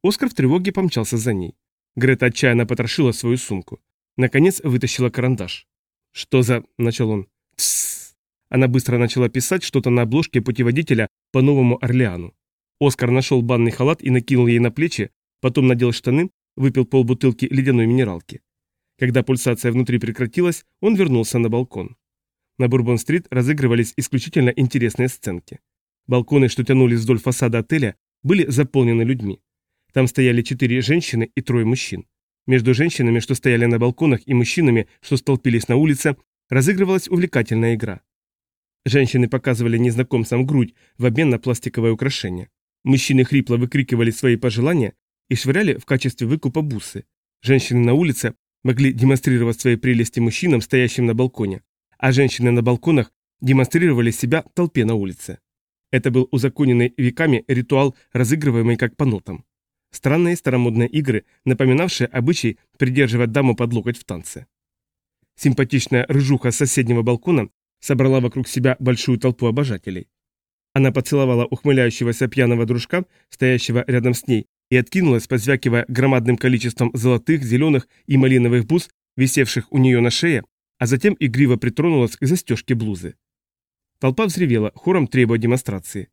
Оскар в тревоге помчался за ней. Грета отчаянно потрошила свою сумку. Наконец вытащила карандаш. «Что за...» – начал он. «Тссс». Она быстро начала писать что-то на обложке путеводителя по Новому Орлеану. Оскар нашел банный халат и накинул ей на плечи, потом надел штаны, выпил полбутылки ледяной минералки. Когда пульсация внутри прекратилась, он вернулся на балкон. На Бурбон-стрит разыгрывались исключительно интересные сценки. Балконы, что тянулись вдоль фасада отеля, были заполнены людьми. Там стояли четыре женщины и трое мужчин. Между женщинами, что стояли на балконах, и мужчинами, что столпились на улице, разыгрывалась увлекательная игра. Женщины показывали незнакомцам грудь в обмен на пластиковое украшение. Мужчины хрипло выкрикивали свои пожелания и швыряли в качестве выкупа бусы. Женщины на улице могли демонстрировать свои прелести мужчинам, стоящим на балконе, а женщины на балконах демонстрировали себя толпе на улице. Это был узаконенный веками ритуал, разыгрываемый как по нотам. Странные старомодные игры, напоминавшие обычай придерживать даму под локоть в танце. Симпатичная рыжуха с соседнего балкона собрала вокруг себя большую толпу обожателей. Она поцеловала ухмыляющегося пьяного дружка, стоящего рядом с ней, и откинулась, позвякивая громадным количеством золотых, зеленых и малиновых бус, висевших у нее на шее, а затем игриво притронулась к застежке блузы. Толпа взревела, хором требуя демонстрации.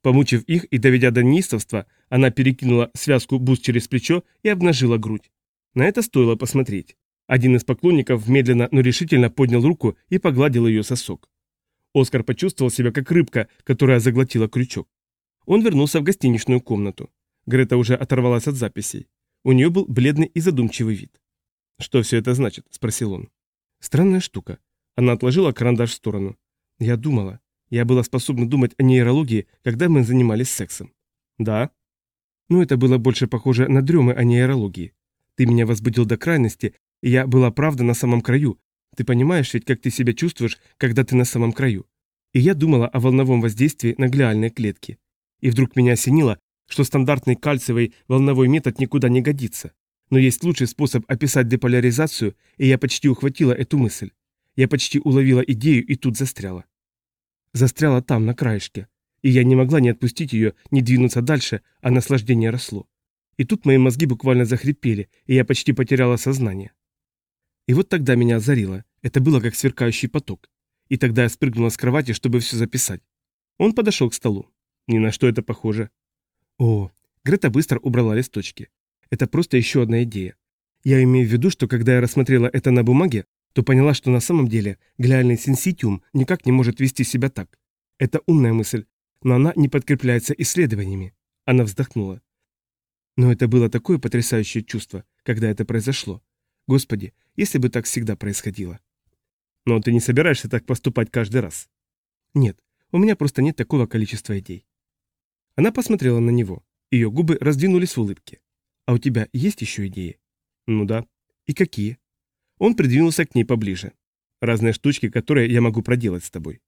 Помучив их и доведя до неистовства, она перекинула связку бус через плечо и обнажила грудь. На это стоило посмотреть. Один из поклонников медленно, но решительно поднял руку и погладил ее сосок. Оскар почувствовал себя как рыбка, которая заглотила крючок. Он вернулся в гостиничную комнату. Грета уже оторвалась от записей. У нее был бледный и задумчивый вид. «Что все это значит?» – спросил он. «Странная штука». Она отложила карандаш в сторону. «Я думала. Я была способна думать о нейрологии, когда мы занимались сексом. Да. Но это было больше похоже на дремы о нейрологии. Ты меня возбудил до крайности, и я была правда на самом краю. Ты понимаешь ведь, как ты себя чувствуешь, когда ты на самом краю. И я думала о волновом воздействии на глиальные клетки. И вдруг меня осенило, что стандартный кальциевый волновой метод никуда не годится. Но есть лучший способ описать деполяризацию, и я почти ухватила эту мысль. Я почти уловила идею и тут застряла застряла там, на краешке, и я не могла не отпустить ее, не двинуться дальше, а наслаждение росло. И тут мои мозги буквально захрипели, и я почти потеряла сознание. И вот тогда меня озарило, это было как сверкающий поток. И тогда я спрыгнула с кровати, чтобы все записать. Он подошел к столу. Ни на что это похоже. О, Грета быстро убрала листочки. Это просто еще одна идея. Я имею в виду, что когда я рассмотрела это на бумаге, то поняла, что на самом деле глиальный синситиум никак не может вести себя так. Это умная мысль, но она не подкрепляется исследованиями. Она вздохнула. Но это было такое потрясающее чувство, когда это произошло. Господи, если бы так всегда происходило. Но ты не собираешься так поступать каждый раз? Нет, у меня просто нет такого количества идей. Она посмотрела на него. Ее губы раздвинулись в улыбке. А у тебя есть еще идеи? Ну да. И какие? Он придвинулся к ней поближе. Разные штучки, которые я могу проделать с тобой.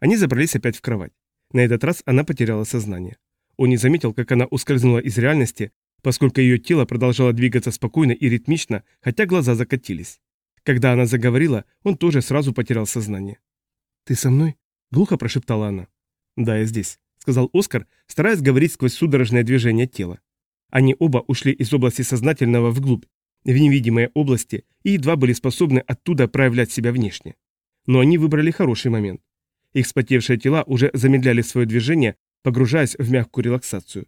Они забрались опять в кровать. На этот раз она потеряла сознание. Он не заметил, как она ускользнула из реальности, поскольку ее тело продолжало двигаться спокойно и ритмично, хотя глаза закатились. Когда она заговорила, он тоже сразу потерял сознание. «Ты со мной?» – глухо прошептала она. «Да, я здесь», – сказал Оскар, стараясь говорить сквозь судорожное движение тела. Они оба ушли из области сознательного вглубь, в невидимые области и едва были способны оттуда проявлять себя внешне. Но они выбрали хороший момент. Их спотевшие тела уже замедляли свое движение, погружаясь в мягкую релаксацию.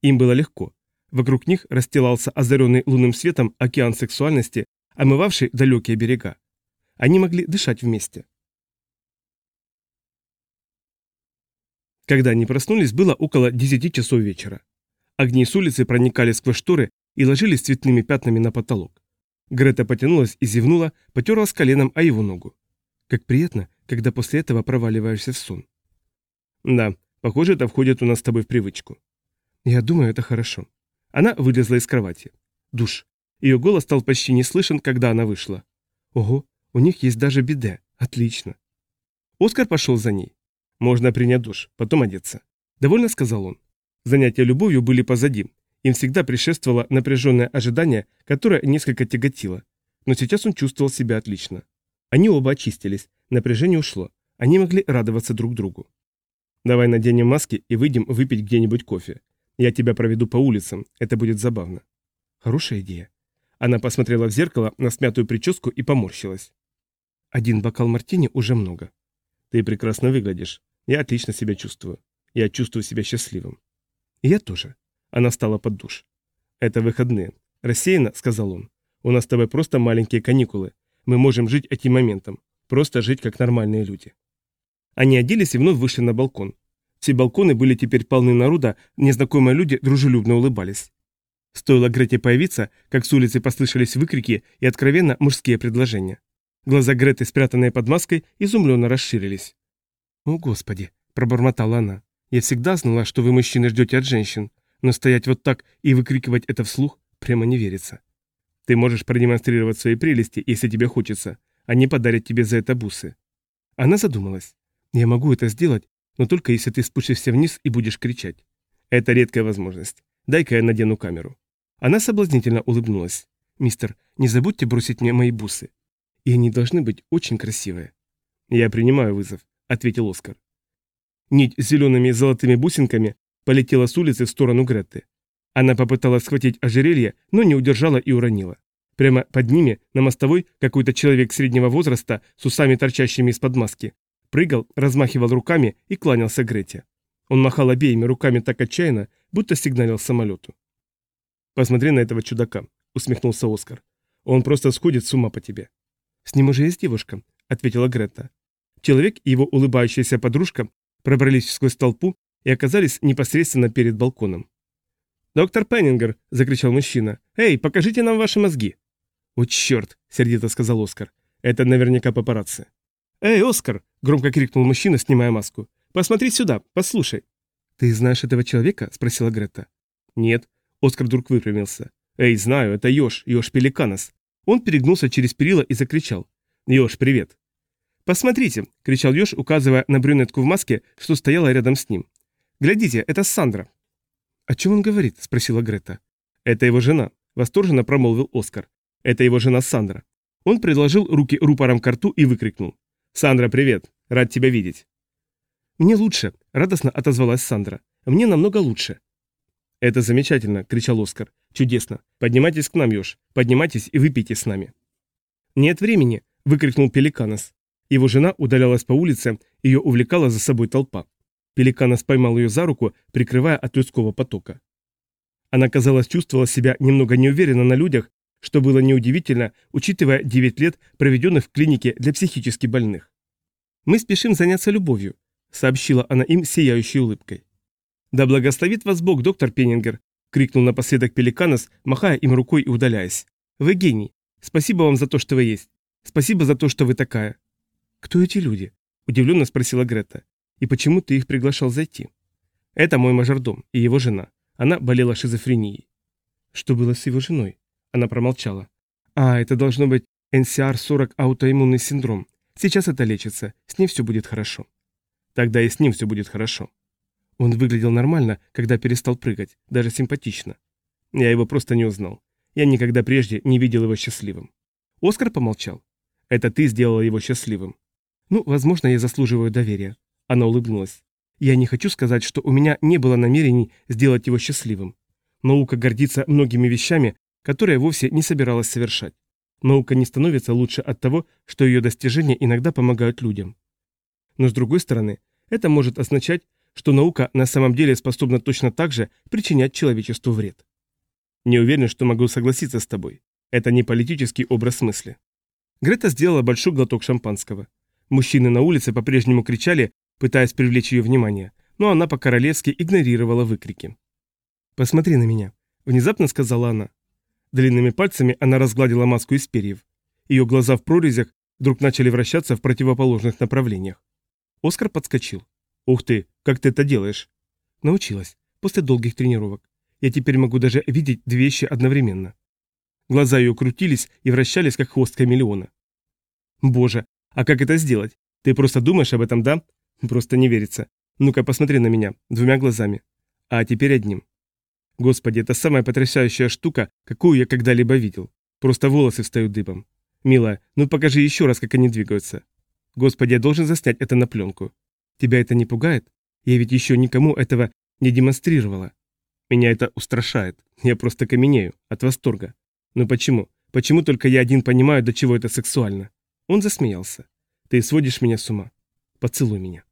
Им было легко. Вокруг них расстилался озаренный лунным светом океан сексуальности, омывавший далекие берега. Они могли дышать вместе. Когда они проснулись, было около 10 часов вечера. Огни с улицы проникали сквозь шторы и ложились цветными пятнами на потолок. Грета потянулась и зевнула, потерлась коленом о его ногу. Как приятно, когда после этого проваливаешься в сон. Да, похоже, это входит у нас с тобой в привычку. Я думаю, это хорошо. Она вылезла из кровати. Душ. Ее голос стал почти не слышен, когда она вышла. Ого, у них есть даже биде. Отлично. Оскар пошел за ней. Можно принять душ, потом одеться. Довольно сказал он. Занятия любовью были позади, им всегда предшествовало напряженное ожидание, которое несколько тяготило. Но сейчас он чувствовал себя отлично. Они оба очистились, напряжение ушло. Они могли радоваться друг другу. «Давай наденем маски и выйдем выпить где-нибудь кофе. Я тебя проведу по улицам, это будет забавно». Хорошая идея. Она посмотрела в зеркало на смятую прическу и поморщилась. Один бокал мартини уже много. Ты прекрасно выглядишь. Я отлично себя чувствую. Я чувствую себя счастливым. И я тоже. Она стала под душ. «Это выходные. Рассеянно», — сказал он. «У нас с тобой просто маленькие каникулы. Мы можем жить этим моментом. Просто жить как нормальные люди». Они оделись и вновь вышли на балкон. Все балконы были теперь полны народа, незнакомые люди дружелюбно улыбались. Стоило Грете появиться, как с улицы послышались выкрики и откровенно мужские предложения. Глаза Греты, спрятанные под маской, изумленно расширились. «О, Господи!» – пробормотала она. «Я всегда знала, что вы, мужчины, ждете от женщин, но стоять вот так и выкрикивать это вслух прямо не верится. Ты можешь продемонстрировать свои прелести, если тебе хочется. Они подарят тебе за это бусы». Она задумалась. «Я могу это сделать, но только если ты спустишься вниз и будешь кричать. Это редкая возможность. Дай-ка я надену камеру». Она соблазнительно улыбнулась. «Мистер, не забудьте бросить мне мои бусы. И они должны быть очень красивые». «Я принимаю вызов», — ответил Оскар. Нить с зелеными и золотыми бусинками полетела с улицы в сторону Гретты. Она попыталась схватить ожерелье, но не удержала и уронила. Прямо под ними, на мостовой, какой-то человек среднего возраста с усами торчащими из-под маски, прыгал, размахивал руками и кланялся Грете. Он махал обеими руками так отчаянно, будто сигналил самолету. «Посмотри на этого чудака», — усмехнулся Оскар. «Он просто сходит с ума по тебе». «С ним уже есть девушка», — ответила Грета. Человек и его улыбающаяся подружка пробрались сквозь толпу и оказались непосредственно перед балконом. «Доктор Пеннингер!» – закричал мужчина. «Эй, покажите нам ваши мозги!» «О, черт!» – сердито сказал Оскар. «Это наверняка папарацци». «Эй, Оскар!» – громко крикнул мужчина, снимая маску. «Посмотри сюда, послушай!» «Ты знаешь этого человека?» – спросила Грета. «Нет». Оскар вдруг выпрямился. «Эй, знаю, это Ёж, Ёж Пеликанос». Он перегнулся через перила и закричал. «Ёж, привет!» «Посмотрите!» – кричал Ёж, указывая на брюнетку в маске, что стояла рядом с ним. «Глядите, это Сандра!» «О чем он говорит?» – спросила Грета. «Это его жена», – восторженно промолвил Оскар. «Это его жена Сандра». Он предложил руки рупором к рту и выкрикнул. «Сандра, привет! Рад тебя видеть!» «Мне лучше!» – радостно отозвалась Сандра. «Мне намного лучше!» «Это замечательно!» – кричал Оскар. «Чудесно! Поднимайтесь к нам, Ёж! Поднимайтесь и выпейте с нами!» «Нет времени!» – выкрикнул Пеликанос. Его жена удалялась по улице, ее увлекала за собой толпа. Пеликанос поймал ее за руку, прикрывая от людского потока. Она, казалось, чувствовала себя немного неуверенно на людях, что было неудивительно, учитывая 9 лет, проведенных в клинике для психически больных. «Мы спешим заняться любовью», — сообщила она им сияющей улыбкой. «Да благословит вас Бог, доктор Пеннингер!» — крикнул напоследок Пеликанос, махая им рукой и удаляясь. «Вы гений! Спасибо вам за то, что вы есть! Спасибо за то, что вы такая!» «Кто эти люди?» — удивленно спросила Грета. И почему ты их приглашал зайти? Это мой мажордом и его жена. Она болела шизофренией. Что было с его женой? Она промолчала. А, это должно быть NCR-40 аутоиммунный синдром. Сейчас это лечится, с ней все будет хорошо. Тогда и с ним все будет хорошо. Он выглядел нормально, когда перестал прыгать, даже симпатично. Я его просто не узнал. Я никогда прежде не видел его счастливым. Оскар помолчал. Это ты сделала его счастливым. Ну, возможно, я заслуживаю доверия. Она улыбнулась. «Я не хочу сказать, что у меня не было намерений сделать его счастливым. Наука гордится многими вещами, которые вовсе не собиралась совершать. Наука не становится лучше от того, что ее достижения иногда помогают людям. Но с другой стороны, это может означать, что наука на самом деле способна точно так же причинять человечеству вред. Не уверен, что могу согласиться с тобой. Это не политический образ мысли. Грета сделала большой глоток шампанского. Мужчины на улице по-прежнему кричали, пытаясь привлечь ее внимание, но она по-королевски игнорировала выкрики. «Посмотри на меня», — внезапно сказала она. Длинными пальцами она разгладила маску из перьев. Ее глаза в прорезях вдруг начали вращаться в противоположных направлениях. Оскар подскочил. «Ух ты, как ты это делаешь?» «Научилась, после долгих тренировок. Я теперь могу даже видеть две вещи одновременно». Глаза ее крутились и вращались, как хвост хамелеона. «Боже, а как это сделать? Ты просто думаешь об этом, да? Просто не верится. Ну-ка, посмотри на меня, двумя глазами. А теперь одним. Господи, это самая потрясающая штука, какую я когда-либо видел. Просто волосы встают дыбом. Милая, ну покажи еще раз, как они двигаются. Господи, я должен заснять это на пленку. Тебя это не пугает? Я ведь еще никому этого не демонстрировала. Меня это устрашает. Я просто каменею от восторга. Но почему? Почему только я один понимаю, до чего это сексуально? Он засмеялся. Ты сводишь меня с ума. Поцелуй меня.